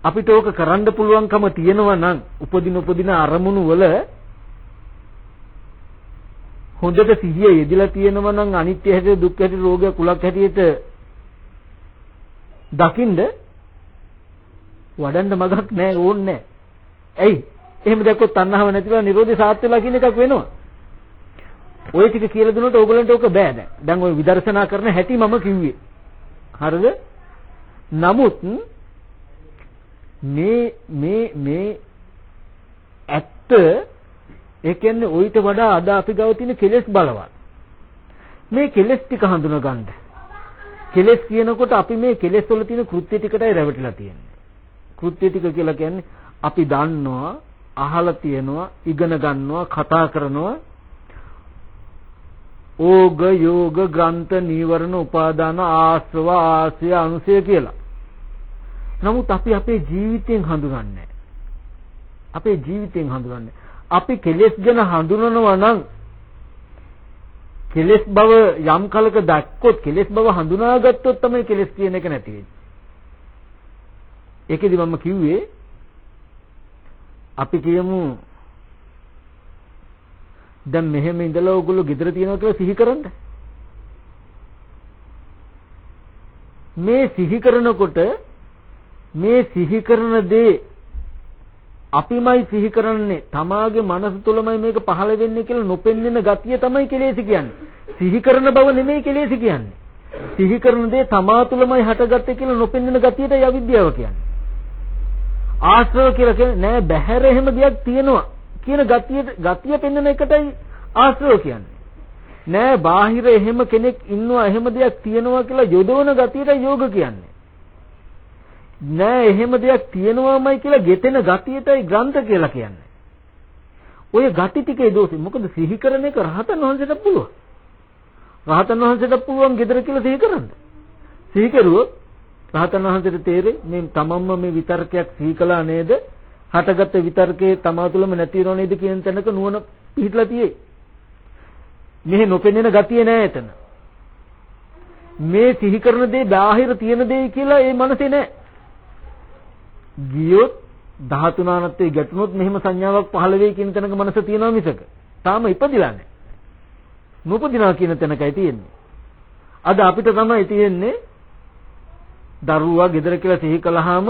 අපිට ඕක කරන්න පුළුවන්කම තියෙනවා නම් උපදින උපදින අරමුණු වල හොඳට සිහිය යෙදලා තියෙනවා නම් අනිත්‍ය හැටි දුක් හැටි රෝගය කුලක් හැටියට දකින්ද වඩන්න මගක් නැහැ ඕන්නේ නැහැ. ඇයි? එහෙම දැක්කොත් තණ්හාව නැතිවලා Nirodha සාත්‍යලා කියන එකක් වෙනවා. ඔය ටික කියලා දුන්නොත් ඕගලන්ට ඕක බෑ දැන්. දැන් ඔය විදර්ශනා කරන හැටි මම කිව්වේ. හරිද? නමුත් මේ මේ මේ ඇත්ත ඒ කියන්නේ ඔయిత වඩා අද අපි ගාව තියෙන කෙලෙස් බලවත්. මේ කෙලෙස් ටික හඳුනා ගන්න. කෙලෙස් කියනකොට අපි මේ කෙලෙස් වල තියෙන කෘත්‍ය ටිකටයි රැවටිලා තියෙන්නේ. කෘත්‍ය ටික කියලා කියන්නේ අපි දන්නවා, අහලා තියෙනවා, ඉගෙන ගන්නවා, කතා කරනවා. ඕග යෝග ග්‍රන්ථ නීවරණ උපාදාන ආශ්‍රව ආසය අනුසය කියලා. නමුත් අපි අපේ ජීවිතයෙන් හඳුනන්නේ අපේ ජීවිතයෙන් හඳුනන්නේ. අපි කෙලෙස් ගැන හඳුනනවා නම් කෙලෙස් බව යම් කලක දැක්කොත් කෙලෙස් බව හඳුනාගත්තොත් තමයි කෙලෙස් කියන එක නැති වෙන්නේ. ඒකෙදි මම කිව්වේ අපි කියමු දැන් මෙහෙම ඉඳලා ඕගොල්ලෝ ගෙදර තියනවා කියලා සිහි කරන්න. මේ සිහි කරනකොට මේ සිහි කරන දේ අපිමයි සිහි කරන්නේ තමාගේ මනස තුළමයි මේක පහළ වෙන්නේ කියලා නොපෙන්නෙන ගතිය තමයි කෙලෙසි කියන්නේ. සිහි කරන බව නෙමෙයි කෙලෙසි කියන්නේ. සිහි කරන දේ තමා තුළමයි හටගත්තේ කියලා නොපෙන්නෙන ගතියටයි අවිද්‍යාව කියන්නේ. ආශ්‍රව කියලා කියන්නේ නෑ බහැර එහෙම දෙයක් තියෙනවා කියන ගතිය ගතිය පෙන්වන එකටයි ආශ්‍රව කියන්නේ. නෑ බාහිර එහෙම කෙනෙක් ඉන්නවා එහෙම දෙයක් තියෙනවා කියලා යොදවන ගතියටයි යෝග කියන්නේ. නෑ එහෙම දෙයක් තියෙනවාමයි කියලා ගෙතෙන ගතියටයි ග්‍රන්ථ කියලා කියන්නේ. ඔය ගති ටිකේ දෝෂේ මොකද සිහි කරන එක රහතන් වහන්සේට පුළුවන්. රහතන් වහන්සේට පුළුවන් gedara කියලා සිහි කරන්න. සිහි කරුවොත් රහතන් වහන්සේට තේරෙයි මේ තමන්ම මේ විතර්කයක් සිහි කළා නේද? හටගත්ත විතර්කේ තමා තුළම නැති වෙනව නේද කියන තැනක නුවණ පිහිටලා තියෙයි. මෙහි නොපෙනෙන ගතිය නෑ එතන. මේ සිහි කරන දේ බාහිර තියෙන දේ කියලා ඒ මනසේ නෑ. ගියොත් 13 අනත්තේ ගැටුනොත් මෙහෙම සංඥාවක් පහළ වෙයි කියන තැනක මනස තියෙනවා මිසක තාම ඉපදිලා නැහැ. නූපදිනවා කියන තැනකයි තියෙන්නේ. අද අපිට තමයි තියෙන්නේ දරුවා ගෙදර කියලා සිහි කළාම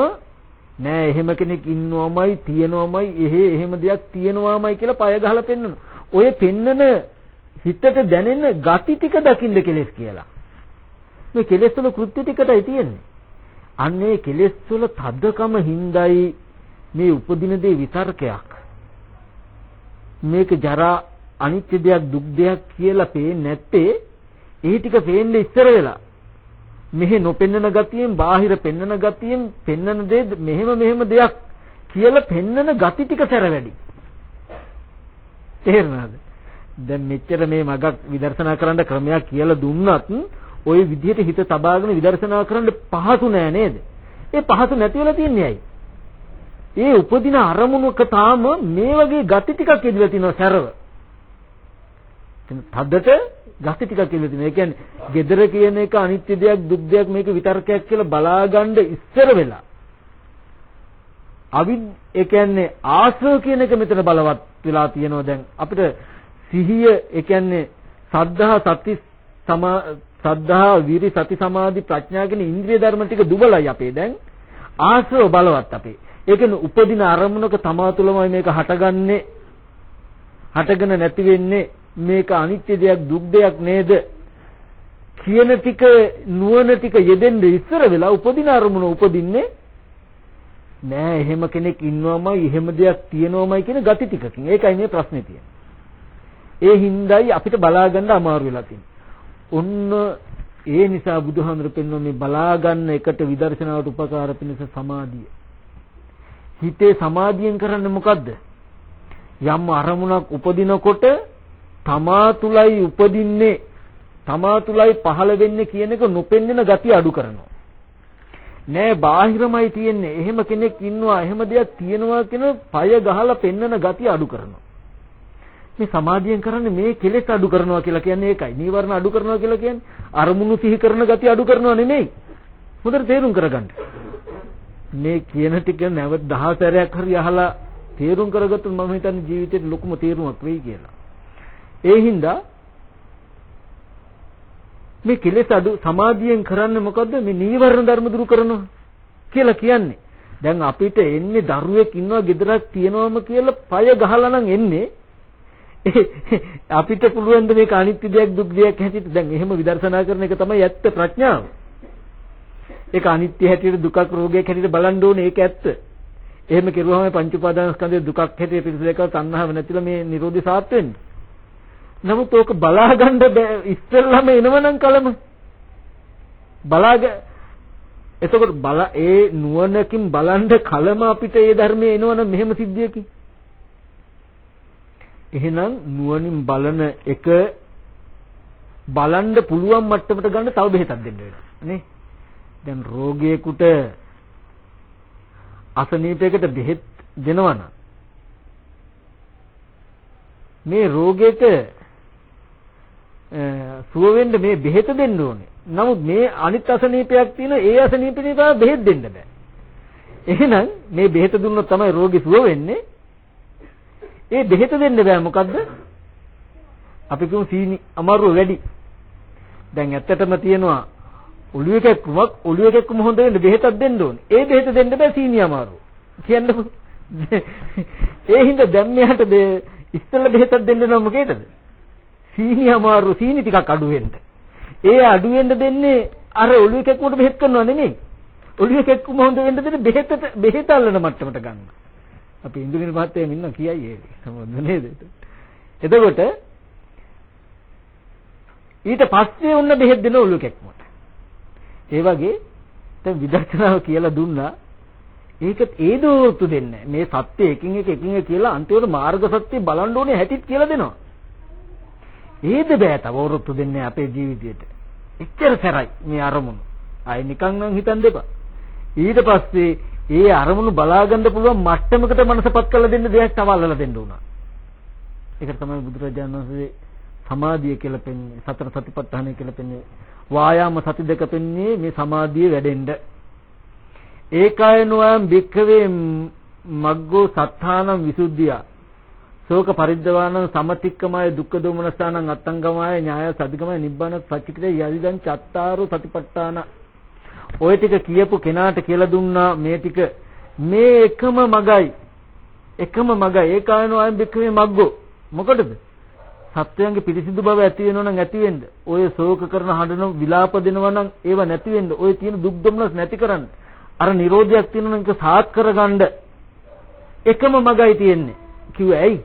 නෑ එහෙම කෙනෙක් ඉන්නවමයි තියෙනවමයි එහෙ එහෙම දෙයක් තියෙනවමයි කියලා පය ගහලා පෙන්නන. ඔය පෙන්නන හිතට දැනෙන gati ටික දකින්න කෙලස් කියලා. මේ කෙලස් වල කෘත්‍ය ටිකටයි තියෙන්නේ. අන්නේ කෙලෙස් වල තදකම හිඳයි මේ උපදින දේ විතර්කයක්. මේක ජරා අනිත්‍ය දෙයක් දුක් දෙයක් කියලා පේන්නේ නැත්තේ ඒ ටික පේන්නේ ඉස්සර වෙලා. මෙහි නොපෙන්නන ගතියෙන් බාහිර පෙන්නන ගතියෙන් පෙන්නන දේ මෙහෙම මෙහෙම දෙයක් කියලා පෙන්නන ගති ටික සැර වැඩි. තේරුණාද? දැන් මෙච්චර මේ මගක් විදර්ශනා කරන්න ක්‍රමයක් කියලා දුන්නත් ওই විදිහට හිත තබාගෙන විදර්ශනා කරන්න පහසු නෑ නේද? ඒ පහසු නැති වෙලා තියන්නේ ඇයි? ඒ උපදින අරමුණක තාම මේ වගේ gati ටිකක් ඉදලා තිනවා සැරව. තද්දට gati ටිකක් ඉදලා තිනවා. ඒ කියන්නේ gedara කියන එක අනිත්‍ය දෙයක් දුක් දෙයක් මේක විතර්කයක් කියලා බලාගන්න ඉස්සර වෙලා. අවිද් ඒ කියන්නේ ආශ්‍රව කියන එක මෙතන බලවත් වෙලා තියෙනවා දැන් අපිට සිහිය ඒ කියන්නේ සද්ධා සති සමා සද්ධා, විරි, සති, සමාධි, ප්‍රඥා කියන ඉන්ද්‍රිය ධර්ම ටික දුබලයි අපේ දැන්. ආශ්‍රව බලවත් අපේ. ඒ කියන්නේ උපදින අරමුණක තමා තුළමයි මේක හටගන්නේ. හටගෙන නැති වෙන්නේ මේක අනිත්‍ය දෙයක් දුක් දෙයක් නේද? කියන ටික නුවණ ටික යෙදෙන්න ඉස්සර වෙලා උපදින අරමුණ උපදින්නේ නෑ එහෙම කෙනෙක් ඉන්නවමයි එහෙම දෙයක් තියෙනවමයි කියන gati ටිකකින්. ඒකයි මේ ප්‍රශ්නේ තියෙන්නේ. ඒ හින්දායි අපිට බලා ගන්න අමාරු වෙලා තියෙන්නේ. ඔන්න ඒ නිසා බුදුහාමර පෙන්වන මේ බලා ගන්න එකට විදර්ශනාවට උපකාර පිණිස සමාධිය. හිතේ සමාධියෙන් කරන්නේ මොකද්ද? යම් අරමුණක් උපදිනකොට තමා තුලයි උපදින්නේ තමා තුලයි පහළ වෙන්නේ කියන එක නොපෙන්නන gati අඩු කරනවා. නෑ බාහිරමයි තියෙන්නේ. එහෙම කෙනෙක් ඉන්නවා, එහෙම දෙයක් තියෙනවා කියන පය ගහලා පෙන්නන gati අඩු කරනවා. මේ සමාධියෙන් කරන්නේ මේ කෙලෙස් අඩු කරනවා කියලා කියන්නේ ඒකයි. නීවරණ අඩු කරනවා කියලා කියන්නේ අරමුණු සිහි කරන gati අඩු කරනවා නෙමෙයි. හොඳට තේරුම් කරගන්න. මේ කියන ටික නැවත දහසරයක් හරි අහලා තේරුම් කරගත්තොත් මම හිතන්නේ ජීවිතේට ලොකුම තේරුමක් වෙයි කියලා. ඒ හින්දා මේ කෙලෙස් අඩු සමාධියෙන් කරන්නේ මොකද්ද? මේ නීවරණ ධර්ම දුරු කරනවා කියලා කියන්නේ. දැන් අපිට එන්නේ දරුවෙක් ඉන්නවා ගෙදරක් තියෙනවම කියලා පය ගහලා නම් එන්නේ අපිට පුළුවන් ද මේක අනිත්‍ය දෙයක් දුක් දෙයක් හැටියට දැන් එහෙම විදර්ශනා කරන එක තමයි ඇත්ත ප්‍රඥාව. ඒක අනිත්‍ය හැටියට දුකක් රෝගයක් හැටියට බලන්න ඕනේ ඒක ඇත්ත. එහෙම කෙරුවම පංච උපාදානස්කන්ධයේ දුකක් හැටියට පිළිසෙක තණ්හාව නැතිලා මේ Nirodhi සාත් වෙන්නේ. නමුත් ඕක බලාගන්න ඉස්සෙල්ලාම එනවනම් කලම බලාග එතකොට බල ඒ නුවණකින් බලන්න කලම අපිට ඒ ධර්මයේ එනවනම් මෙහෙම සිද්ධියකින් එහෙනම් නුවණින් බලන එක බලන්න පුළුවන් මට්ටමට ගන්න තව බෙහෙතක් දෙන්න වෙනවා නේ දැන් රෝගියෙකුට අසනීපයකට බෙහෙත් දෙනවනම් මේ රෝගයට සුව වෙන්න මේ බෙහෙත දෙන්න ඕනේ. නමුත් මේ අනිත් අසනීපයක් තියෙන ඒ අසනීපේ බෙහෙත් දෙන්න බෑ. එහෙනම් මේ බෙහෙත දුන්නොත් තමයි රෝගී සුව වෙන්නේ. ඒ බෙහෙත දෙන්න බෑ මොකද්ද? අපි කියමු සීනි අමාරුව වැඩි. දැන් ඇත්තටම තියෙනවා ඔළුවේ කැක්කුමක් ඔළුවේ කැක්කුම හොඳ වෙන්න බෙහෙතක් දෙන්න ඕනේ. ඒ බෙහෙත දෙන්න බෑ සීනි අමාරුව. කියන්නකො. ඒ හින්දා දැන් මෙයාට ඉස්සෙල්ලා බෙහෙතක් දෙන්න නම් මොකේද? සීනි අමාරු සීනි ටිකක් අඩු වෙන්න. ඒ අඩු වෙන්න දෙන්නේ අර ඔළුවේ කැක්කුමට බෙහෙත් කරනවා නෙමෙයි. ඔළුවේ කැක්කුම හොඳ වෙන්න දෙන්නේ බෙහෙතට බෙහෙත අල්ලන මට්ටමට ගන්න. අපි ඉන්දුනිල් මහත්තයා ඉන්න කියයි ඒක. සමහරව නේද? එතකොට ඊට පස්සේ ඔන්න බෙහෙත් දෙන ඔළුව කැක්කුමට. ඒ වගේ දැන් විදර්ශනාව කියලා දුන්නා ඒක ඒ දෝතු දෙන්නේ මේ සත්‍ය එකින් එක එකින් එක කියලා අන්තිමට මාර්ග සත්‍ය බලන්න ඕනේ හැටිත් කියලා දෙනවා ඒද බෑ තව වරුත්තු දෙන්නේ අපේ ජීවිතේට. එච්චර සැරයි මේ අරමුණු. ආයි නිකන් නම් හිතන් දෙපා. ඊට පස්සේ ඒ අරමුණු බලා ගන්න පුළුවන් මට්ටමකට මනසපත් කරලා දෙන්න දෙයක් තව අල්ලලා දෙන්න උනා. ඒක තමයි බුදුරජාණන් වහන්සේ සමාධිය කියලා පෙන්නේ සතර සතිපට්ඨානය කියලා පෙන්නේ වායාම සති දෙක පෙන්නේ මේ සමාධිය වැඩෙන්න. ඒකායනෝයම් භික්ඛවේ මග්ගෝ සත්තානම් විසුද්ධිය ශෝක පරිද්දවාන සමතික්කමය දුක්ඛ දෝමනස්ථානං අත්තංගමය ඥාය සදිගමය නිබ්බාන සච්චිතේ යදිදං චත්තාරු සතිපට්ඨාන ඔය ටික කියපු කෙනාට කියලා දුන්නා මේ ටික. මේ එකම මගයි. එකම මගයි. ඒකායනෝ අයම් බික්කමේ මග්ගෝ. මොකටද? සත්වයන්ගේ පිරිසිදු බව ඇති වෙනව නම් ඇති වෙන්න. ඔය ශෝක කරන හඬන විලාප දෙනවා නම් ඒව නැති වෙන්න. ඔය තියෙන දුක් දුම්නස් නැති කරන්න. අර නිරෝධයක් තියෙනවා නම් ඒක සාත් කරගන්න. එකම මගයි තියෙන්නේ. කිව්වේ ඇයි?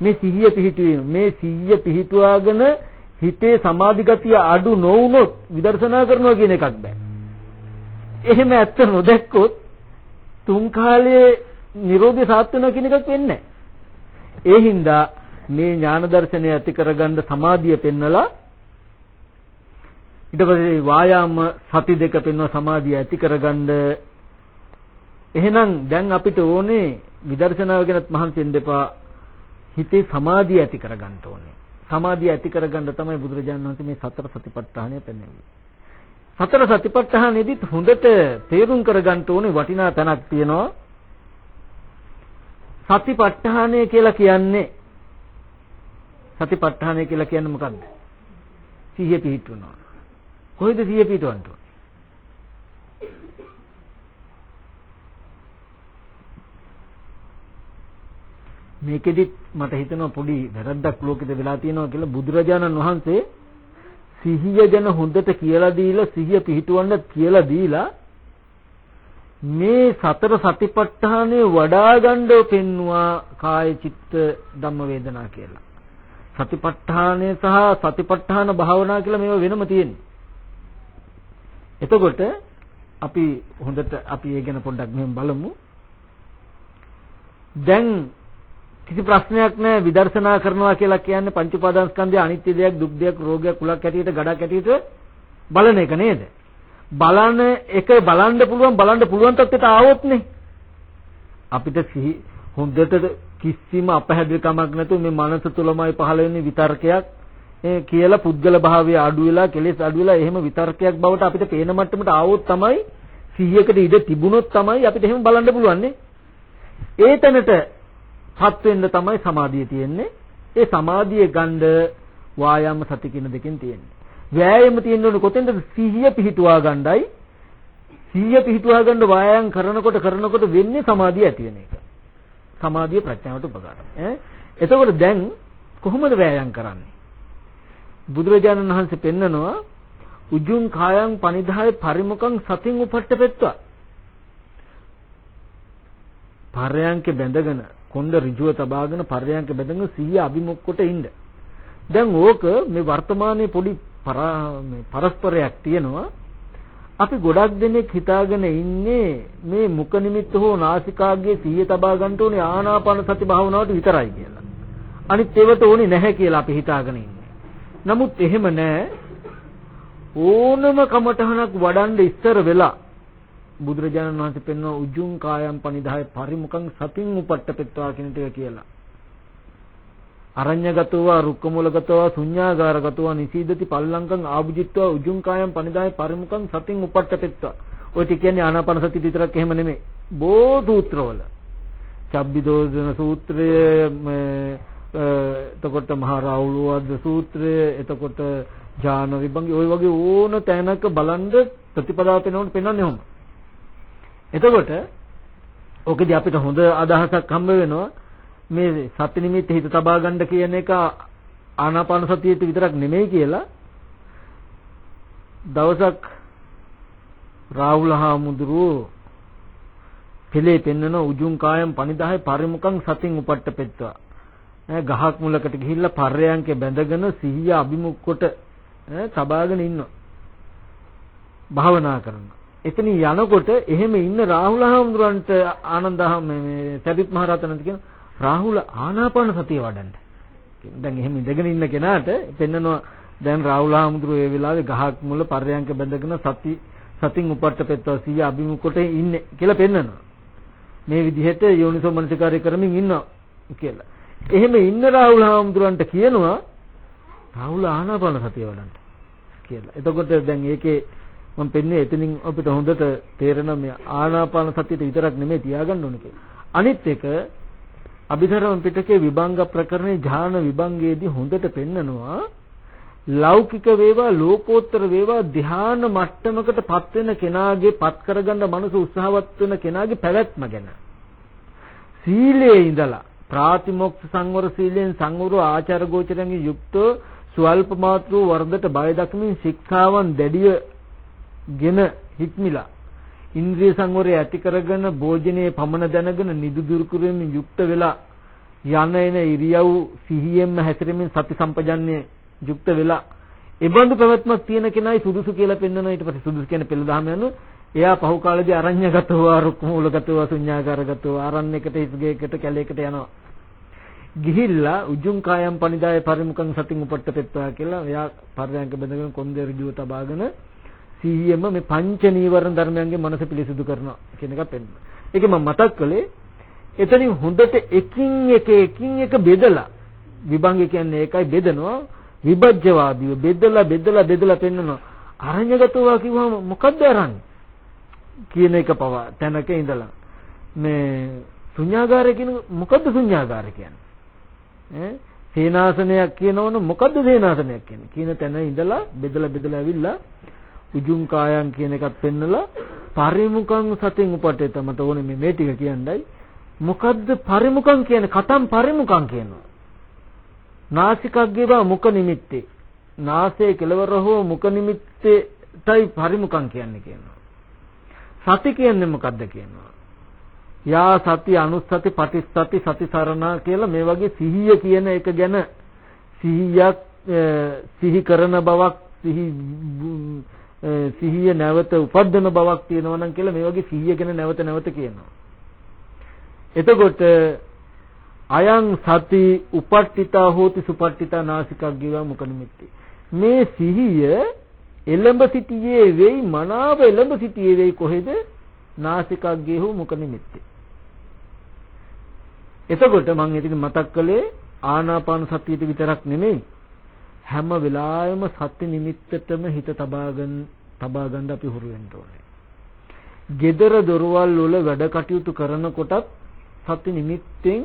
මේ සිහිය පිහිටුවීම. මේ සිහිය පිහිටුවාගෙන හිතේ සමාධි ගතිය අඩු නොවුනොත් විදර්ශනා කරනවා කියන එකක් බෑ. එහෙම ඇත්ත නොදැක්කොත් තුන් කාලයේ Nirodha සාත් වෙනවා කියන එකක් වෙන්නේ ඒ හින්දා මේ ඥාන දර්ශනය ඇති කරගන්න සමාධිය පෙන්නලා ඊට පස්සේ වායාම සති දෙක පෙන්වන සමාධිය ඇති කරගන්න එහෙනම් දැන් අපිට ඕනේ විදර්ශනාව ගැනත් මහන්සි වෙන්න එපා හිතේ සමාධිය ඇති කරගන්න ඕනේ. සමාධිය ඇති කරගන්න තමයි බුදුරජාණන් වහන්සේ මේ සතර සතිපට්ඨානය පෙන්වන්නේ. සතර සතිපට්ඨානෙදිත් හොඳට තේරුම් කරගන්න ඕනේ වටිනා තැනක් තියෙනවා. සතිපට්ඨානය කියලා කියන්නේ සතිපට්ඨානය කියලා කියන්නේ මොකක්ද? සිහිය පිහිටුනවා. කොහෙද සිහිය පිහිටවන්නේ? මේකෙදිත් මට හිතෙනවා පොඩි වැරද්දක් ලෝකෙද වෙලා තියෙනවා කියලා බුදුරජාණන් වහන්සේ සිහිය ගැන හොඳට කියලා දීලා සිහිය පිහිටවන්න කියලා දීලා මේ සතර සතිපට්ඨානය වඩා ගන්නව පෙන්නවා කාය චිත්ත ධම්ම වේදනා කියලා. සතිපට්ඨානය සහ සතිපට්ඨාන භාවනා කියලා මේවා වෙනම තියෙන්නේ. එතකොට අපි හොඳට අපි ඒ ගැන පොඩ්ඩක් මෙහෙම බලමු. දැන් කිසි ප්‍රශ්නයක් නැහැ විදර්ශනා කරනවා කියලා කියන්නේ පංච උපාදානස්කන්ධය අනිත්‍ය දෙයක් දුක් දෙයක් රෝගයක් කුලක් ඇටියට ගඩක් ඇටියට බලන එක නේද? බලන එක බලන්න පුළුවන් බලන්න පුළුවන් තත්ත්වයට ආවොත්නේ අපිට හොඳට කිසිම අපහැදිලිකමක් නැතුව මේ මනස තුලමයි පහළ වෙන්නේ විතර්කයක්. ඒ කියලා පුද්ගල භාවය අඩු වෙලා කෙලෙස් අඩු වෙලා එහෙම විතර්කයක් බවට අපිට පේන මට්ටමට ආවොත් තමයි 100කට ඉඩ තිබුණොත් තමයි අපිට එහෙම බලන්න පුළුවන් ඒ තැනට පත් වෙන්න තමයි සමාධිය තියෙන්නේ. ඒ සමාධිය ගන්න වායාම සති කියන දෙකෙන් තියෙන්නේ. වෑයම තියෙන්නේ කොතෙන්ද සිහිය පිහිටුවා ගන්නයි. සිහිය පිහිටුවා ගන්න වායාම් කරනකොට කරනකොට වෙන්නේ සමාධිය ඇති වෙන එක. සමාධිය ප්‍රඥාවට උපකාරයි. ඈ එතකොට දැන් කොහොමද වෑයම් කරන්නේ? බුදුරජාණන් වහන්සේ පෙන්නනවා උජුං කායං පනිදාය පරිමුඛං සතින් උපට්ඨපෙත්වා. පර්යංක බැඳගෙන කොන්ද ඍජුව තබාගෙන පර්යංක බැඳගෙන සිහිය අභිමුඛ කොට ඉන්න. දැන් ඕක මේ වර්තමානයේ පොඩි පරස්පරයක් තියෙනවා. අපි ගොඩක් දෙනෙක් හිතාගෙන ඉන්නේ මේ මුඛ නිමිත්ත හෝ නාසිකාග්‍රයේ සිහිය තබා ගන්න ඕනේ ආනාපාන සති භාවනාවට විතරයි කියලා. අනිත් ඒවට ඕනේ නැහැ කියලා අපි හිතාගෙන ඉන්නේ. නමුත් එහෙම නැහැ. ඕනම කමඨහනක් වඩන්න ඉස්සර වෙලා බුදුරජාණන් වහන්සේ පෙන්වන උජුං කායම් පනිදාය පරිමුඛං සතින් උපට්ඨපෙත්වා කියන ටික කියලා. අරඤ්‍යගතව රුක්කමූලගතව ශුඤ්ඤාගාරගතව නිසීදති පල්ලංකං ආභුජිත්වා උජුං කායම් පනිදාය පරිමුඛං සතින් උපට්ඨපෙත්වා. ඔය ටික කියන්නේ ආනාපාන සති විතරක් එහෙම නෙමෙයි. බෝ සූත්‍රවල. චබ්බිදෝදන සූත්‍රය එතකොට මහා රාහුලවද්ද සූත්‍රය එතකොට ඥාන විභංගි ওই වගේ ඕන තැනක බලන්ද ප්‍රතිපදාව පෙන්වන්න පෙන්වන්නේ ඔහොම. එතකොට ඔකදී අපිට හොඳ අදහසක් හම්බ වෙනවා. මේ සති නිමිත්ත හිත තබා ගන්න කියන එක ආනාපාන සතියට විතරක් නෙමෙයි කියලා. දවසක් රාහුල හාමුදුරුවෝ පෙළේ පෙන්නන උජුං කායම් පනිදාය පරිමුඛං සතින් උපට්ඨපෙත්වා ගහක් මුලකට ගිහිල්ලා පර්යයන්කේ බැඳගෙන සිහිය අභිමුඛ කොට තබාගෙන ඉන්නවා. භාවනා කරනවා. එතනින් යනකොට එහෙම ඉන්න රාහුල හාමුදුරන්ට ආනන්ද මේ සරිත් මහ රහතන්ට කියන රාහුල ආනාපාන සතිය වඩන්න. දැන් එහෙම ඉඳගෙන ඉන්න කෙනාට පෙන්නනවා දැන් රාහුල හාමුදුරුවෝ ඒ වෙලාවේ ගහක් මුල පර්යංක බැඳගෙන සති සතින් උපට්ඨපෙත්වා සිය අභිමුඛට ඉන්නේ කියලා පෙන්නනවා. මේ විදිහට යෝනිසෝ මනසිකාරය කරමින් ඉන්නවා කියලා. එහෙම ඉන්න රාහුල හාමුදුරන්ට කියනවා රාහුල ආනාපාන සතිය වඩන්න කියලා. එතකොට දැන් ඒකේ මම පෙන්නේ එතනින් අපිට හොඳට තේරෙන මේ ආනාපාන සතියට විතරක් නෙමෙයි තියාගන්න ඕනේ කියලා. අනිත් එක අභිධර්ම පිටකේ විභංග ප්‍රකරණේ ඥාන විභංගයේදී හොඳට පෙන්නනවා ලෞකික වේවා ලෝකෝත්තර වේවා ධ්‍යාන මට්ටමකට පත් වෙන කෙනාගේ පත් කරගන්න මනස උත්සාහවත් වෙන කෙනාගේ පැවැත්ම ගැන සීලයේ ඉඳලා ප්‍රාතිමොක්ෂ සංවර සීලෙන් සංවර ආචාර ගෝචරයෙන් යුක්ත ස්වල්ප මාත්‍ර වර්ධට බය දක්මින් ශික්ෂාවන් දැඩිය ගෙන හික්මිලා ඉන්ද්‍රිය සංවරය ඇති කරගෙන භෝජනයේ පමණ දැනගෙන නිදු දුරු කිරීමෙන් යුක්ත වෙලා යන එන ඉරියව් සිහියෙන්ම හැසිරෙමින් සති සම්පජන්ණය යුක්ත වෙලා ඒබඳු පැවැත්මක් තියෙන කෙනයි සුදුසු කියලා පෙන්වන ඊට පස්සේ සුදුසු කියන්නේ පෙළ දහම යන. එයා පහු කාලේදී අරඤ්‍යගතව රුක්මූලගතව ශුඤ්ඤාකාරගතව ආරණ්‍යකට ඉස්ගේකට කැලේකට යනවා. ගිහිල්ලා උජුං කායම් පනිදාය පරිමුඛං සතින් උපට්ඨපෙත්වා කියලා එයා පරයන්ක බඳගෙන කොන්දේ ඍජුව තබාගෙන සිහියෙම මේ පංච නීවරණ ධර්මයන්ගේ මනස පිළිසුදු කරනවා කියන එක පෙන්නන. ඒක මම මතක් කළේ එතනින් හොඳට එකින් එක එකින් එක බෙදලා විභංග කියන්නේ ඒකයි බෙදනවා විභජ්‍යවාදීව බෙදලා බෙදලා බෙදලා පෙන්නනවා. අරඤ්‍යගතවා කිව්වම මොකද්ද අරන්නේ? කියන එක පවා තැනක ඉඳලා මේ ශුන්‍යාගාරය කියන මොකද්ද ශුන්‍යාගාරය කියන්නේ? ඈ සේනාසනයක් කියනවනේ මොකද්ද සේනාසනයක් කියන්නේ? කියන තැන ඉඳලා බෙදලා බෙදලා ඇවිල්ලා උජුං කායන් කියන එකත් පෙන්නලා පරිමුඛං සතින් උපටේත මට ඕනේ මේ මේ ටික කියන්නයි. මොකද්ද පරිමුඛං කියන්නේ? කතම් පරිමුඛං කියනවා. නාසිකග්ගේවා මුඛ නිමිත්තේ. නාසයේ කෙලවර හෝ මුඛ නිමිත්තේයි පරිමුඛං කියන්නේ කියනවා. සති කියන්නේ මොකද්ද කියනවා? යා සති අනුස්සති පටිස්සති සති සරණා කියලා මේ වගේ සිහිය කියන එක ගැන සිහියක් සිහි කරන බවක් සිහි සිහිය නැවත උපද්දන බවක් තියෙනවා නම් කියලා මේ වගේ සිහිය ගැන නැවත නැවත කියනවා. එතකොට අයං සති උපට්ඨිතා හෝති සුපට්ඨිතා නාසිකක් ගිවා මුඛ නිමිති. මේ සිහිය එළඹ සිටියේ වෙයි මනාව එළඹ සිටියේ වෙයි කොහෙද? නාසිකක් ගෙහු මුඛ නිමිති. එතකොට මම ඉතින් මතක් කළේ ආනාපාන සතියට විතරක් නෙමෙයි හැම වෙලාවෙම සති නිමිත්තටම හිත තබාගෙන තබා ගන්න අපි හුරු වෙන්න ඕනේ. gedara dorwal වල වැඩ කටයුතු කරනකොටත් සති නිමිත්තෙන්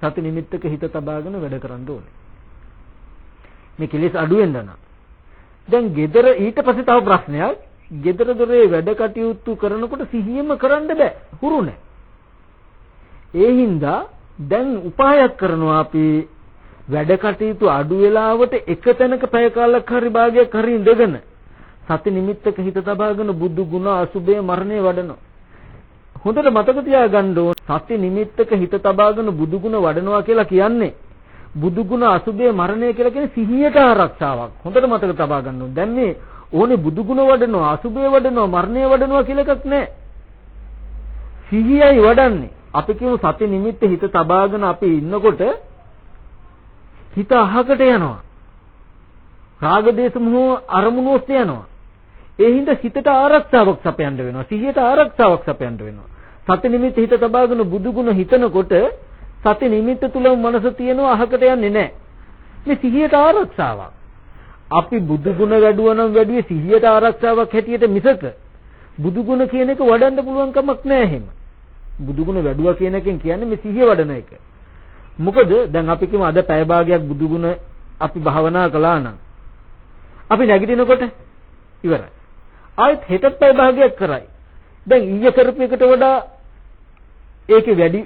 සති නිමිත්තක හිත තබාගෙන වැඩ කරන්න ඕනේ. මේ කෙලෙස් අඩු වෙන්න නම්. දැන් gedara ඊට පස්සේ තව ප්‍රශ්නයක්. gedara දොරේ වැඩ කටයුතු කරනකොට සිහියෙම කරන්න බෑ. හුරු නැහැ. ඒ හින්දා දැන් උපායක් කරනවා අපි වැඩ කටයුතු අඩු වෙලාවට එක තැනක පැය කාලක් හරි භාගයක් හරි ඉඳගෙන සති නිමිත්තක හිත තබාගෙන බුදු ගුණ අසුබේ මරණය වඩනවා. හොඳට මතක තියාගන්න ඕන සති නිමිත්තක හිත තබාගෙන බුදු ගුණ වඩනවා කියලා කියන්නේ බුදු ගුණ අසුබේ මරණය කියලා කියන්නේ සිහියට ආරක්ෂාවක්. හොඳට මතක තබා ගන්න ඕන. දැන් මේ ඕනේ බුදු ගුණ වඩනවා අසුබේ වඩනවා මරණය වඩනවා කියලා එකක් නැහැ. සිහියයි වඩන්නේ. අපි කියමු සති නිමිත්ත හිත තබාගෙන අපි ඉන්නකොට හිත අහකට යනවා. රාග දේශ මොහ අරමුණු ඔස්සේ යනවා. ඒ හින්දා හිතට ආරක්ෂාවක් සපයන්න වෙනවා. සිහියට ආරක්ෂාවක් සපයන්න වෙනවා. සති නිමිත්ත හිත තබාගෙන බුදු ගුණ හිතනකොට සති නිමිත්ත තුලම මනස තියෙනවා අහකට යන්නේ නැහැ. මේ සිහියට ආරක්ෂාවක්. අපි බුදු ගුණ වැඩුවා නම් වැඩිවේ සිහියට ආරක්ෂාවක් හැටියට මිසක බුදු ගුණ කියන එක වඩන්න පුළුවන් කමක් නැහැ එහෙම. බුදු ගුණ වැඩුවා කියන එකෙන් කියන්නේ මේ සිහිය වඩන එක. මොකද දැන් අපි කියමු අද පැය භාගයක් බුදු ගුණ අපි භාවනා කළා නම් අපි නැගිටිනකොට ඉවරයි. ආයෙත් හෙටත් පැය භාගයක් කරයි. දැන් ඊයේ කරපු එකට වඩා ඒකේ වැඩි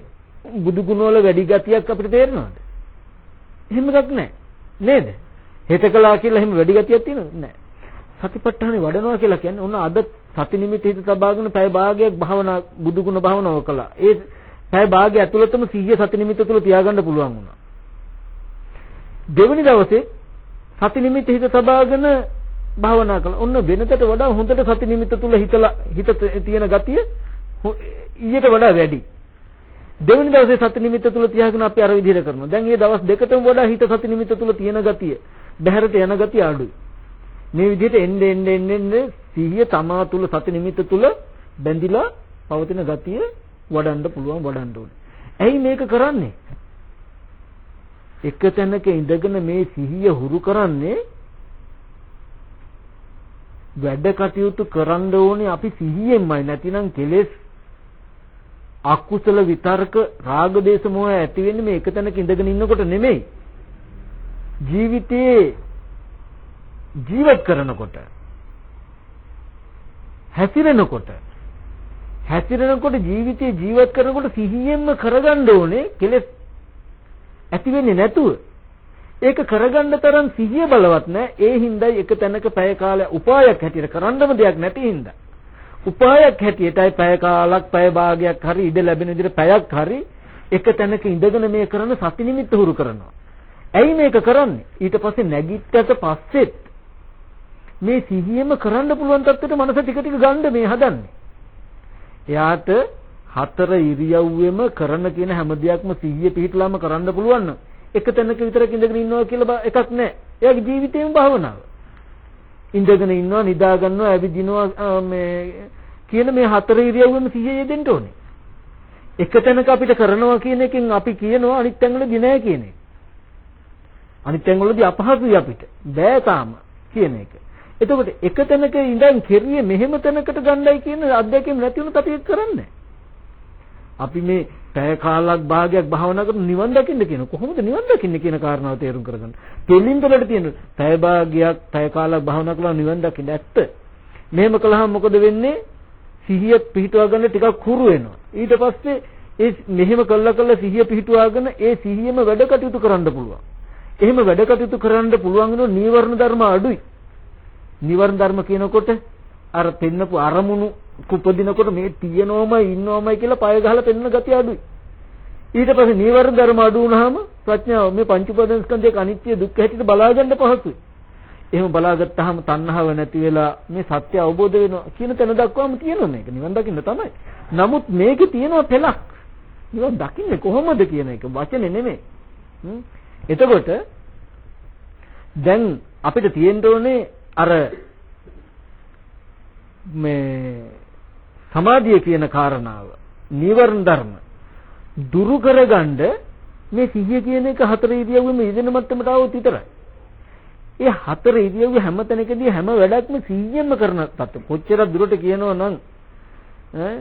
බුදු ගුණ වල වැඩි ගතියක් අපිට තේරෙනවද? එහෙම එකක් නැහැ. නේද? හෙට කළා කියලා එහෙම වැඩි ගතියක් තියෙනවද? නැහැ. සතිපට්ඨානේ වඩනවා කියලා කියන්නේ ඔන්න අද සති නිමිති හිත තබාගෙන පැය භාගයක් භාවනා බුදු ගුණ භාවනාව කළා. ඒ පැය භාගය ඇතුළතම 100 සති නිමිත්ත තුල තියාගන්න පුළුවන් වුණා. දෙවෙනි දවසේ සති නිමිත්ත හිත තබාගෙන භාවනා කළා. ඔන්න වෙනකට වඩා හොඳට සති නිමිත්ත තුල හිතලා හිත තියෙන ගතිය ඊට වඩා වැඩි. දෙවෙනි දවසේ සති නිමිත්ත තුල තියාගෙන අපි අර විදිහට කරනවා. දැන් මේ දවස් දෙකටම වඩා හිත සති නිමිත්ත තුල තියෙන ගතිය බහැරට යන ගතිය අඩුයි. මේ විදිහට එන්න එන්න එන්න එන්න සිහිය තමා තුල සති නිමිත්ත තුල බැඳිලා පවතින ගතිය වඩන්න පුළුවන් වඩන්න ඕනේ. ඇයි මේක කරන්නේ? එක තැනක ඉඳගෙන මේ සිහිය හුරු කරන්නේ වැඩ කටයුතු කරන්න ඕනේ අපි සිහියෙන්මයි නැතිනම් කෙලෙස් අකුසල විතර්ක රාග දේශ මොහ ඇති වෙන්නේ මේ එක තැනක ඉඳගෙන ඉන්නකොට නෙමෙයි ජීවිතයේ ජීවත් කරනකොට හැසිරෙනකොට හැසිරෙනකොට ජීවිතේ ජීවත් කරනකොට සිහියෙන්ම කරගන්න ඕනේ කෙලෙස් ඇති වෙන්නේ නැතුව. ඒක කරගන්න තරම් සිහිය බලවත් නැහැ ඒ හින්දායි එක තැනක පැය කාලයක් උපායක් හැටියට කරන්නම දෙයක් නැති හින්දා. උපායක් හැටියටයි පැය කාලක් පැය භාගයක් හරි ඉඳ ලැබෙන විදිහට පැයක් හරි එක තැනක ඉඳගෙන මේ කරන සති නිමිත්ත හුරු කරනවා. ඇයි මේක කරන්නේ? ඊට පස්සේ නැගිට්ටට පස්සෙත් මේ සිහියෙම කරන්න පුළුවන් තත්ත්වයට මනස ටික ටික ගන්න මේ හදන්නේ. එයාට හතර ඉරියව්වෙම කරන කියන හැම දෙයක්ම සිහිය පිහිටලාම කරන්න පුළුවන් නම් එක තැනක විතරක් ඉඳගෙන ඉන්නවා කියලා එකක් නැහැ. එයාගේ ජීවිතේම භාවනාව. ඉඳගෙන ඉන්නවා, නිදා ගන්නවා, ඇවිදිනවා මේ කියන මේ හතර ඉරියව්වෙම සිහිය යෙදෙන්න ඕනේ. එක තැනක අපිට කරනවා කියන එකෙන් අපි කියනවා අනිත් තැන්වලදී නෑ කියන එක. අනිත් තැන්වලදී අපහසුයි අපිට. බෑ තාම කියන එක. එතකොට එක තැනක ඉඳන් කෙරියේ මෙහෙම තැනකට ගණ්ඩායි කියන අධ්‍යක්ෂකම් නැති වුණොත් අපි ඒක කරන්නේ අපි මේ පැය කාලක් භාගයක් භාවනා කරන නිවන් දකින්න කියන කොහොමද නිවන් දකින්න කියන කාරණාව තේරුම් කරගන්න. දෙලින් වලට තියෙන පැය භාගයක් පැය කාලක් භාවනා කළා නිවන් දකින්න ඇත්ත. මෙහෙම කළාම මොකද වෙන්නේ? සිහිය පිහිටවා ගන්න ටිකක් හුරු වෙනවා. ඊට පස්සේ ඒ මෙහෙම කළා කළා සිහිය පිහිටවාගෙන ඒ සිහියම වැඩ කටයුතු කරන්න පුළුවන්. එහෙම වැඩ කටයුතු කරන්න පුළුවන් වෙන නීවරණ ධර්ම අඩුයි. නිවර්ණ ධර්ම කියනකොට අර පෙන්නපු අරමුණු කුපදිනකොට මේ තියෙනවමයි ඉන්නවමයි කියලා පය ගහලා පෙන්න ගතිය අඩුයි. ඊට පස්සේ නීවරණ ධර්ම අඩු වුණාම ප්‍රඥාව මේ පංච උපාදානස්කන්ධයක අනිත්‍ය දුක්ඛ හැටියට බලා ගන්න පහසුයි. එහෙම බලාගත්තාම තණ්හාව නැති වෙලා මේ සත්‍ය අවබෝධ වෙනවා කියන තැන දක්වාම තියෙනවා මේක. නිවන් දකින්න තමයි. නමුත් මේකේ තියෙනවා පෙලක්. නිවන් දකින්නේ කොහොමද කියන එක වචනේ නෙමෙයි. එතකොට දැන් අපිට තියෙන්න ඕනේ අර මේ සමාධිය කියන කාරණාව නීවරණ ධර්ම දුරු කරගන්න මේ සිහිය කියන එක හතර ඉරියව්වෙම යෙදෙන මට්ටමට આવොත් විතරයි. ඒ හතර ඉරියව්ව හැම තැනකදී හැම වැඩක්ම සිහියෙන්ම කරන තත්ත්ව. කොච්චර දුරට කියනවා නම් ඈ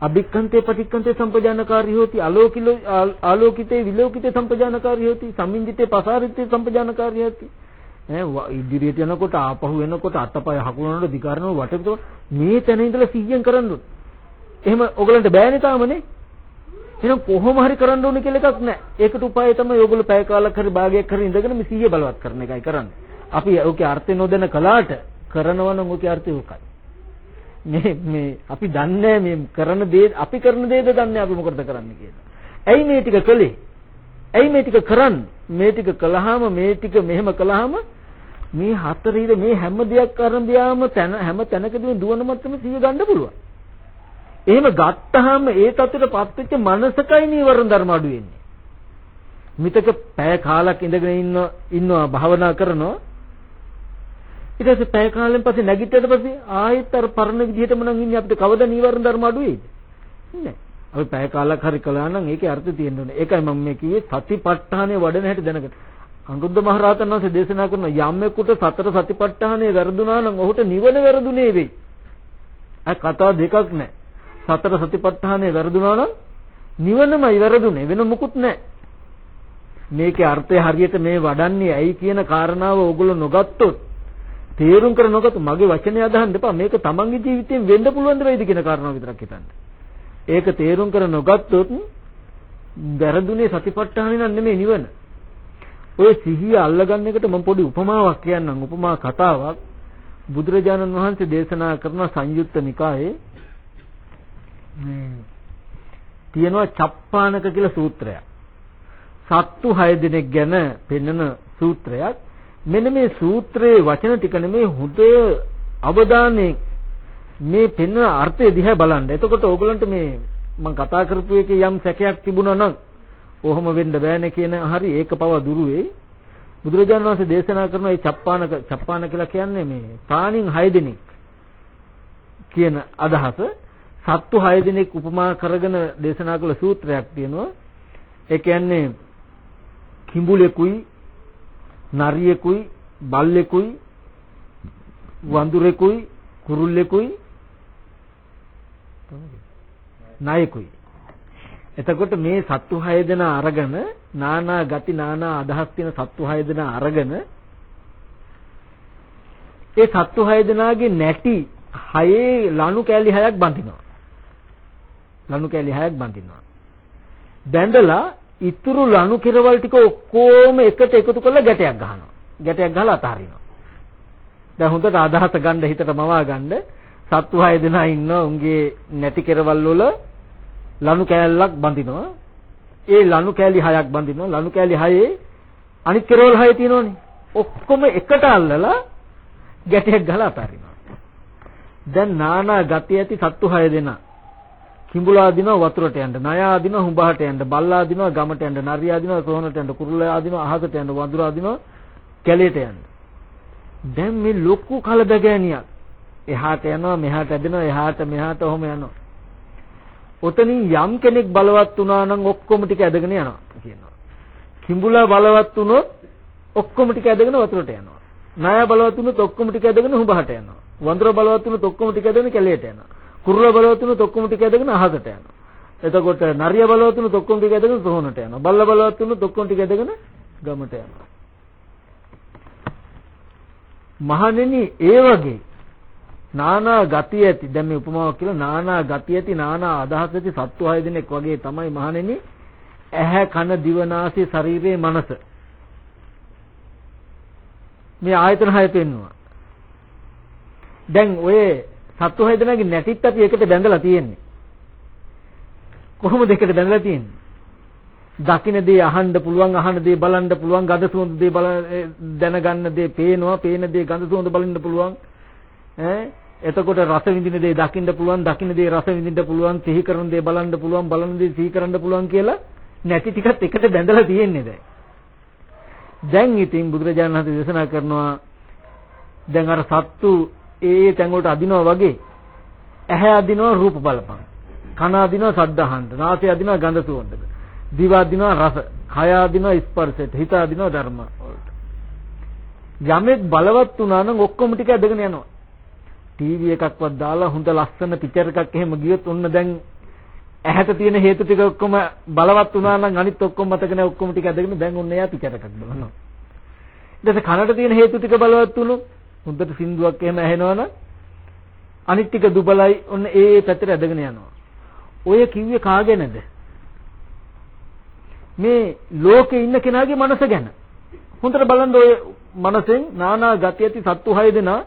අභික්කන්තේ පටික්කන්තේ සම්පජානකාරී හොති අලෝකිලෝ ආලෝකිතේ විලෝකිතේ සම්පජානකාරී හොති සම්මින්දිතේ පසාරිතේ සම්පජානකාරී හොති ඈ ඉදිරියට යනකොට ආපහු එනකොට අතපය හකුලනකොට දිගාරන වටේට මේ තැන ඉඳලා සිහියෙන් කරන්න ඕනේ. එහෙම ඔයගලන්ට බෑනේ තාමනේ. එහෙනම් කොහොම හරි කරන්න ඕනේ කියලා එකක් නැහැ. ඒකට උපාය තමයි ඔයගොල්ලෝ පැය කාලක් හරි භාගයක් හරි ඉඳගෙන මේ සිහිය බලවත් කරන එකයි කරන්නේ. අපි ඔකේ අර්ථය නොදැන කලාට කරනවා නම් ඔකේ අර්ථය උකයි. මේ මේ අපි දන්නේ මේ කරන දේ අපි කරන දේද දන්නේ අපි මොකටද කරන්නේ කියලා. ඇයි මේ ටික කළේ? ඇයි මේ ටික කරන්නේ? මේ ටික කළාම මේ ටික මෙහෙම කළාම මේ හතරීද මේ හැම දෙයක් අරඹයාම තැන හැම තැනකදීම දුවන මත්තම සිය ගන්න පුළුවන්. එහෙම ගත්තාම ඒ තත්ත්වයටපත් වෙච්ච මනසකයි නීවරණ ධර්ම අඩු වෙන්නේ. මිතක පැය කාලක් ඉඳගෙන ඉන්න ඉන්නවා භාවනා කරනවා ඊට පස්සේ පැය කාලෙන් පස්සේ නැගිටිට පස්සේ ආයෙත් අර පරණ විදිහටම නම් ඉන්නේ අපිට කවදා නීවරණ ධර්ම අඩු වෙයිද? නෑ. අපි පැය කාලක් හරි කළා නම් ඒකේ අර්ථය තියෙන්න ඕනේ. ඒකයි මම මේ කිව්වේ සතිපට්ඨානය වඩන හැටි දැනගන්න. අනුරුද්ධ මහරහතන් වහන්සේ දේශනා කරන යම්ෙකුට සතර සතිපට්ඨානය වැරදුනා නම් ඔහුට නිවන වැරදුනේ වෙයි. අය කතා දෙකක් නෑ. සතර සතිපට්ඨානය වැරදුනා නම් නිවනමයි වැරදුනේ වෙන මුකුත් නැහැ. මේකේ අර්ථය හරියට මේ වඩන්නේ ඇයි කියන කාරණාව ඕගොල්ලෝ නොගත්තොත් තේරුම් කර නොගත්තු මගේ වචනේ අදහන්න එපා මේක තමන්ගේ ජීවිතයෙන් වෙන්න පුළුවන් දෙයිද කියන කාරණාව විතරක් හිතන්න. ඒක තේරුම් කර නොගත්තොත් වැරදුනේ සතිපට්ඨානේ නම් නෙමෙයි නිවන. ඔය සිහිය අල්ලගන්න එකට මම පොඩි උපමාවක් කියන්නම් උපමා කතාවක් බුදුරජාණන් වහන්සේ දේශනා කරන සංයුත්ත නිකායේ තියෙනවා චප්පානක කියලා සූත්‍රයක්. සත්තු 6 දෙනෙක් ගැන පෙන්වන සූත්‍රයක්. මෙන්න මේ සූත්‍රයේ වචන ටික නෙමේ හුදේ අවධානයේ මේ පෙන්වන අර්ථය දිහා බලන්න. එතකොට ඕගලන්ට මේ මම කතා කරපු එකේ යම් සැකයක් තිබුණා නම් කොහොම වෙන්න බෑනේ කියන හරි ඒක පව දුරු වෙයි. බුදුරජාණන් වහන්සේ දේශනා කරන මේ චප්පානක චප්පාන කියලා කියන්නේ මේ ප්‍රාණින් 6 දෙනෙක් කියන අදහස සත්තු 6 දෙනෙක් උපමා කරගෙන දේශනා කළ සූත්‍රයක් තියෙනවා. ඒ කියන්නේ කිඹුලෙකුයි නරියෙකුයි බල්ලෙකුයි වඳුරෙකුයි කුරුල්ලෙකුයි නායකුයි එතකොට මේ සත්තු 6 දෙනා අරගෙන නානා ගති නානා අදහස් තියෙන සත්තු 6 දෙනා අරගෙන ඒ සත්තු 6 දෙනාගේ නැටි හයේ ලණු කෑලි හයක් බඳිනවා ලණු කැලි හයක් බඳිනවා. බැඳලා ඉතුරු ලණු කෙරවල් ටික ඔක්කොම එකට එකතු කරලා ගැටයක් ගහනවා. ගැටයක් ගහලා අතහරිනවා. දැන් හොඳට අදහස ගන්න හිතට මවා ගන්න සත්තු හය දෙනා ඉන්න උන්ගේ නැටි කෙරවල් වල ලණු කෑල්ලක් බඳිනවා. ඒ ලණු කෑලි හයක් බඳිනවා. ලණු කෑලි හයේ අනිත් කෙරවල් හය තියෙනවනේ. ඔක්කොම එකට අල්ලලා ගැටයක් ගහලා අතහරිනවා. දැන් නානා ගති ඇති සත්තු හය දෙනා කිඹුලා දිනවා වතුරට යන්න, නයා දිනවා හුඹහට යන්න, බල්ලා දිනවා ගමට යන්න, නරියා දිනවා සෝනට යන්න, කුරුල්ලා දිනවා අහසට යන්න, වඳුරා දිනවා කැලේට යන්න. දැන් මේ ලොකු කලබගෑනියක්. එහාට යනවා, මෙහාට ඇදෙනවා, එහාට මෙහාට ඔහොම යනවා. ඔතනින් යම් කෙනෙක් බලවත් වුණා නම් ඔක්කොම ටික ඇදගෙන යනවා කියනවා. කිඹුලා බලවත් වුණොත් ඔක්කොම ටික ඇදගෙන වතුරට යනවා. නයා බලවත් වුණොත් ඔක්කොම ටික ඇදගෙන හුඹහට යනවා. වඳුර බලවත් වුණොත් ඔක්කොම ටික ඇදගෙන කැලේට යනවා. කුරුල බලවත් වුණොත් ඔක්කොම ටික ඇදගෙන අහසට යනවා. එතකොට නරිය බලවත් වුණොත් ඔක්කොම ටික ඇදගෙන සොහොනට යනවා. බල්ල බලවත් වුණොත් ඔක්කොම ටික ඇදගෙන ගමට යනවා. මහණෙනි ඒ වගේ නානා ගතිය ඇති. දැන් මේ උපමාවක් කියලා නානා ගතිය ඇති නානා අදහස් ඇති සත්ව හය දෙනෙක් වගේ තමයි මහණෙනි. ඇහැ කන දිව නාසය ශරීරයේ මනස. මේ ආයතන හය පෙන්නවා දැන් ඔය සත්තු හය දෙනාගේ නැටිත් අපි එකට බැඳලා තියෙන්නේ. කොහොමද එකට බැඳලා තියෙන්නේ? දකින්න දේ අහන්න පුළුවන් අහන දේ බලන්න පුළුවන් ගඳ සුවඳ දේ බල දැනගන්න දේ පේනවා පේන දේ ගඳ සුවඳ බලන්න පුළුවන්. ඈ එතකොට රස විඳින දේ දකින්න පුළුවන් දකින්න දේ රස විඳින්න පුළුවන් සිහි කරන දේ බලන්න පුළුවන් බලන දේ සිහි කරන්න පුළුවන් කියලා නැති ටිකත් එකට බැඳලා තියෙන්නේ දැන්. දැන් ඉතින් බුදුරජාණන් වහන්සේ දේශනා කරනවා දැන් අර සත්තු ඒ තැන් වලට අදිනවා වගේ. ඇහැ අදිනවා රූප බලපං. කන අදිනවා ශබ්ද අහන්න. නාසය අදිනවා ගඳ සුවඳට දිව අදිනවා රස. කය අදිනවා ස්පර්ශයට. හිත අදිනවා ධර්ම වලට. යමෙක් බලවත් වුණා නම් ඔක්කොම ටික ඇදගෙන යනවා. ටීවී එකක්වත් දාලා හොඳ ලස්සන පික්චර් එකක් එහෙම ගියොත් ඔන්න දැන් ඇහැට තියෙන හේතු ටික ඔක්කොම බලවත් වුණා නම් අනිත් ඔක්කොම මතක නැහැ ඔක්කොම ටික ඇදගෙන දැන් ඔන්න එයා පික්චර් එකක් බලනවා ඊට පස්සේ කනට තියෙන හේතු ටික බලවත් වුණොත් හොඳට සින්දුවක් එහෙම ඇහෙනවනම් අනිත් ටික දුබලයි ඔන්න ඒ ඒ පැත්තට ඇදගෙන යනවා. ඔය කිව්වේ කාගෙනද? මේ ලෝකේ ඉන්න කෙනාගේ මනස ගැන. හොඳට බලන්න ඔය මනසෙන් නානා ගති ඇති සත්තු හය දෙනා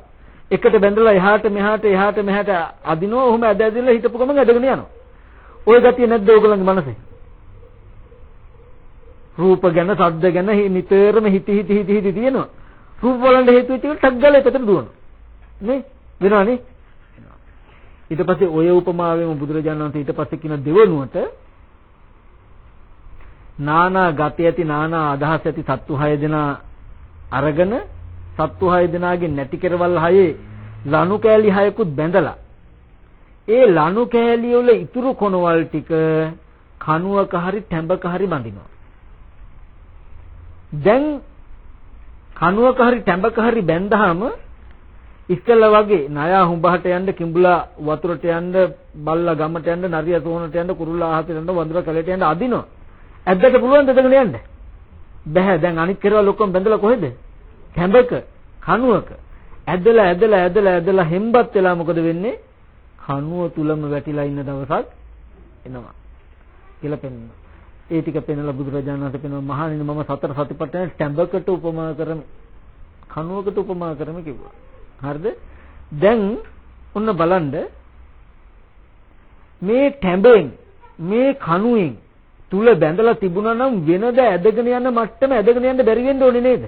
එකට බැඳලා එහාට මෙහාට එහාට මෙහාට අදිනවා ඔහොම ඇද ඇදලා හිටපු ගමන් ඇදගෙන යනවා. ওই ගතිය නැද්ද ඕගොල්ලන්ගේ මනසේ? රූප ගැන, ශබ්ද ගැන නිතරම හිති හිති හිති හිති තියෙනවා. රූප බලන්න හේතු වෙච්ච එක ටක් ගාලා එතන දුවනවා. නේ? වෙනවනේ? ඊට පස්සේ ඔය උපමාවෙම බුදුරජාණන් වහන්සේ ඊට පස්සේ කියන දෙවනුවට නානා ගති ඇති නානා අදහස් ඇති සත්තු 6 දෙනා අරගෙන සත්තු 6 දෙනාගේ නැති කෙරවල් හයේ ලනු කෑලි හයකුත් බැඳලා. ඒ ලනු කෑලි වල ඉතුරු කොනවල් ටික කණුවක හරි තැඹක හරි බඳිනවා. දැන් කණුවක හරි තැඹක හරි බැඳහම ඉස්සෙල්ලා වගේ නයා හුඹහට යන්න කිඹුලා වතුරට යන්න බල්ලා ගමට යන්න නරිය සෝනට යන්න කුරුල්ලා ආහතට යන්න වඳුර කැලේට යන්න අදිනවා. ඇද්දට පුළුවන් දෙදගෙන යන්න? බෑ දැන් අනිත් කෙරවල් ඔක්කොම බැඳලා කොහෙද? තැඹක. කණුවක. ඇදලා ඇදලා ඇදලා ඇදලා හෙම්බත් වෙලා මොකද වෙන්නේ? කණුව තුලම වැටිලා ඉන්න දවසක් එනවා. කියලා පෙන්වනවා ඒ ටික පෙන්වලා බුදුරජාණන් වහන්සේ පෙන්වනවා මහණෙනි මම සතර සතිපට්ඨාන ටැඹකට උපමා කරමි. කණුවකට උපමා කරමි කිව්වා. හරිද? දැන් ඔන්න බලන්න. මේ ටැඹෙන් මේ කණුවෙන් තුල බැඳලා තිබුණා නම් වෙනද ඇදගෙන යන මට්ටම ඇදගෙන යන්න බැරි වෙන්න ඕනේ නේද?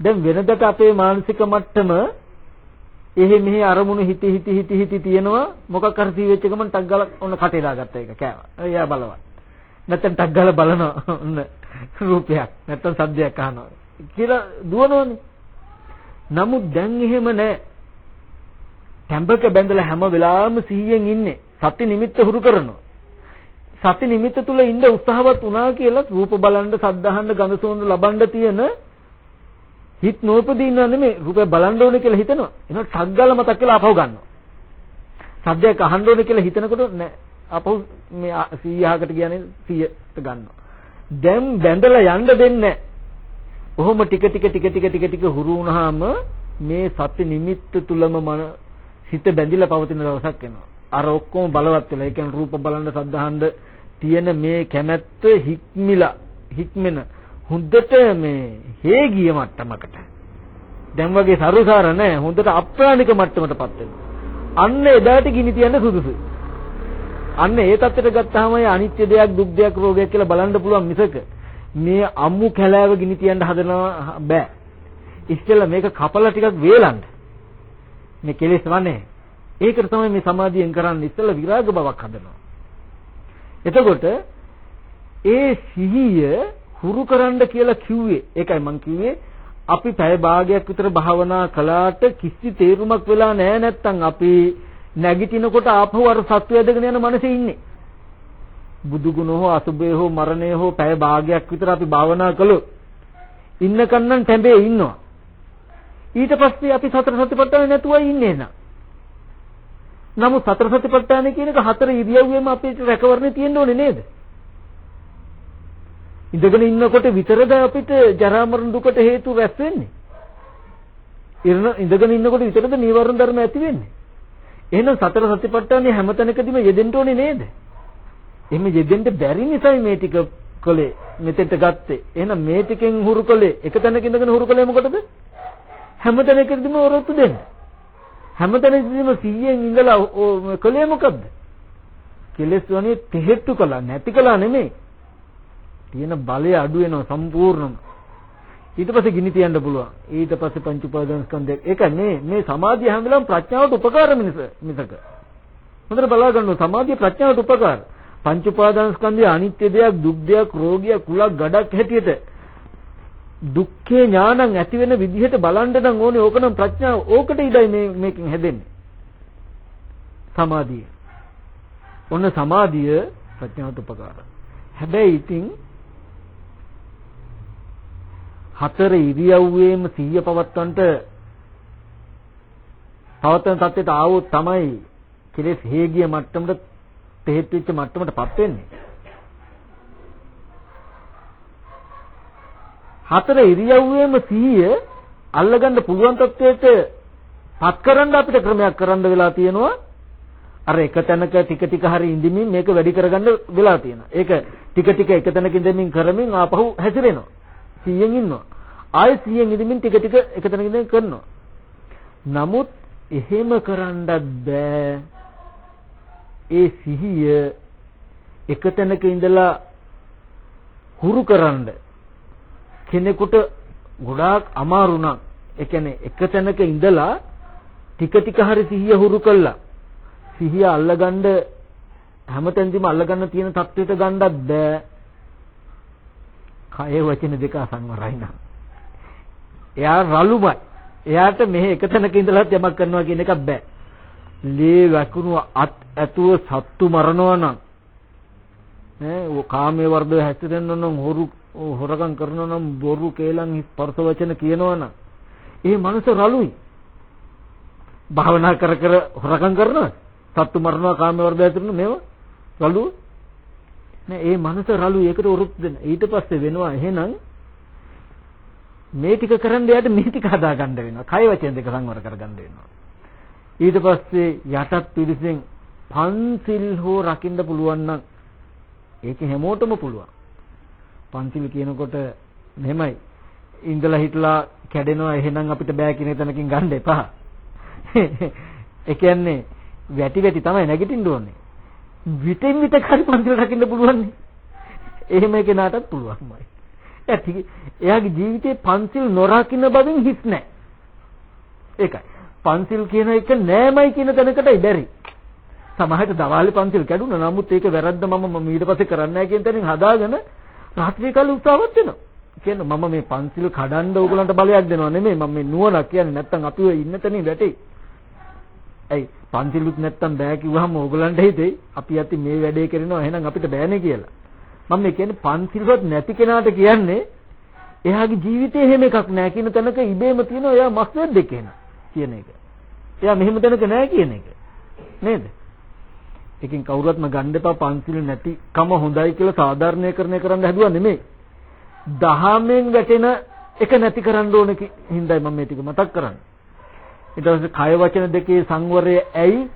දැන් වෙනදට අපේ මානසික මට්ටම එහෙ මෙහෙ අරමුණු හිති හිති හිති හිති තියෙනවා. මොකක් හරි සීවෙච්ච ගමන් ටක් ගාලා ඔන්න කටේ දාගත්ත එක කෑවා. එයා බලවත්. නැත්තම් ටක් ගාලා බලනවා ඔන්න රූපයක්. නැත්තම් සද්දයක් අහනවා කියලා දුවනෝනේ නමුත් දැන් එහෙම නැහැ තැඹක බැඳලා හැම වෙලාවෙම සිහියෙන් ඉන්නේ. සති නිමිත්ත හුරු කරනවා. සති නිමිත්ත තුල ඉන්න උත්සාහවත් වුණා කියලා රූප බලන්න සද්ධාහන්න ගඳ සුවඳ ලබන්න තියෙන හිත නෝපදීන නෙමෙයි රූපය බලන්න ඕනේ කියලා හිතනවා එහෙනම් ටක් ගාලා මතක් කියලා ආපහු ගන්නවා සද්දයක් අහන්න ඕනේ කියලා හිතනකොට නෑ අපහු මේ 100කට කියන්නේ 100ට ගන්නවා. දැන් බැඳලා යන්න දෙන්නේ ඔහොම ටික ටික ටික ටික ටික ටික හුරු වුණාම මේ සත්‍ය නිමිත්ත තුලම මන හිත බැඳිලා පවතින දවසක් එනවා. අර ඔක්කොම බලවත් වෙලා. ඒ කියන්නේ රූප බලන්න සද්ධාහන්න තියෙන මේ කැමැත්ත හික්මිලා හික්මෙන හොඳට මේ හේගිය මට්ටමකට. දැන් වගේ සරුසාර නැහැ. හොඳට අප්‍රාණික මට්ටමටපත් වෙනවා. අන්න එදාට ගිනි තියන්න සුදුසුයි. අන්න ඒ தත්තට ගත්තාම අනිත්‍ය දෙයක් දුක් දෙයක් රෝගයක් කියලා බලන්න පුළුවන් මිසක මේ අම්මු කැලෑව ගිනි තියන්න හදනවා බෑ. ඉස්සෙල්ලා මේක කපලා ටිකක් වේලන්න. මේ කෙලෙස් වනේ. ඒකට තමයි මේ සමාධියෙන් කරන්නේ ඉස්සෙල්ලා විරාග බවක් හදනවා. එතකොට ඒ සිහිය හුරු කරන්න කියලා කිව්වේ ඒකයි මං කිව්වේ අපි පැය භාගයක් විතර භාවනා කළාට කිසි තේරුමක් වෙලා නැහැ නැත්තම් අපි නැගිටිනකොට ආපහු අර සත්‍ය ඇදගෙන යන මනසේ ඉන්නේ. බුදු ගුණ හෝ අසුබේ හෝ මරණය හෝ පැය භාගයක් විතර අපි භාවනා කළොත් ඉන්නකන් නම් තැඹේ ඉන්නවා. ඊට පස්සේ අපි සතර සතිපට්ඨාන නැතුවයි ඉන්නේ නේද? නමුත් සතර සතිපට්ඨාන කියන එක හතර ඉරියව්වෙම අපිට රැකවරණේ තියෙන්න ඕනේ නේද? ඉඳගෙන ඉන්නකොට විතරද අපිට ජරා මරණ දුකට හේතු රැස් වෙන්නේ? ඉඳගෙන ඉන්නකොට විතරද නීවරණ ධර්ම ඇති වෙන්නේ? එහෙනම් සතර සතිපට්ඨානේ හැම තැනකදීම යෙදෙන්න ඕනේ නේද? එහෙම යෙදෙන්න බැරි නිසායි මේ ටික කළේ මෙතෙන්ට ගත්තේ. එහෙනම් මේ ටිකෙන් හුරු කළේ එක තැනක ඉඳගෙන හුරු කළේ මොකටද? හැම තැනකදීම ඔරොත්තු දෙන්න. හැම තැනකදීම 100න් ඉඳලා කළේ මොකද්ද? කෙලස් වනේ තෙහෙට්ටු කළා නැති කළා නෙමෙයි. තියෙන බලය අඩු වෙනවා සම්පූර්ණම. ඊට පස්සේ ගිනි තියන්න පුළුවන්. ඊට පස්සේ පංච උපාදාන ස්කන්ධය. ඒක මේ මේ සමාධිය හැම වෙලාවෙම ප්‍රඥාවට උපකාර මිනිස මිසක. හොඳට බලා ගන්න සමාධිය ප්‍රඥාවට උපකාර. පංච උපාදාන ස්කන්ධය අනිත්‍ය දෙයක්, දුක් දෙයක්, රෝගියක්, කුලක්, ගඩක් හැටියට දුක්ඛේ ඥානං ඇති වෙන විදිහට බලන්න නම් ඕනේ ඕක නම් ප්‍රඥාව. ඕකට ඉඩයි මේ මේකෙන් හැදෙන්නේ. සමාධිය. ඔන්න සමාධිය ප්‍රඥාවට උපකාරයි. හැබැයි ඉතින් හතර ඉරියව්වේම සිහිය පවත්වන්නට පවත්වන තත්ත්වයට ආවොත් තමයි කෙලෙස් හේගිය මට්ටමට තෙහෙත් වෙච්ච මට්ටමටපත් වෙන්නේ. හතර ඉරියව්වේම සිහිය අල්ලගන්න පුළුවන් තත්ත්වයට පත් කරන්න අපිට ක්‍රමයක් කරන්න වෙලා තියෙනවා. අර එක තැනක ටික ටික හරි ඉඳිමින් මේක වැඩි කරගන්න වෙලා තියෙනවා. ඒක ටික ටික එක තැනක ඉඳමින් කරමින් ආපහු හැසිරෙනවා. 100න් ඉන්නවා. ආයෙ 100න් ඉදමින් ටික ටික එකතනක ඉඳන් කරනවා. නමුත් එහෙම කරන්නත් බෑ. ඒ සිහිය එකතැනක ඉඳලා හුරු කරන්න කෙනෙකුට ගොඩාක් අමාරු නම් ඒ කියන්නේ එකතැනක ඉඳලා ටික ටික හරි සිහිය හුරු කළා සිහිය අල්ලගන්න හැමතැනදීම අල්ලගන්න තියෙන தത്വෙට ගන්නත් බෑ කය වචන දෙක අසංවරයි නම් එයා රළුමයි. එයාට මෙහෙ එක තැනක ඉඳලාත් යමක් කරනවා කියන එකක් බෑ. ලේ වැකුණු අත් ඇතුව සත්තු මරනවා නම් ඈ ඔය කාමයේ වර්ධව හැසිරෙන්න නම් හොරු හොරකම් කරනවා නම් බොරු කේලම් ස්පර්ශ වචන කියනවා නම් ඒ මනස රළුයි. භාවනා කර කර හොරකම් කරනවා. සත්තු මරනවා කාමයේ වර්ධව හැසිරෙන්න මේව රළුව. නෑ ඒ මනස රළු ඒකට උරුත් දෙන ඊට පස්සේ වෙනවා එහෙනම් මේ ටික කරන්න යාට මේ ටික හදා ගන්න වෙනවා කය වචන දෙක සංවර කරගන්න වෙනවා ඊට පස්සේ යටත් පිරිසෙන් පන්සිල් හෝ රකින්න පුළුවන් නම් ඒක හැමෝටම පුළුවන්. පන්සිල් කියනකොට මෙහෙමයි. ඉඳලා හිටලා කැඩෙනවා එහෙනම් අපිට බෑ කියන තැනකින් ගන්න එපා. ඒ කියන්නේ වැටි වැටි තමයි නැගිටින්න ඕනේ. විතෙන් විත කරි පන්සිල් රකින්න පුළුවන්. එහෙම කෙනාටත් පුළුවන්මයි. එයාගේ ජීවිතේ පන්සිල් නොරකින්න බවින් හිස් නැහැ. ඒකයි. පන්සිල් කියන එක නෑමයි කියන තැනකටයි බැරි. සමහරට දවාලේ පන්සිල් කැඩුනා. නමුත් ඒක වැරද්ද මම මම ඊට පස්සේ කරන්නේ නැහැ කියන තැනින් හදාගෙන රාත්‍රී කාලේ උත්සාහවත් වෙනවා. කියන්නේ මම මේ පන්සිල් කඩන්න ඕගලන්ට බලයක් දෙනවා නෙමෙයි. මම මේ නුවණක් කියන්නේ නැත්තම් අපි ඔය ඉන්න තැනින් වැටේ. ඇයි පන්සිලුත් නැත්තම් බෑ කිව්වහම ඕගලන්ට හිතෙයි අපි යති මේ වැඩේ කරනවා එහෙනම් අපිට බෑනේ කියලා. මම මේ කියන්නේ පන්සිල්වත් නැති කෙනාට කියන්නේ එයාගේ ජීවිතේ එහෙම එකක් නෑ කියන තැනක ඉබේම තියෙනවා එයා මස් දෙද්දෙක් කෙනා. කියන එක. එයා මෙහෙම දැනක නැහැ කියන එක. නේද? එකකින් කවුරුත්ම ගන්න එපා පන්සිල් නැතිකම හොඳයි කියලා සාධාරණීකරණය කරන්න හැදුවා නෙමෙයි. දහමෙන් වැටෙන එක නැති කරන්න ඕන හින්දායි මම මේ ටික මතක් කරන්නේ. ඊට පස්සේ කය වචන දෙකේ සංවරය ඇයි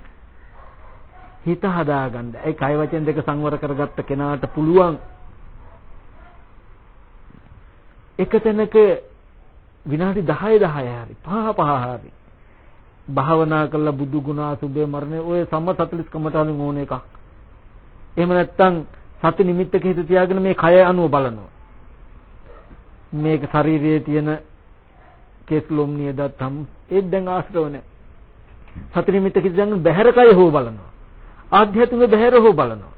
හිත හදාගන්න. ඒ කය වචන දෙක සංවර කරගත්ත කෙනාට පුළුවන් එක තැනක විනාඩි 10 10 හරි 5 5 හරි භාවනා කරලා බුදු ගුණ අසුභය මරණය ඔය සම්ම 40 කමටහලින් ඕන එකක්. එහෙම නැත්නම් සති නිමිත්තක හිත තියාගෙන මේ කය අනුව බලනවා. මේක ශරීරයේ තියෙන කෙස්ලොම් නියදත් හම් ඒත් දැන් ආශ්‍රව නැහැ. සති නිමිත්තක හිත තියාගෙන බහැර කය හෝ බලනවා. ආධ්‍යාත්මික බහැර හෝ බලනවා.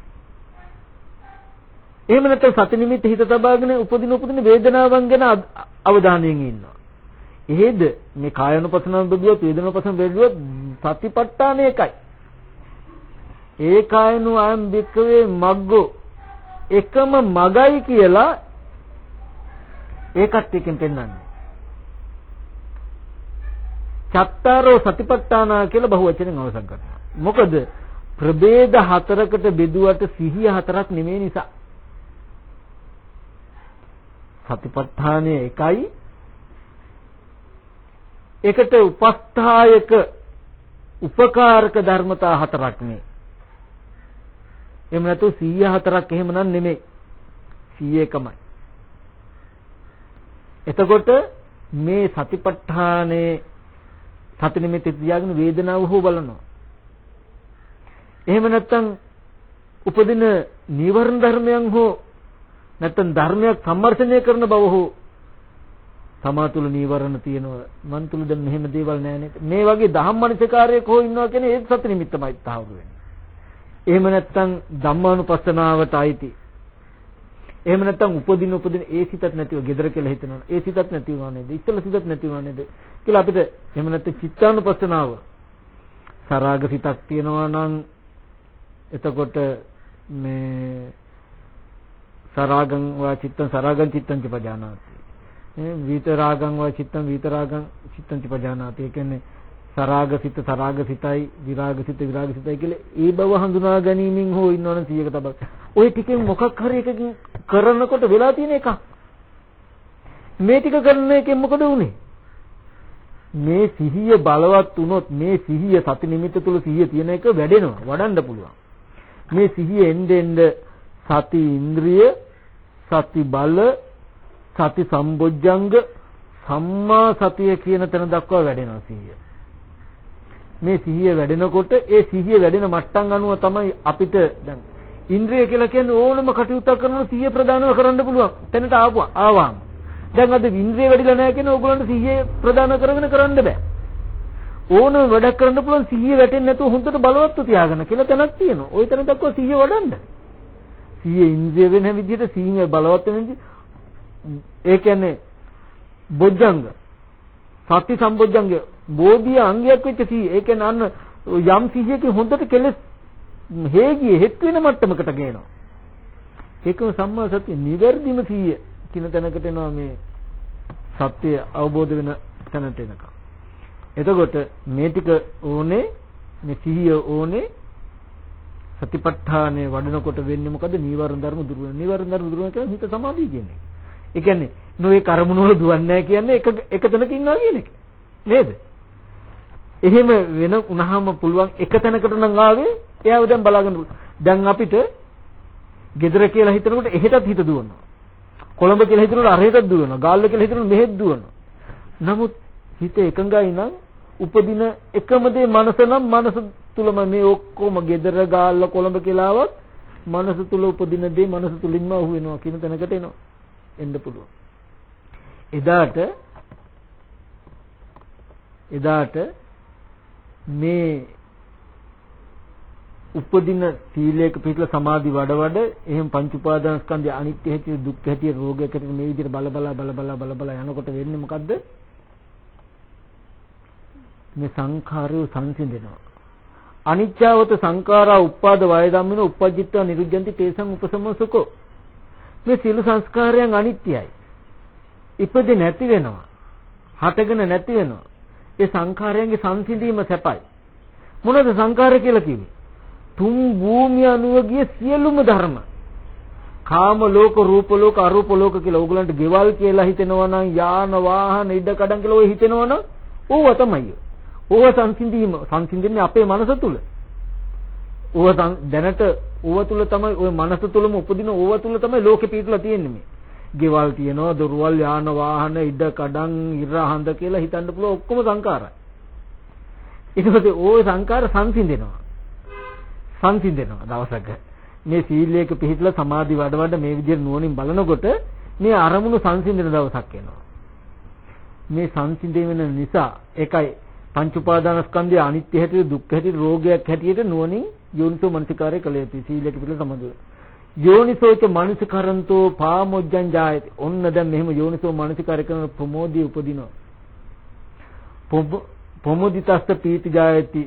එහෙම නැත්නම් සති නිමිත්ත හිත තබාගෙන උපදින උපදින වේදනාවන් ගැන අවධානයෙන් ඉන්නවා. එහෙද මේ කායනුපසනාව බෙදුවොත් වේදනානුපසනාව බෙදුවොත් සතිපට්ඨාන එකයි. ඒ කායනු අයම් වික්කවේ මග්ගෝ එකම මගයි කියලා ඒකත් එකෙන් පෙන්වන්නේ. චත්තාරෝ සතිපට්ඨාන කියලා බහුවචනෙන් අවසන් කරනවා. මොකද ප්‍රභේද හතරකට බෙදුවට සිහිය හතරක් නෙමෙයි නිසා. සතිපට්ඨානය එකයි ඒකට උපස්ථායක උපකාරක ධර්මතා හතරක් නේ. එහෙම නැතු 104ක් එහෙම නම් නෙමෙයි. 101මයි. එතකොට මේ සතිපට්ඨානේ සති නිමිති තියාගෙන වේදනාව හෝ බලනවා. එහෙම නැත්නම් උපදින නීවරණ ධර්මයන් හෝ නැත්නම් ධර්මයක් සම්මර්ෂණය කරන බව හෝ තමා තුළ නීවරණ තියෙනවා. මන් තුළ දැන් මෙහෙම දේවල් නැහැ නේද? මේ වගේ ධම්මනිසකාරයෙක් හෝ ඉන්නවා කියන්නේ ඒත් සත්‍ය නිමිත්තමයි තහවුරු වෙන්නේ. එහෙම නැත්නම් ධම්මානුපස්සනාවට අයිති. එහෙම නැත්නම් උපදින උපදින ඒ සිතත් නැතිව gedara කියලා හිතනවා. ඒ සිතත් නැති වුණා නේද? ඉස්සල සිතත් නැති වුණා නේද? කියලා අපිට එහෙම නැත්නම් චිත්තානුපස්සනාව. සරාග සිතක් තියෙනවා නම් එතකොට මේ සරාගං වා චිත්තං සරාගං චිත්තං ච පජානාති. විතරාගං වා චිත්තං විතරාගං චිත්තං ච පජානාති. ඒ කියන්නේ සරාග සිත සරාග සිතයි විරාග සිත විරාග සිතයි කියලා ඒ බව හඳුනා ගැනීමෙන් හෝ ඉන්නවනම් 100ක තබක්. ওই ටිකෙන් මොකක් හරි එකකින් කරනකොට වෙලා තියෙන එකක්. මේ ටික කරන එකෙන් මොකද වුනේ? මේ සිහිය බලවත් වුණොත් මේ සිහිය සති නිමිත්ත තුල සිහිය තියෙන එක වැඩෙනවා වඩන්න පුළුවන්. මේ සිහිය එන්න එන්න සති ඉන්ද්‍රිය සති බල සති සම්බොජ්ජංග සම්මා සතිය කියන තැන දක්වා වැඩෙනවා සිහිය. මේ සිහිය වැඩෙනකොට ඒ සිහිය වැඩෙන මට්ටම් අනුව තමයි අපිට දැන් ඉන්ද්‍රිය කියලා කියන්නේ ඕනම කටයුත්තක් කරනකොට සිහිය ප්‍රදානව කරන්න පුළුවන්. තැනට ආපුවා ආවාම. දැන් අද ඉන්ද්‍රිය වැඩිලා නැහැ කියන ඕගොල්ලන්ට සිහිය ප්‍රදාන කරගෙන කරන්න බෑ. ඕනම වැඩක් කරන්න පුළුවන් සිහිය වැටෙන්නේ නැතුව හොඳට බලවත්ව තියාගන්න කියලා තැනක් තියෙනවා. ওই තැන දක්වා සිහිය වඩන්න. සිහිය ඉන්ද්‍රිය වෙන විදිහට සිහිය බලවත් වෙන විදිහට ඒ කියන්නේ බොජ්ජංග සති සම්බොජ්ජංග බෝධිය අංගයක් වෙච්ච සිහිය. ඒ කියන්නේ අන්න යම් සිහියකින් හොඳට කෙලස් හේගියේ හෙත් වෙන මට්ටමකට ගේනවා. ඒකම සම්මා සතිය නිවැරදිම සිහිය කියන තැනකට එනවා මේ සත්‍ය අවබෝධ වෙන තැනට එනකම්. එතකොට මේ ටික ඕනේ මේ සිහිය ඕනේ සතිපට්ඨානේ වඩනකොට වෙන්නේ මොකද? නීවරණ ධර්ම දුරු වෙන. නීවරණ ධර්ම දුරු වෙන කියන්නේ හිත සමාධිය කියන්නේ. ඒ කියන්නේ නොයේ කර්මන වල දුවන්නේ නැහැ කියන්නේ එක එක තැනක ඉන්නවා කියන එක. නේද? එහෙම වෙන උනහම පුළුවන් එක තැනකට නම් ආවේ එයාව දැන් බලාගෙන දැන් අපිට gedara කියලා හිතනකොට එහෙටත් හිත දුවනවා. කොළඹ කියලා හිතනකොට අරහෙටත් දුවනවා. ගාල්ල කියලා හිතනකොට මෙහෙත් දුවනවා. නමුත් හිත එකඟයි නම් උපදින එකම දේ මනස නම් මනස තුලම මේ ඔක්කොම gedara ගාල්ල කොළඹ කියලාවත් මනස තුල උපදින දේ මනස තුලින්ම අහු වෙනවා කියන තැනකට එනවා. එන්න පුළුවන්. එදාට එදාට මේ උපදින සීලයක පිටලා සමාධි වඩ වඩ එහෙම පංච උපාදානස්කන්ධය අනිත්‍ය හැටි දුක් හැටි රෝගයක් හැටි මේ විදිහට බල බල බල බල බල බල යනකොට වෙන්නේ මොකද්ද මේ සංඛාරය සංසිඳෙනවා අනිච්චවත සංඛාරා උපාද වය ධම්මින උපජ්ජිත්වා නිරුද්ධಂತಿ තේසං උපසමසුකෝ මේ සියලු සංස්කාරයන් අනිත්‍යයි. ඉපදෙ නැති වෙනවා. හටගෙන නැති වෙනවා. ඒ සංඛාරයන්ගේ සංසිඳීම සැපයි. මොනවද සංඛාරය කියලා කිව්වේ? තුන් භූමිය අනුව ගිය සියලුම ධර්ම කාම ලෝක රූප ලෝක අරූප ලෝක කියලා ඕගලන්ට ගෙවල් කියලා හිතෙනවා නම් යාන වාහන ඉඩ කඩන් කියලා ඔය හිතෙනවා නම් ඕව තමයි. ඕව සංසිඳීම සංසිඳන්නේ අපේ මනස තුල. ඕව දැනට ඕව තුල තමයි ඔය මනස තුලම උපදින ඕව තුල තමයි ලෝකෙ පිටලා තියෙන්නේ මේ. ගෙවල් තියනවා දොරවල් යාන වාහන ඉඩ කඩන් ඉර හඳ කියලා හිතන්න පුළුවන් ඔක්කොම සංකාරයි. ඊට පස්සේ ඕව සංකාර සංසිඳෙනවා. සංසිඳෙනවා දවසක. මේ සීලයක පිළිහිట్లా සමාධි වඩ වඩ මේ විදිහට නුවණින් බලනකොට මේ අරමුණු සංසිඳෙන දවසක් එනවා. මේ සංසිඳෙන නිසා එකයි පංච උපාදානස්කන්ධය අනිත්‍ය හැටියට දුක්ඛ හැටියට රෝගයක් හැටියට නුවණින් යෝනිසෝ මනසිකාරය කළ යුතුයි සීලයක පිළිල සම්බන්ධව. යෝනිසෝච මනසිකරන්තෝ පාමොජ්ජං ජායති. ඔන්න දැන් මෙහෙම යෝනිසෝ මනසිකාරය කරන ප්‍රමෝදී උපදිනවා. ප්‍රමෝදිතස්ත පීති ජායති.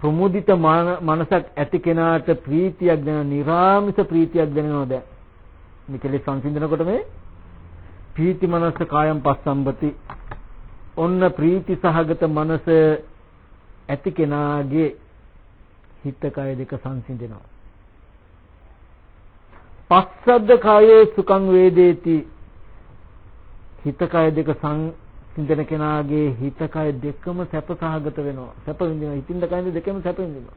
ප්‍රමෝදිත මනසක් ඇති කෙනාට ප්‍රීතියක් දැනෙන නිරාමිස ප්‍රීතියක් දැනෙනවා දැන්. මේ කෙලෙස් සංසිඳනකොට මේ ප්‍රීති මනස කායම් පස්සම්බති ඔන්න ප්‍රීති සහගත මනස ඇති කෙනාගේ හිත කය දෙක සංසිඳෙනවා. පස්සද්ද කායේ සුඛං වේදේති හිත කය දෙක සංසිඳන කෙනාගේ හිත කය දෙකම සැප සහගත වෙනවා. සැප විඳිනවා. හිතින්ද කයින්ද දෙකම සැප විඳිනවා.